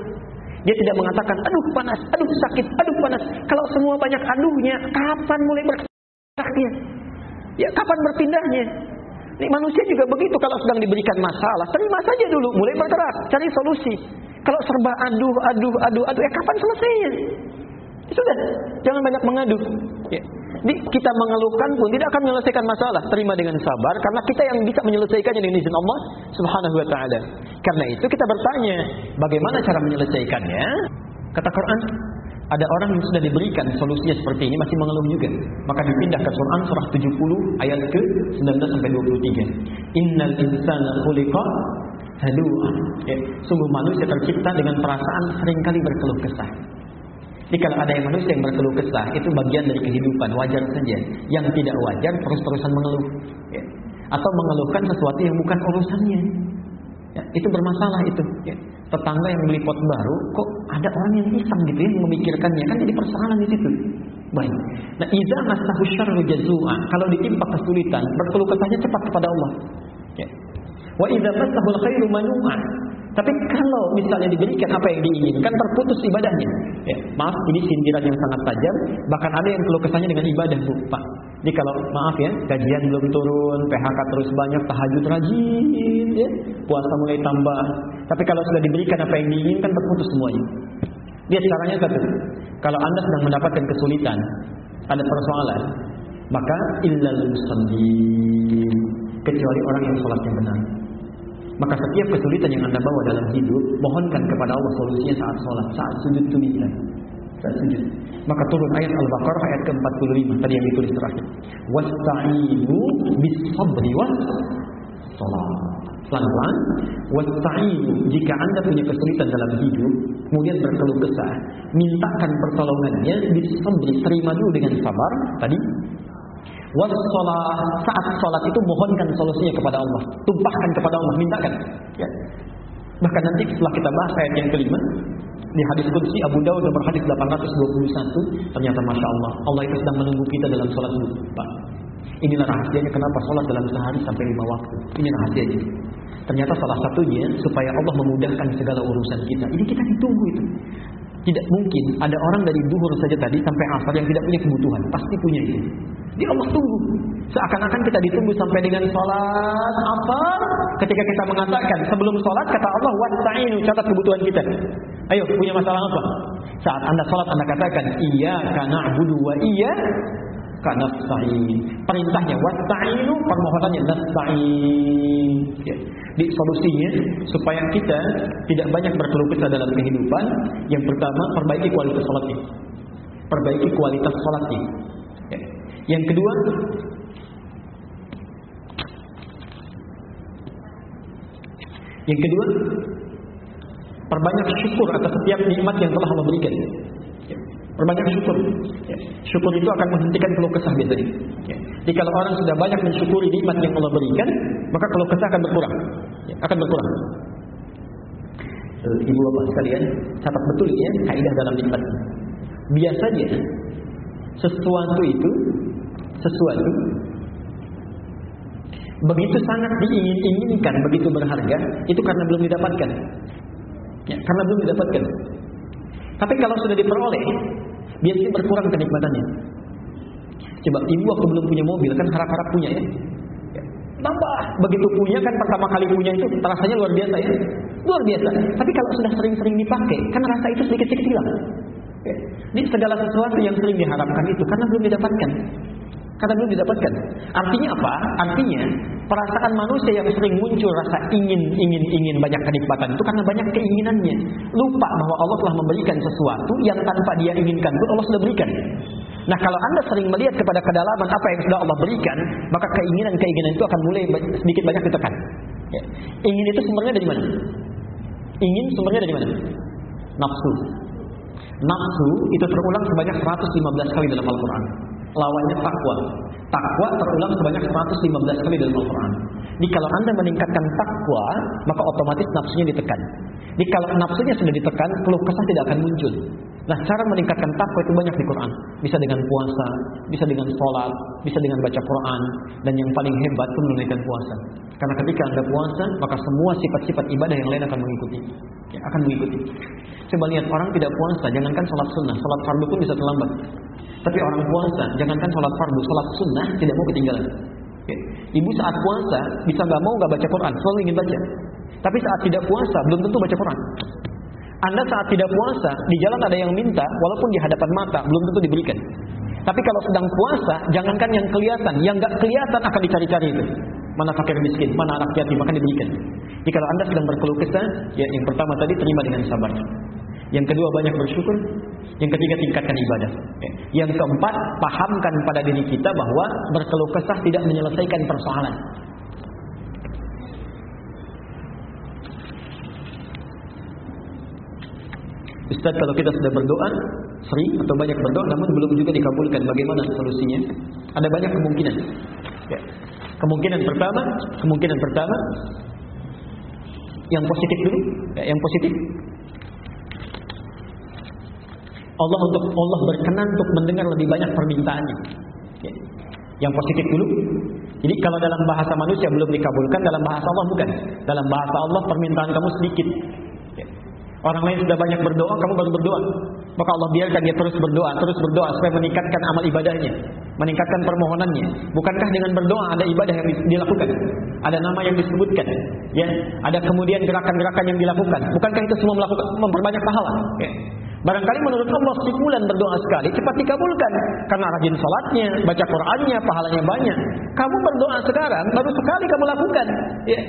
Dia tidak mengatakan, aduh panas, aduh sakit, aduh panas. Kalau semua banyak aduhnya, kapan mulai bergerak dia? Ya kapan berpindahnya? Ini manusia juga begitu kalau sedang diberikan masalah, terima saja dulu, mulai bergerak, cari solusi. Kalau serba aduh, aduh, aduh, aduh, ya kapan selesainya? Ya sudah, jangan banyak mengadu. Ya. Jadi kita mengeluhkan pun tidak akan menyelesaikan masalah. Terima dengan sabar karena kita yang bisa menyelesaikannya dengan izin Allah Subhanahu wa taala. Karena itu kita bertanya, bagaimana cara menyelesaikannya? Kata Quran, ada orang yang sudah diberikan solusinya seperti ini masih mengeluh juga. Maka dipindah ke Quran surah 70 ayat ke 19 sampai 23. Innal insana khuliqa halu'a. Ya, sungguh manusia tercipta dengan perasaan sering kali berkeluh kesah. Jadi kalau ada yang manusia yang berkeluh kesah itu bagian dari kehidupan, wajar saja. Yang tidak wajar terus-terusan mengeluh. Ya. Atau mengeluhkan sesuatu yang bukan urusannya. Ya, itu bermasalah itu. Ya. Tetangga yang beli pot baru, kok ada orang yang iseng gitu ya memikirkannya kan jadi persoalan di situ. Baik. Nah, idza masahu syarru jazua, kalau ditimpa kesulitan, berkeluh kesahnya cepat kepada Allah. Ya. Wa idza masahu khairu manu'a, tapi kalau misalnya diberikan apa yang diinginkan terputus ibadahnya. Ya, maaf ini sindiran yang sangat tajam, bahkan ada yang keluh kesahnya dengan ibadah, Bu, Pak. Jadi kalau maaf ya, gajian belum turun, PHK terus banyak, tahajud rajin, ya, puasa mulai tambah. Tapi kalau sudah diberikan apa yang diinginkan terputus semuanya. Lihat caranya satu. Kalau Anda sedang mendapatkan kesulitan, ada persoalan, maka illal musallin, kecuali orang yang sholatnya benar. Maka setiap kesulitan yang anda bawa dalam hidup, mohonkan kepada Allah solusinya saat sholat, saat sujud minta. Saat sujud. Maka turun ayat Al-Baqarah ayat ke-45 tadi yang ditulis terakhir. Wasta'inu bis-sabri was sholat. Pelan-pelan. Wasta'inu jika anda punya kesulitan dalam hidup, kemudian berkeluh kesah, mintakan pertolongannya bis-sabri, terima dulu dengan sabar. Tadi Wassalah saat sholat itu mohonkan solusinya kepada Allah, tumpahkan kepada Allah, mintakan. Ya. Bahkan nanti setelah kita bahas ayat yang kelima di hadis Qudsi Abu Dawud nomor hadis 821 ternyata masya Allah Allah itu sedang menunggu kita dalam sholat Pak. Inilah rahasianya kenapa sholat dalam sehari sampai lima waktu. Ini rahasianya. Ternyata salah satunya supaya Allah memudahkan segala urusan kita. Ini kita ditunggu itu. Tidak mungkin ada orang dari duhur saja tadi sampai asar yang tidak punya kebutuhan. Pasti punya itu. Di Allah tunggu. Seakan-akan kita ditunggu sampai dengan sholat asar. Ketika kita mengatakan sebelum sholat kata Allah wasta'inu catat kebutuhan kita. Ayo punya masalah apa? Saat anda sholat anda katakan iya karena abudu wa iya karena. Perintahnya wasta'inu, permohonannya nasta'in. Ya. Di solusinya supaya kita tidak banyak berkeluh kesah dalam kehidupan, yang pertama perbaiki kualitas salatnya. Perbaiki kualitas salatnya. Ya. Yang kedua, yang kedua, perbanyak syukur atas setiap nikmat yang telah Allah berikan. Berbanyak syukur. Ya. Syukur itu akan menghentikan keluh kesah biasanya. Ya. Jadi kalau orang sudah banyak mensyukuri nikmat yang Allah berikan, maka keluh kesah akan berkurang. Ya. Akan berkurang. Uh, Ibu bapak sekalian, catat betul ya kaidah dalam nikmat. Biasanya sesuatu itu sesuatu begitu sangat diingin-inginkan, begitu berharga, itu karena belum didapatkan. Ya, karena belum didapatkan. Tapi kalau sudah diperoleh, biasanya berkurang kenikmatannya. Coba ibu waktu belum punya mobil kan harap-harap punya ya. ya. Tambah begitu punya kan pertama kali punya itu rasanya luar biasa ya. Luar biasa. Tapi kalau sudah sering-sering dipakai, kan rasa itu sedikit-sedikit hilang. Ya. Ini segala sesuatu yang sering diharapkan itu karena belum didapatkan. Karena belum didapatkan. Artinya apa? Artinya perasaan manusia yang sering muncul rasa ingin, ingin, ingin banyak kenikmatan itu karena banyak keinginannya. Lupa bahwa Allah telah memberikan sesuatu yang tanpa dia inginkan pun Allah sudah berikan. Nah kalau anda sering melihat kepada kedalaman apa yang sudah Allah berikan, maka keinginan-keinginan itu akan mulai sedikit banyak ditekan. Ya. Ingin itu sumbernya dari mana? Ingin sumbernya dari mana? Nafsu. Nafsu itu terulang sebanyak 115 kali dalam Al-Quran lawannya takwa. Takwa terulang sebanyak 115 kali dalam Al-Quran. Jadi kalau anda meningkatkan takwa, maka otomatis nafsunya ditekan. Jadi kalau nafsunya sudah ditekan, keluh kesah tidak akan muncul. Nah, cara meningkatkan takwa itu banyak di Quran. Bisa dengan puasa, bisa dengan sholat, bisa dengan baca Quran, dan yang paling hebat itu menunaikan puasa. Karena ketika anda puasa, maka semua sifat-sifat ibadah yang lain akan mengikuti. Ya, akan mengikuti. Coba lihat orang tidak puasa, jangankan sholat sunnah, sholat fardu pun bisa terlambat. Tapi orang puasa, jangankan sholat fardu, sholat sunnah tidak mau ketinggalan. Ibu saat puasa bisa nggak mau nggak baca Quran, selalu ingin baca. Tapi saat tidak puasa belum tentu baca Quran. Anda saat tidak puasa di jalan ada yang minta, walaupun di hadapan mata belum tentu diberikan. Tapi kalau sedang puasa, jangankan yang kelihatan, yang nggak kelihatan akan dicari-cari itu. Mana fakir miskin, mana anak yatim, akan diberikan. Kalau Anda sedang berkeluh kesah, ya yang pertama tadi terima dengan sabar. Yang kedua banyak bersyukur. Yang ketiga tingkatkan ibadah. Ya. Yang keempat pahamkan pada diri kita bahwa berkeluh kesah tidak menyelesaikan persoalan. Ustaz kalau kita sudah berdoa sering atau banyak berdoa namun belum juga dikabulkan bagaimana solusinya? Ada banyak kemungkinan. Ya. Kemungkinan pertama, kemungkinan pertama yang positif dulu, ya, yang positif Allah untuk Allah berkenan untuk mendengar lebih banyak permintaannya. Ya. Yang positif dulu. Jadi kalau dalam bahasa manusia belum dikabulkan, dalam bahasa Allah bukan. Dalam bahasa Allah permintaan kamu sedikit. Ya. Orang lain sudah banyak berdoa, kamu baru berdoa. Maka Allah biarkan dia terus berdoa, terus berdoa supaya meningkatkan amal ibadahnya, meningkatkan permohonannya. Bukankah dengan berdoa ada ibadah yang dilakukan? Ada nama yang disebutkan, ya. Ada kemudian gerakan-gerakan yang dilakukan. Bukankah itu semua melakukan memperbanyak pahala? Ya. Barangkali menurut Allah si bulan berdoa sekali cepat dikabulkan karena rajin salatnya, baca Qur'annya, pahalanya banyak. Kamu berdoa sekarang baru sekali kamu lakukan. Ya.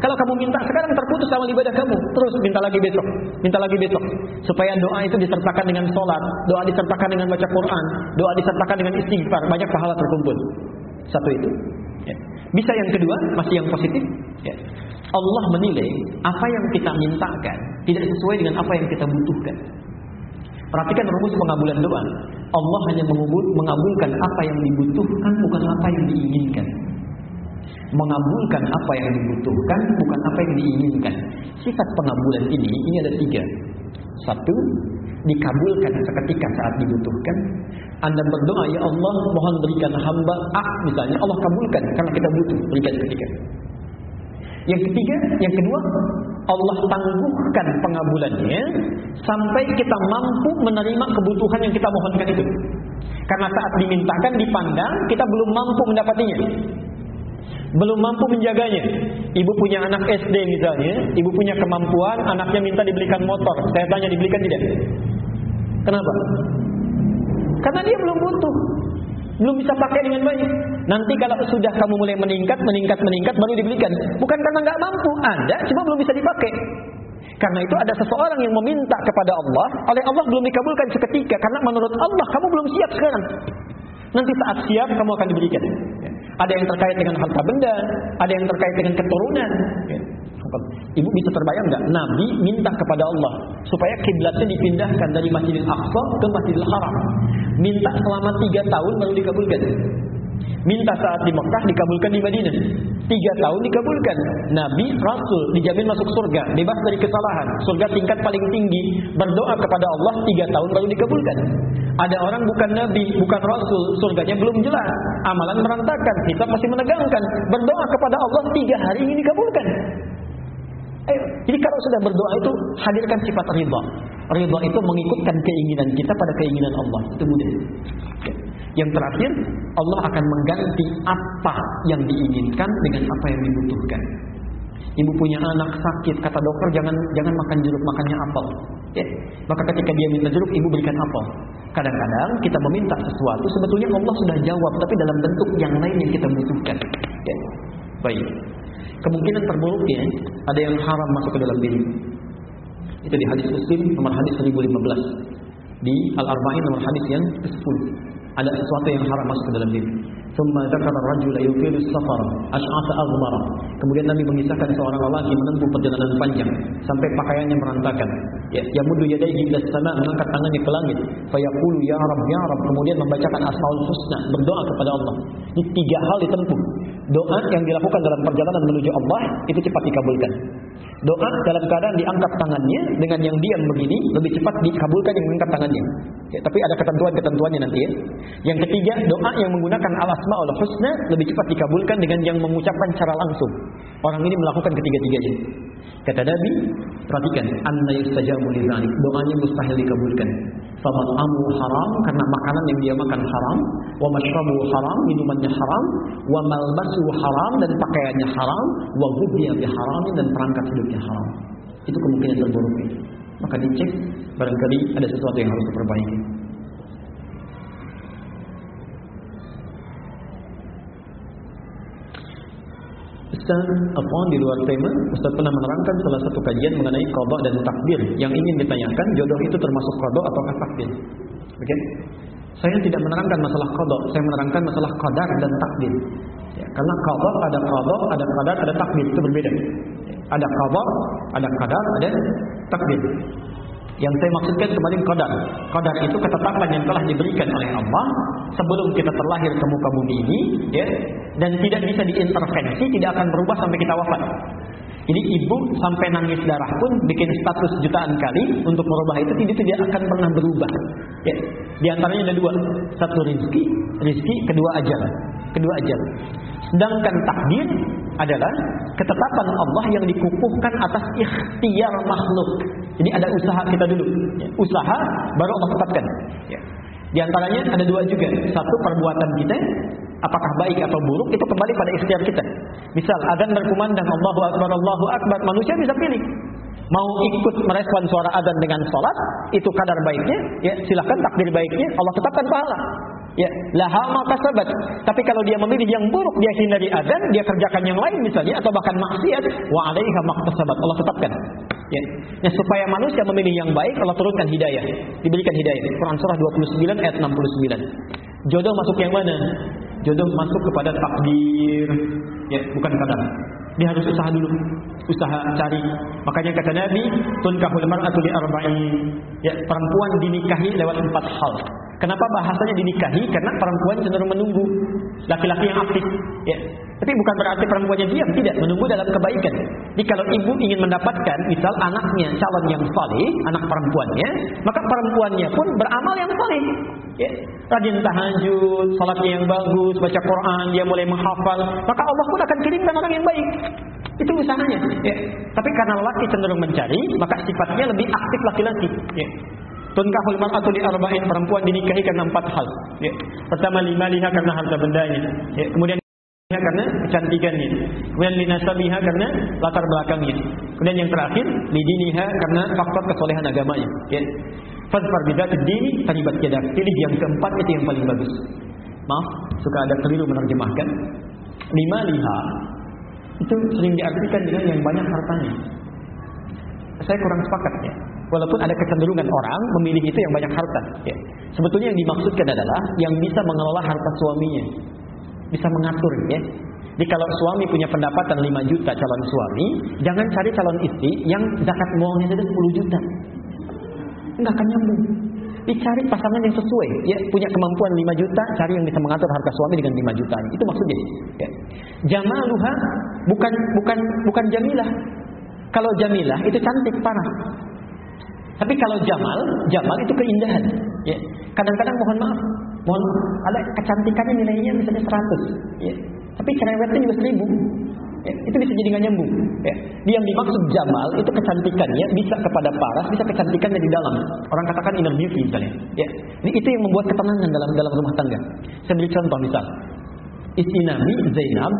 Kalau kamu minta sekarang terputus sama ibadah kamu, terus minta lagi besok, minta lagi besok. Supaya doa itu disertakan dengan salat, doa disertakan dengan baca Quran, doa disertakan dengan istighfar, banyak pahala terkumpul. Satu itu. Ya. Bisa yang kedua, masih yang positif. Ya. Allah menilai apa yang kita mintakan tidak sesuai dengan apa yang kita butuhkan. Perhatikan rumus pengabulan doa. Allah hanya mengabulkan apa yang dibutuhkan, bukan apa yang diinginkan. Mengabulkan apa yang dibutuhkan, bukan apa yang diinginkan. Sifat pengabulan ini, ini ada tiga. Satu, dikabulkan seketika saat dibutuhkan. Anda berdoa, ya Allah, mohon berikan hamba A, misalnya Allah kabulkan karena kita butuh, berikan seketika. Yang ketiga, yang kedua, Allah tangguhkan pengabulannya sampai kita mampu menerima kebutuhan yang kita mohonkan itu. Karena saat dimintakan dipandang kita belum mampu mendapatinya. Belum mampu menjaganya. Ibu punya anak SD misalnya, ibu punya kemampuan, anaknya minta dibelikan motor. Saya tanya dibelikan tidak? Kenapa? Karena dia belum butuh belum bisa pakai dengan baik. Nanti kalau sudah kamu mulai meningkat, meningkat, meningkat, baru dibelikan. Bukan karena nggak mampu, Anda cuma belum bisa dipakai. Karena itu ada seseorang yang meminta kepada Allah, oleh Allah belum dikabulkan seketika. Karena menurut Allah kamu belum siap sekarang. Nanti saat siap kamu akan diberikan. Ada yang terkait dengan harta benda, ada yang terkait dengan keturunan. Ibu bisa terbayang nggak? Nabi minta kepada Allah supaya kiblatnya dipindahkan dari Masjidil Aqsa ke Masjidil Haram. Minta selama tiga tahun baru dikabulkan. Minta saat di Mekah dikabulkan di Madinah. Tiga tahun dikabulkan. Nabi, Rasul dijamin masuk surga, bebas dari kesalahan. Surga tingkat paling tinggi. Berdoa kepada Allah tiga tahun baru dikabulkan. Ada orang bukan Nabi, bukan Rasul, surganya belum jelas. Amalan merantakan, kita masih menegangkan. Berdoa kepada Allah tiga hari ini dikabulkan. Ayo, jadi kalau sudah berdoa itu hadirkan sifat ridha. Ridha itu mengikutkan keinginan kita pada keinginan Allah. Itu mudah. Ya. Yang terakhir, Allah akan mengganti apa yang diinginkan dengan apa yang dibutuhkan. Ibu punya anak sakit, kata dokter jangan jangan makan jeruk, makannya apel. Ya. Maka ketika dia minta jeruk, ibu berikan apel. Kadang-kadang kita meminta sesuatu, sebetulnya Allah sudah jawab, tapi dalam bentuk yang lain yang kita butuhkan. Ya. Baik. Kemungkinan terburuknya ada yang haram masuk ke dalam diri. Itu di hadis Muslim nomor hadis 1015. Di Al-Arba'in nomor hadis yang ke-10. Ada sesuatu yang haram masuk ke dalam diri. Dzakara ar-rajul yuqilu as-safar ash'atha aghbara. Kemudian Nabi mengisahkan seorang lelaki menempuh perjalanan panjang sampai pakaiannya merantakan. Ya, yamuddu yadayhi ila sama mengangkat tangannya ke langit. Fayaqulu ya Rabb ya Rabb kemudian membacakan asmaul husna, berdoa kepada Allah. Ini tiga hal ditempuh. Doa yang dilakukan dalam perjalanan menuju Allah itu cepat dikabulkan. Doa dalam keadaan diangkat tangannya dengan yang diam begini lebih cepat dikabulkan yang mengangkat tangannya. Ya, tapi ada ketentuan-ketentuannya nanti ya. Yang ketiga, doa yang menggunakan al-asmaul husna lebih cepat dikabulkan dengan yang mengucapkan secara langsung. Orang ini melakukan ketiga-tiganya. Kata Nabi, perhatikan, anna yustajabu li Doanya mustahil dikabulkan Famat'amu haram karena makanan yang dia makan haram, wa mashrabu haram, minumannya haram, wa malbasu haram dan pakaiannya haram, wa ghudhiya bi haram dan perangkat hidupnya haram. Itu kemungkinan terburuk. Maka dicek barangkali ada sesuatu yang harus diperbaiki. Ustaz Afwan di luar tema Ustaz pernah menerangkan salah satu kajian mengenai kodok dan takdir. Yang ingin ditanyakan jodoh itu termasuk kodok atau takdir? Oke? Okay? Saya tidak menerangkan masalah kodok Saya menerangkan masalah qadar dan takdir. Ya, Karena kodok ada kodok, ada qadar, ada takdir Itu berbeda. Ada kodok, ada qadar, ada takdir yang saya maksudkan kembali qadar. Qadar itu ketetapan yang telah diberikan oleh Allah sebelum kita terlahir ke muka bumi ini, ya, dan tidak bisa diintervensi, tidak akan berubah sampai kita wafat. Jadi ibu sampai nangis darah pun bikin status jutaan kali untuk merubah itu tidak tidak akan pernah berubah. Ya. Di antaranya ada dua, satu rizki, rizki, kedua ajal, kedua ajal. Sedangkan takdir adalah ketetapan Allah yang dikukuhkan atas ikhtiar makhluk. Jadi ada usaha kita dulu. Ya. Usaha baru Allah tetapkan. Ya. Di antaranya ada dua juga. Satu perbuatan kita, apakah baik atau buruk itu kembali pada ikhtiar kita. Misal adzan berkumandang Allahu Akbar Allahu Akbar, manusia bisa pilih. Mau ikut merespon suara adzan dengan sholat, itu kadar baiknya, ya silahkan takdir baiknya, Allah tetapkan pahala. Ya, laha ma kasabat. Tapi kalau dia memilih yang buruk, dia hindari adzan, dia kerjakan yang lain misalnya atau bahkan maksiat, wa 'alaiha maktasabat. Allah tetapkan. Ya. ya. supaya manusia memilih yang baik, Allah turunkan hidayah. Diberikan hidayah. Quran surah 29 ayat 69. Jodoh masuk yang mana? Jodoh masuk kepada takdir. Ya, bukan kadar. Dia harus usaha dulu. Usaha cari. Makanya kata Nabi, tunkahul mar'atu li arba'in. Ya, perempuan dinikahi lewat empat hal. Kenapa bahasanya dinikahi? Karena perempuan cenderung menunggu laki-laki yang aktif. Ya. Tapi bukan berarti perempuannya diam, tidak menunggu dalam kebaikan. Jadi kalau ibu ingin mendapatkan misal anaknya calon yang saleh, anak perempuannya, maka perempuannya pun beramal yang saleh. Ya. Rajin tahajud, salatnya yang bagus, baca Quran, dia mulai menghafal, maka Allah pun akan kirimkan orang yang baik. Itu usahanya. Ya. Tapi karena laki cenderung mencari, maka sifatnya lebih aktif laki-laki. Ya. Tunkahul mar'atu li perempuan dinikahi karena empat hal. Ya. Pertama lima liha karena harta bendanya. Ya. Kemudian karena kecantikannya. Kemudian linasabiha karena latar belakangnya. Kemudian yang terakhir lidiniha karena faktor kesolehan agamanya. Ya. Fadfar bidat dini taribat yadak. Pilih yang keempat itu yang paling bagus. Maaf, suka ada keliru menerjemahkan. Lima liha itu sering diartikan dengan yang banyak hartanya. Saya kurang sepakat ya. Walaupun ada kecenderungan orang memilih itu yang banyak harta. Ya. Sebetulnya yang dimaksudkan adalah yang bisa mengelola harta suaminya. Bisa mengatur ya. Jadi kalau suami punya pendapatan 5 juta calon suami, jangan cari calon istri yang zakat mualnya saja 10 juta. Enggak akan nyambung. Dicari pasangan yang sesuai, ya punya kemampuan 5 juta, cari yang bisa mengatur harta suami dengan 5 juta. Itu maksudnya. Ya. Jamaluha bukan bukan bukan jamilah. Kalau jamilah itu cantik parah. Tapi kalau jamal, jamal itu keindahan. Ya. Kadang-kadang mohon maaf, mohon ada kecantikannya nilainya misalnya 100. Ya. Tapi cerewetnya juga 1000. Ya, itu bisa jadi nggak nyambung. Ya. Yang dimaksud jamal itu kecantikannya bisa kepada paras, bisa kecantikannya di dalam. Orang katakan inner beauty misalnya. Ya. Jadi itu yang membuat ketenangan dalam dalam rumah tangga. Saya beri contoh misal. Istri Nabi Zainab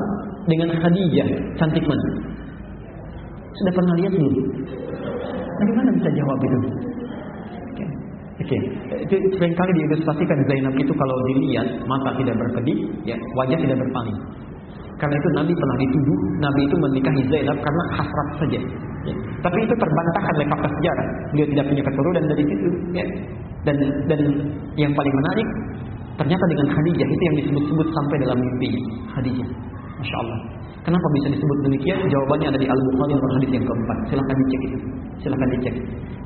dengan Khadijah cantik mana? Sudah pernah lihat belum? Bagaimana bisa jawab itu? Oke, okay. itu sering kali diilustrasikan Zainab itu kalau dilihat mata tidak berkedip, ya wajah tidak berpaling. Karena itu Nabi pernah dituduh, Nabi itu menikahi Zainab karena hasrat saja. Ya. Tapi itu terbantahkan oleh fakta sejarah. Dia tidak punya keturunan dari situ. Ya. Dan dan yang paling menarik, ternyata dengan Khadijah itu yang disebut-sebut sampai dalam mimpi Khadijah. Masya Allah. Kenapa bisa disebut demikian? Jawabannya ada di Al-Bukhari nomor hadis yang keempat. Silahkan dicek itu. Silahkan dicek.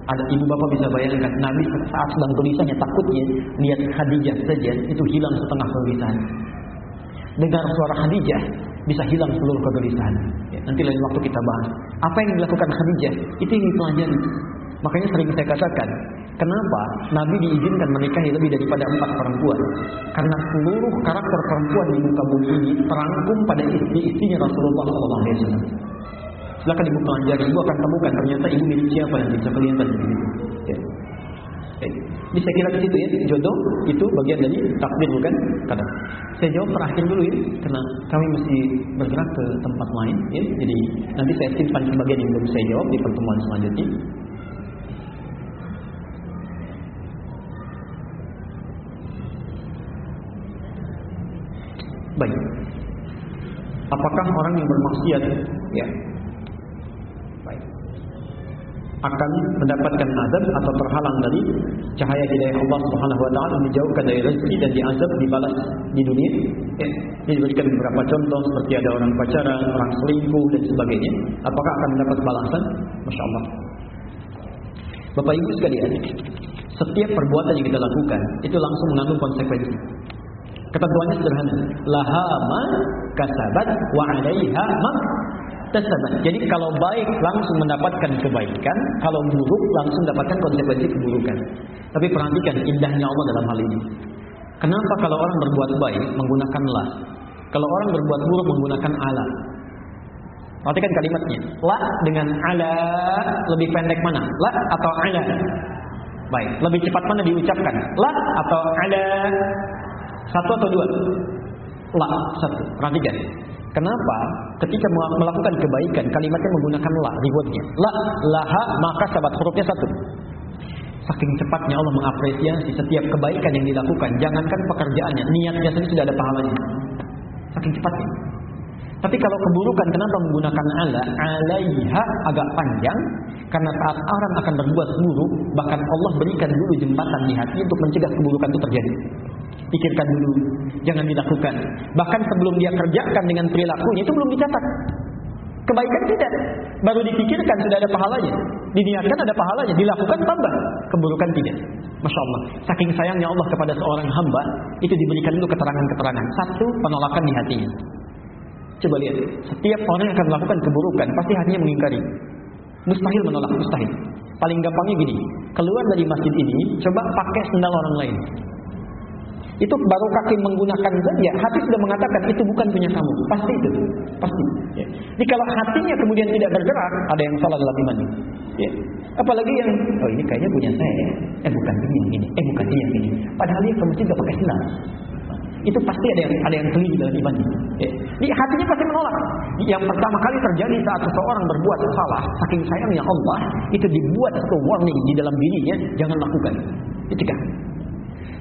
Ada ibu bapak bisa bayangkan Nabi saat sedang gelisahnya takutnya lihat Khadijah saja itu hilang setengah kegelisahan. Dengar suara Khadijah bisa hilang seluruh kegelisahan. Ya, nanti lain waktu kita bahas. Apa yang dilakukan Khadijah itu yang dipelajari. Makanya sering saya katakan, kenapa Nabi diizinkan menikahi lebih daripada empat perempuan? Karena seluruh karakter perempuan di muka bumi ini terangkum pada istri-istrinya Rasulullah SAW. Silakan ibu pelajari, ibu akan temukan ternyata ibu milik siapa nanti bisa kelihatan begitu. Ya. Eh, Bisa kira ke situ ya, jodoh itu bagian dari takdir bukan kadang. Saya jawab terakhir dulu ya, karena kami mesti bergerak ke tempat lain ya. Jadi nanti saya simpan sebagian yang belum saya jawab di pertemuan selanjutnya. Baik. Apakah orang yang bermaksiat? Ya. Baik. Akan mendapatkan azab atau terhalang dari cahaya hidayah Allah Subhanahu wa taala dijauhkan dari rezeki dan diazab dibalas di dunia? Ya. Diberikan beberapa contoh seperti ada orang pacaran, orang selingkuh dan sebagainya. Apakah akan mendapat balasan? Masya Allah. Bapak Ibu sekalian setiap perbuatan yang kita lakukan itu langsung mengandung konsekuensi Ketentuannya sederhana. Laha ma kasabat wa 'alaiha ma tasabat. Jadi kalau baik langsung mendapatkan kebaikan, kalau buruk langsung mendapatkan konsekuensi keburukan. Tapi perhatikan indahnya Allah dalam hal ini. Kenapa kalau orang berbuat baik menggunakan la? Kalau orang berbuat buruk menggunakan ala? Perhatikan kalimatnya. La dengan ala lebih pendek mana? La atau ala? Baik, lebih cepat mana diucapkan? La atau ala? Satu atau dua? La, satu. Perhatikan. Kenapa ketika melakukan kebaikan kalimatnya menggunakan la rewardnya? La, laha, maka sahabat hurufnya satu. Saking cepatnya Allah mengapresiasi setiap kebaikan yang dilakukan. Jangankan pekerjaannya, niatnya sendiri sudah ada pahalanya. Saking cepatnya. Tapi kalau keburukan kenapa menggunakan ala? Alaiha agak panjang karena saat orang akan berbuat buruk, bahkan Allah berikan dulu jembatan di hati untuk mencegah keburukan itu terjadi. Pikirkan dulu, jangan dilakukan. Bahkan sebelum dia kerjakan dengan perilakunya itu belum dicatat. Kebaikan tidak, baru dipikirkan sudah ada pahalanya. Diniatkan ada pahalanya, dilakukan tambah. Keburukan tidak. Masya Allah. Saking sayangnya Allah kepada seorang hamba, itu diberikan dulu keterangan-keterangan. Satu, penolakan di hatinya. Coba lihat, setiap orang yang akan melakukan keburukan, pasti hatinya mengingkari. Mustahil menolak, mustahil. Paling gampangnya gini, keluar dari masjid ini, coba pakai sendal orang lain. Itu baru kaki menggunakan saja, hati sudah mengatakan itu bukan punya kamu. Pasti itu, pasti. Ya. Jadi kalau hatinya kemudian tidak bergerak, ada yang salah dalam iman. Ya. Apalagi yang, oh ini kayaknya punya saya. Eh bukan ini yang ini, eh bukan ini yang ini. Padahal dia ke masjid gak pakai sendal. Itu pasti ada yang ada yang keliru dalam imannya. Ya. Jadi hatinya pasti menolak. Yang pertama kali terjadi saat seseorang berbuat salah, saking sayangnya Allah, itu dibuat satu warning di dalam dirinya, jangan lakukan. Dicegah.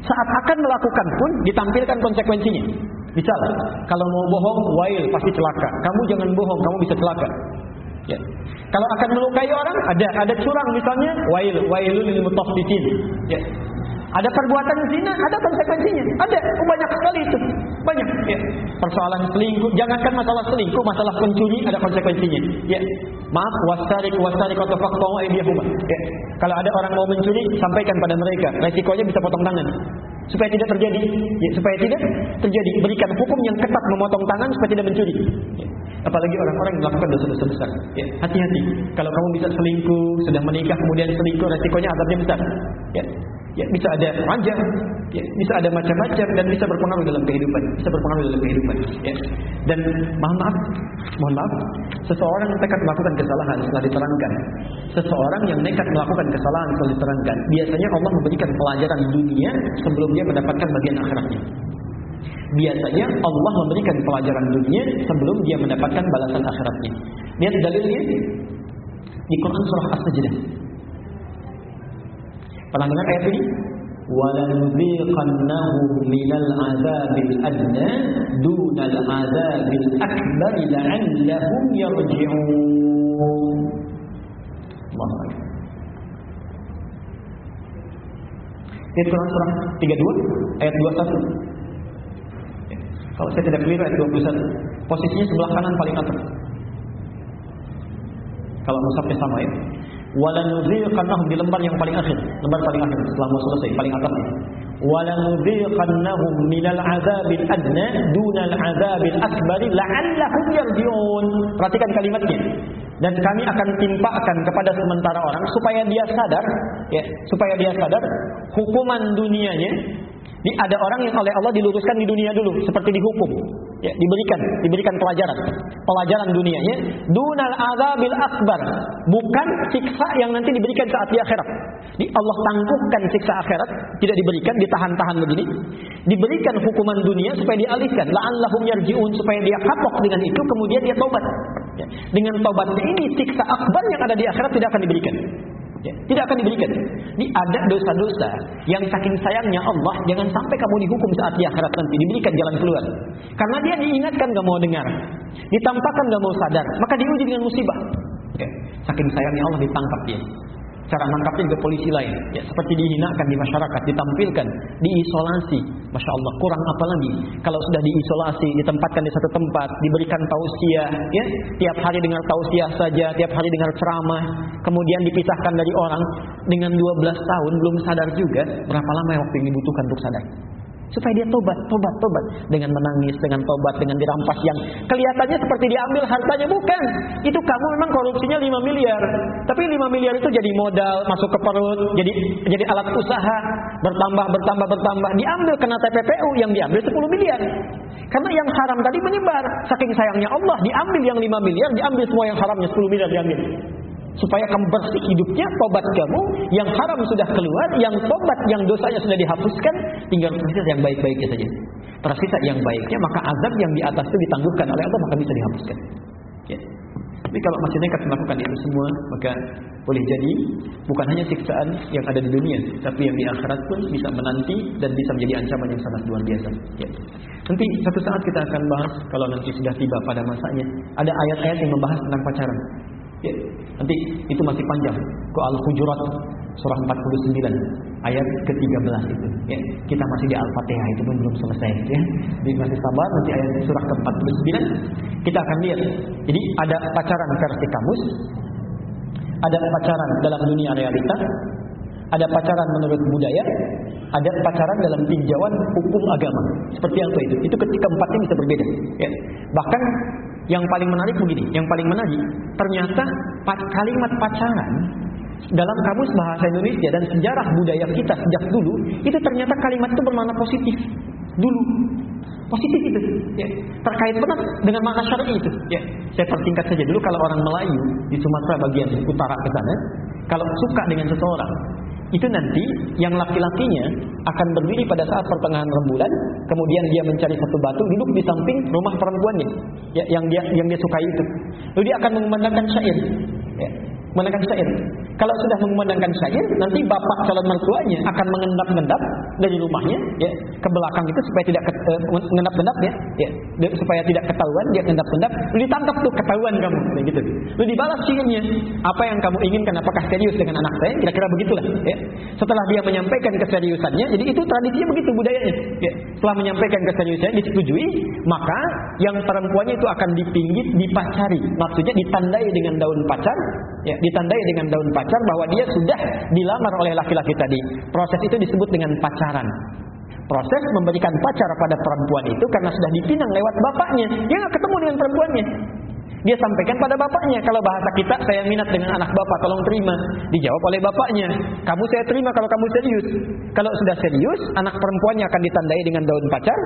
Saat akan melakukan pun ditampilkan konsekuensinya. Misal, kalau mau bohong, wail pasti celaka. Kamu jangan bohong, kamu bisa celaka. Ya. Kalau akan melukai orang, ada ada curang misalnya, wail, wailul lil mutaffifin. Ya. Ada perbuatan zina, ada konsekuensinya. Ada, banyak sekali itu. Banyak. Ya. Persoalan selingkuh, jangankan masalah selingkuh, masalah pencuri ada konsekuensinya. Ya. Maaf, wasarik wasarik atau faktamu aydiyahuma. Ya. Kalau ada orang mau mencuri, sampaikan pada mereka. Resikonya bisa potong tangan. Supaya tidak terjadi, ya, supaya tidak terjadi. Berikan hukum yang ketat memotong tangan supaya tidak mencuri. Ya. Apalagi orang-orang yang melakukan dosa-dosa besar. Ya, hati-hati. Kalau kamu bisa selingkuh, sudah menikah kemudian selingkuh, resikonya azabnya besar. Ya. Ya, bisa ada raja, ya, bisa ada macam-macam dan bisa berpengaruh dalam kehidupan, bisa berpengaruh dalam kehidupan. Ya. Dan mohon maaf, mohon maaf, seseorang yang nekat melakukan kesalahan setelah diterangkan, seseorang yang nekat melakukan kesalahan setelah diterangkan, biasanya Allah memberikan pelajaran dunia sebelum dia mendapatkan bagian akhiratnya. Biasanya Allah memberikan pelajaran dunia sebelum dia mendapatkan balasan akhiratnya. Lihat dalilnya di Quran surah As-Sajdah. Pernah dengar ayat ini? وَلَنُذِيقَنَّهُمْ مِنَ الْعَذَابِ الْأَدْنَى دُونَ الْعَذَابِ الْأَكْبَرِ لَعَلَّهُمْ يَرْجِعُونَ Allah Lihat Quran surah 32 ayat 21. Kalau saya tidak keliru ayat 21. Posisinya sebelah kanan paling atas. Kalau musafnya sama ya. Walanudhiqannahum di lembar yang paling akhir, lembar paling akhir setelah mau selesai paling atas. Walanudhiqannahum minal azabil adna dunal azabil akbar la'allahum yarji'un. Perhatikan kalimatnya. Dan kami akan timpakan kepada sementara orang supaya dia sadar, ya, supaya dia sadar hukuman dunianya Ada orang yang oleh Allah diluruskan di dunia dulu, seperti dihukum, ya, diberikan, diberikan pelajaran, pelajaran dunianya. Dunal azabil akbar, bukan siksa yang nanti diberikan saat di akhirat. Di Allah tangguhkan siksa akhirat, tidak diberikan, ditahan-tahan begini. Diberikan hukuman dunia supaya dialihkan, la'allahum yarji'un supaya dia kapok dengan itu, kemudian dia tobat. Ya. Dengan tobatnya ini siksa akbar yang ada di akhirat tidak akan diberikan. Ya, tidak akan diberikan. Ini ada dosa-dosa yang saking sayangnya Allah jangan sampai kamu dihukum saat di akhirat nanti diberikan jalan keluar. Karena dia diingatkan gak mau dengar, ditampakkan gak mau sadar, maka diuji dengan musibah. Oke, saking sayangnya Allah ditangkap dia. Cara nangkapnya juga polisi lain. Ya, seperti dihinakan di masyarakat, ditampilkan, diisolasi. Masya Allah, kurang apa lagi? Kalau sudah diisolasi, ditempatkan di satu tempat, diberikan tausiah, ya, tiap hari dengar tausiah saja, tiap hari dengar ceramah, kemudian dipisahkan dari orang dengan 12 tahun belum sadar juga berapa lama waktu yang dibutuhkan untuk sadar supaya dia tobat, tobat, tobat dengan menangis, dengan tobat, dengan dirampas yang kelihatannya seperti diambil hartanya bukan. Itu kamu memang korupsinya 5 miliar. Tapi 5 miliar itu jadi modal masuk ke perut, jadi jadi alat usaha, bertambah bertambah bertambah, diambil kena TPPU yang diambil 10 miliar. Karena yang haram tadi menyebar. Saking sayangnya Allah, diambil yang 5 miliar, diambil semua yang haramnya 10 miliar diambil supaya kamu bersih hidupnya, tobat kamu, yang haram sudah keluar, yang tobat, yang dosanya sudah dihapuskan, tinggal tersisa yang baik-baiknya saja. Tersisa yang baiknya, maka azab yang di atas itu ditangguhkan oleh Allah, maka bisa dihapuskan. Ya. Tapi kalau masih nekat melakukan itu semua, maka boleh jadi bukan hanya siksaan yang ada di dunia, tapi yang di akhirat pun bisa menanti dan bisa menjadi ancaman yang sangat luar biasa. Ya. Nanti satu saat kita akan bahas kalau nanti sudah tiba pada masanya, ada ayat-ayat yang membahas tentang pacaran. Ya, nanti itu masih panjang. Ke Al-Hujurat surah 49 ayat ke-13 itu. Ya, kita masih di Al-Fatihah itu pun belum selesai ya. Jadi masih sabar nanti ayat surah ke-49 kita akan lihat. Jadi ada pacaran versi kamus, ada pacaran dalam dunia realita, ada pacaran menurut budaya, ada pacaran dalam tinjauan hukum agama. Seperti apa itu? Itu ketika empatnya bisa berbeda. Ya. Bahkan yang paling menarik begini, yang paling menarik ternyata kalimat pacaran dalam kamus bahasa Indonesia dan sejarah budaya kita sejak dulu itu ternyata kalimat itu bermakna positif dulu positif itu ya. terkait benar dengan makna syar'i itu ya. saya persingkat saja dulu kalau orang Melayu di Sumatera bagian utara ke sana kalau suka dengan seseorang itu nanti yang laki-lakinya akan berdiri pada saat pertengahan rembulan, kemudian dia mencari satu batu duduk di samping rumah perempuannya, ya, yang dia yang dia sukai itu. Lalu dia akan mengumandangkan syair. Ya mengumandangkan syair. Kalau sudah mengumandangkan syair, nanti bapak calon mertuanya akan mengendap-endap dari rumahnya ya ke belakang itu supaya tidak uh, mengendap-endap ya, ya supaya tidak ketahuan dia mengendap-endap. Lu ditangkap tuh ketahuan kamu kayak gitu. Lu dibalas syairnya. Apa yang kamu inginkan apakah serius dengan anak saya? Kira-kira begitulah ya. Setelah dia menyampaikan keseriusannya, jadi itu tradisinya begitu budayanya. Ya. Setelah menyampaikan keseriusannya disetujui, maka yang perempuannya itu akan dipinggit, dipacari. Maksudnya ditandai dengan daun pacar ya ditandai dengan daun pacar bahwa dia sudah dilamar oleh laki-laki tadi. Proses itu disebut dengan pacaran. Proses memberikan pacar pada perempuan itu karena sudah dipinang lewat bapaknya. Dia nggak ketemu dengan perempuannya. Dia sampaikan pada bapaknya. Kalau bahasa kita, saya minat dengan anak bapak, tolong terima. Dijawab oleh bapaknya. Kamu saya terima kalau kamu serius. Kalau sudah serius, anak perempuannya akan ditandai dengan daun pacar.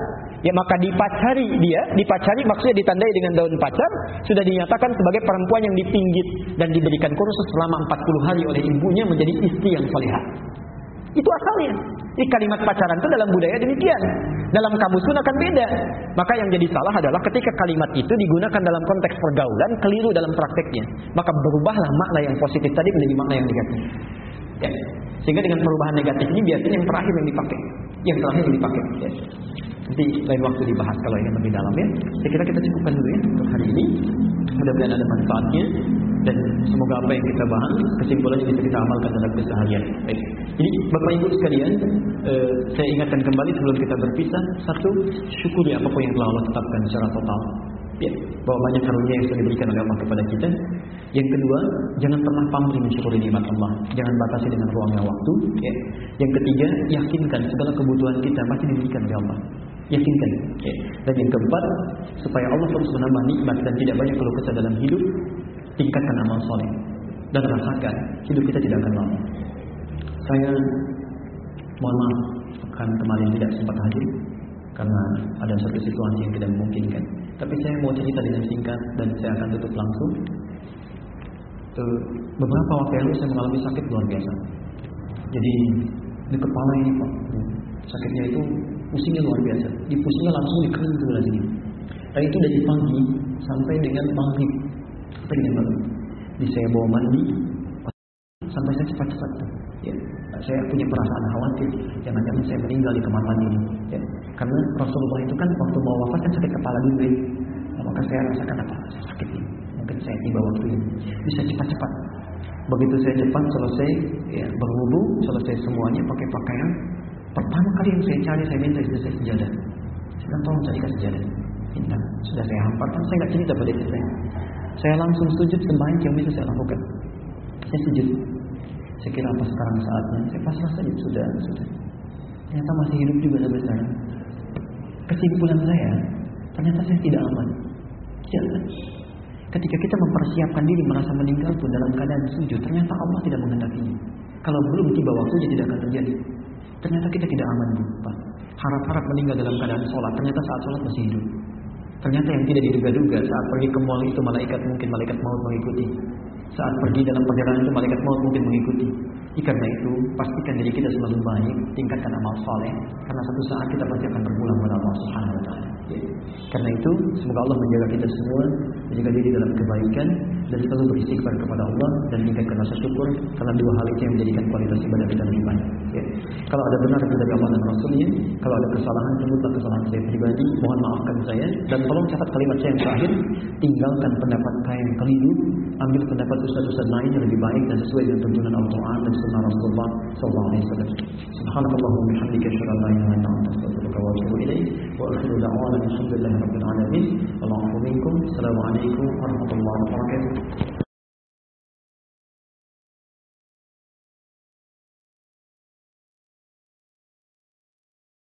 Ya maka dipacari dia, dipacari maksudnya ditandai dengan daun pacar. Sudah dinyatakan sebagai perempuan yang dipinggit. Dan diberikan kursus selama 40 hari oleh ibunya menjadi istri yang salihah. Itu asalnya. Di kalimat pacaran itu dalam budaya demikian. Dalam kamus pun akan beda. Maka yang jadi salah adalah ketika kalimat itu digunakan dalam konteks pergaulan, keliru dalam prakteknya. Maka berubahlah makna yang positif tadi menjadi makna yang negatif. Ya. Sehingga dengan perubahan negatif ini biasanya yang terakhir yang dipakai. Yang terakhir yang dipakai. Ya. Nanti lain waktu dibahas kalau ingin lebih dalam ya. Saya kira kita cukupkan dulu ya untuk hari ini. Mudah-mudahan ada manfaatnya dan semoga apa yang kita bahas kesimpulannya bisa kita amalkan dalam keseharian. Baik. Jadi Bapak Ibu sekalian, eh, saya ingatkan kembali sebelum kita berpisah, satu, syukuri apa pun yang telah Allah tetapkan secara total. Ya, bahwa banyak karunia yang sudah diberikan oleh Allah kepada kita. Yang kedua, jangan pernah pamrih mensyukuri nikmat Allah. Jangan batasi dengan ruangnya waktu. Ya. Yang ketiga, yakinkan segala kebutuhan kita masih diberikan oleh Allah. Yakinkan. Ya. Dan yang keempat, supaya Allah terus menambah nikmat dan tidak banyak keluh kesah dalam hidup, tingkatkan amal soleh dan rasakan hidup kita tidak akan lama. Saya mohon maaf kan kemarin tidak sempat hadir karena ada satu situasi yang tidak memungkinkan. Tapi saya mau cerita dengan singkat dan saya akan tutup langsung. Uh, beberapa waktu lalu saya mengalami sakit luar biasa. Jadi di kepala ini pak, sakitnya itu pusingnya luar biasa. Di pusingnya langsung di kening sebelah sini. Dan itu dari pagi sampai dengan maghrib. Dengan maghrib. Di saya bawa mandi, sampai saya cepat-cepat. Ya, saya punya perasaan khawatir jangan-jangan saya meninggal di kemasan ini. Ya, karena Rasulullah itu kan waktu mau wafat kan sakit kepala dulu ya. Nah, maka saya rasakan apa? Sakit ini. Mungkin saya tiba waktu ini. Bisa cepat-cepat. Begitu saya cepat selesai ya, berwudu, selesai semuanya pakai pakaian. Pertama kali yang saya cari saya minta istri saya sejadah. Saya tolong carikan sejadah. Minta. Sudah saya hamparkan, saya nggak cerita pada istri saya. Saya langsung sujud sebanyak yang bisa saya lakukan. Saya sujud. Saya kira apa sekarang saatnya? Saya pasrah saja sudah, sudah. Ternyata masih hidup juga sampai sekarang. Kesimpulan saya, ternyata saya tidak aman. Jangan. Ketika kita mempersiapkan diri merasa meninggal pun dalam keadaan sujud, ternyata Allah tidak menghendakinya. Kalau belum tiba waktunya tidak akan terjadi. Ternyata kita tidak aman, Pak. Harap-harap meninggal dalam keadaan sholat, ternyata saat sholat masih hidup. Ternyata yang tidak diduga-duga saat pergi ke mall itu malaikat mungkin malaikat maut mengikuti. Saat pergi dalam perjalanan itu malaikat maut mungkin mengikuti. Karena itu pastikan diri kita selalu baik, tingkatkan amal saleh karena satu saat kita pasti akan berpulang kepada Allah Subhanahu wa taala. Karena itu semoga Allah menjaga kita semua menjaga diri dalam kebaikan dan selalu beristighfar kepada Allah dan tingkatkan rasa syukur karena dua hal itu yang menjadikan kualitas ibadah kita lebih baik. Ya. Kalau ada benar dari Allah dan Rasulnya, kalau ada kesalahan sebutlah kesalahan saya pribadi, mohon maafkan saya dan tolong catat kalimat saya yang terakhir, tinggalkan pendapat saya yang keliru, ambil pendapat ustaz-ustaz lain yang lebih baik dan sesuai dengan tuntunan Al-Quran dan Sunnah Rasulullah Sallallahu Alaihi Wasallam. Subhanallah wa bihamdika asyhadu an la ilaha illa anta astaghfiruka wa atubu ilaik wa akhiru da'wana alhamdulillahi rabbil alamin. Wallahu minkum. Assalamualaikum warahmatullahi wabarakatuh.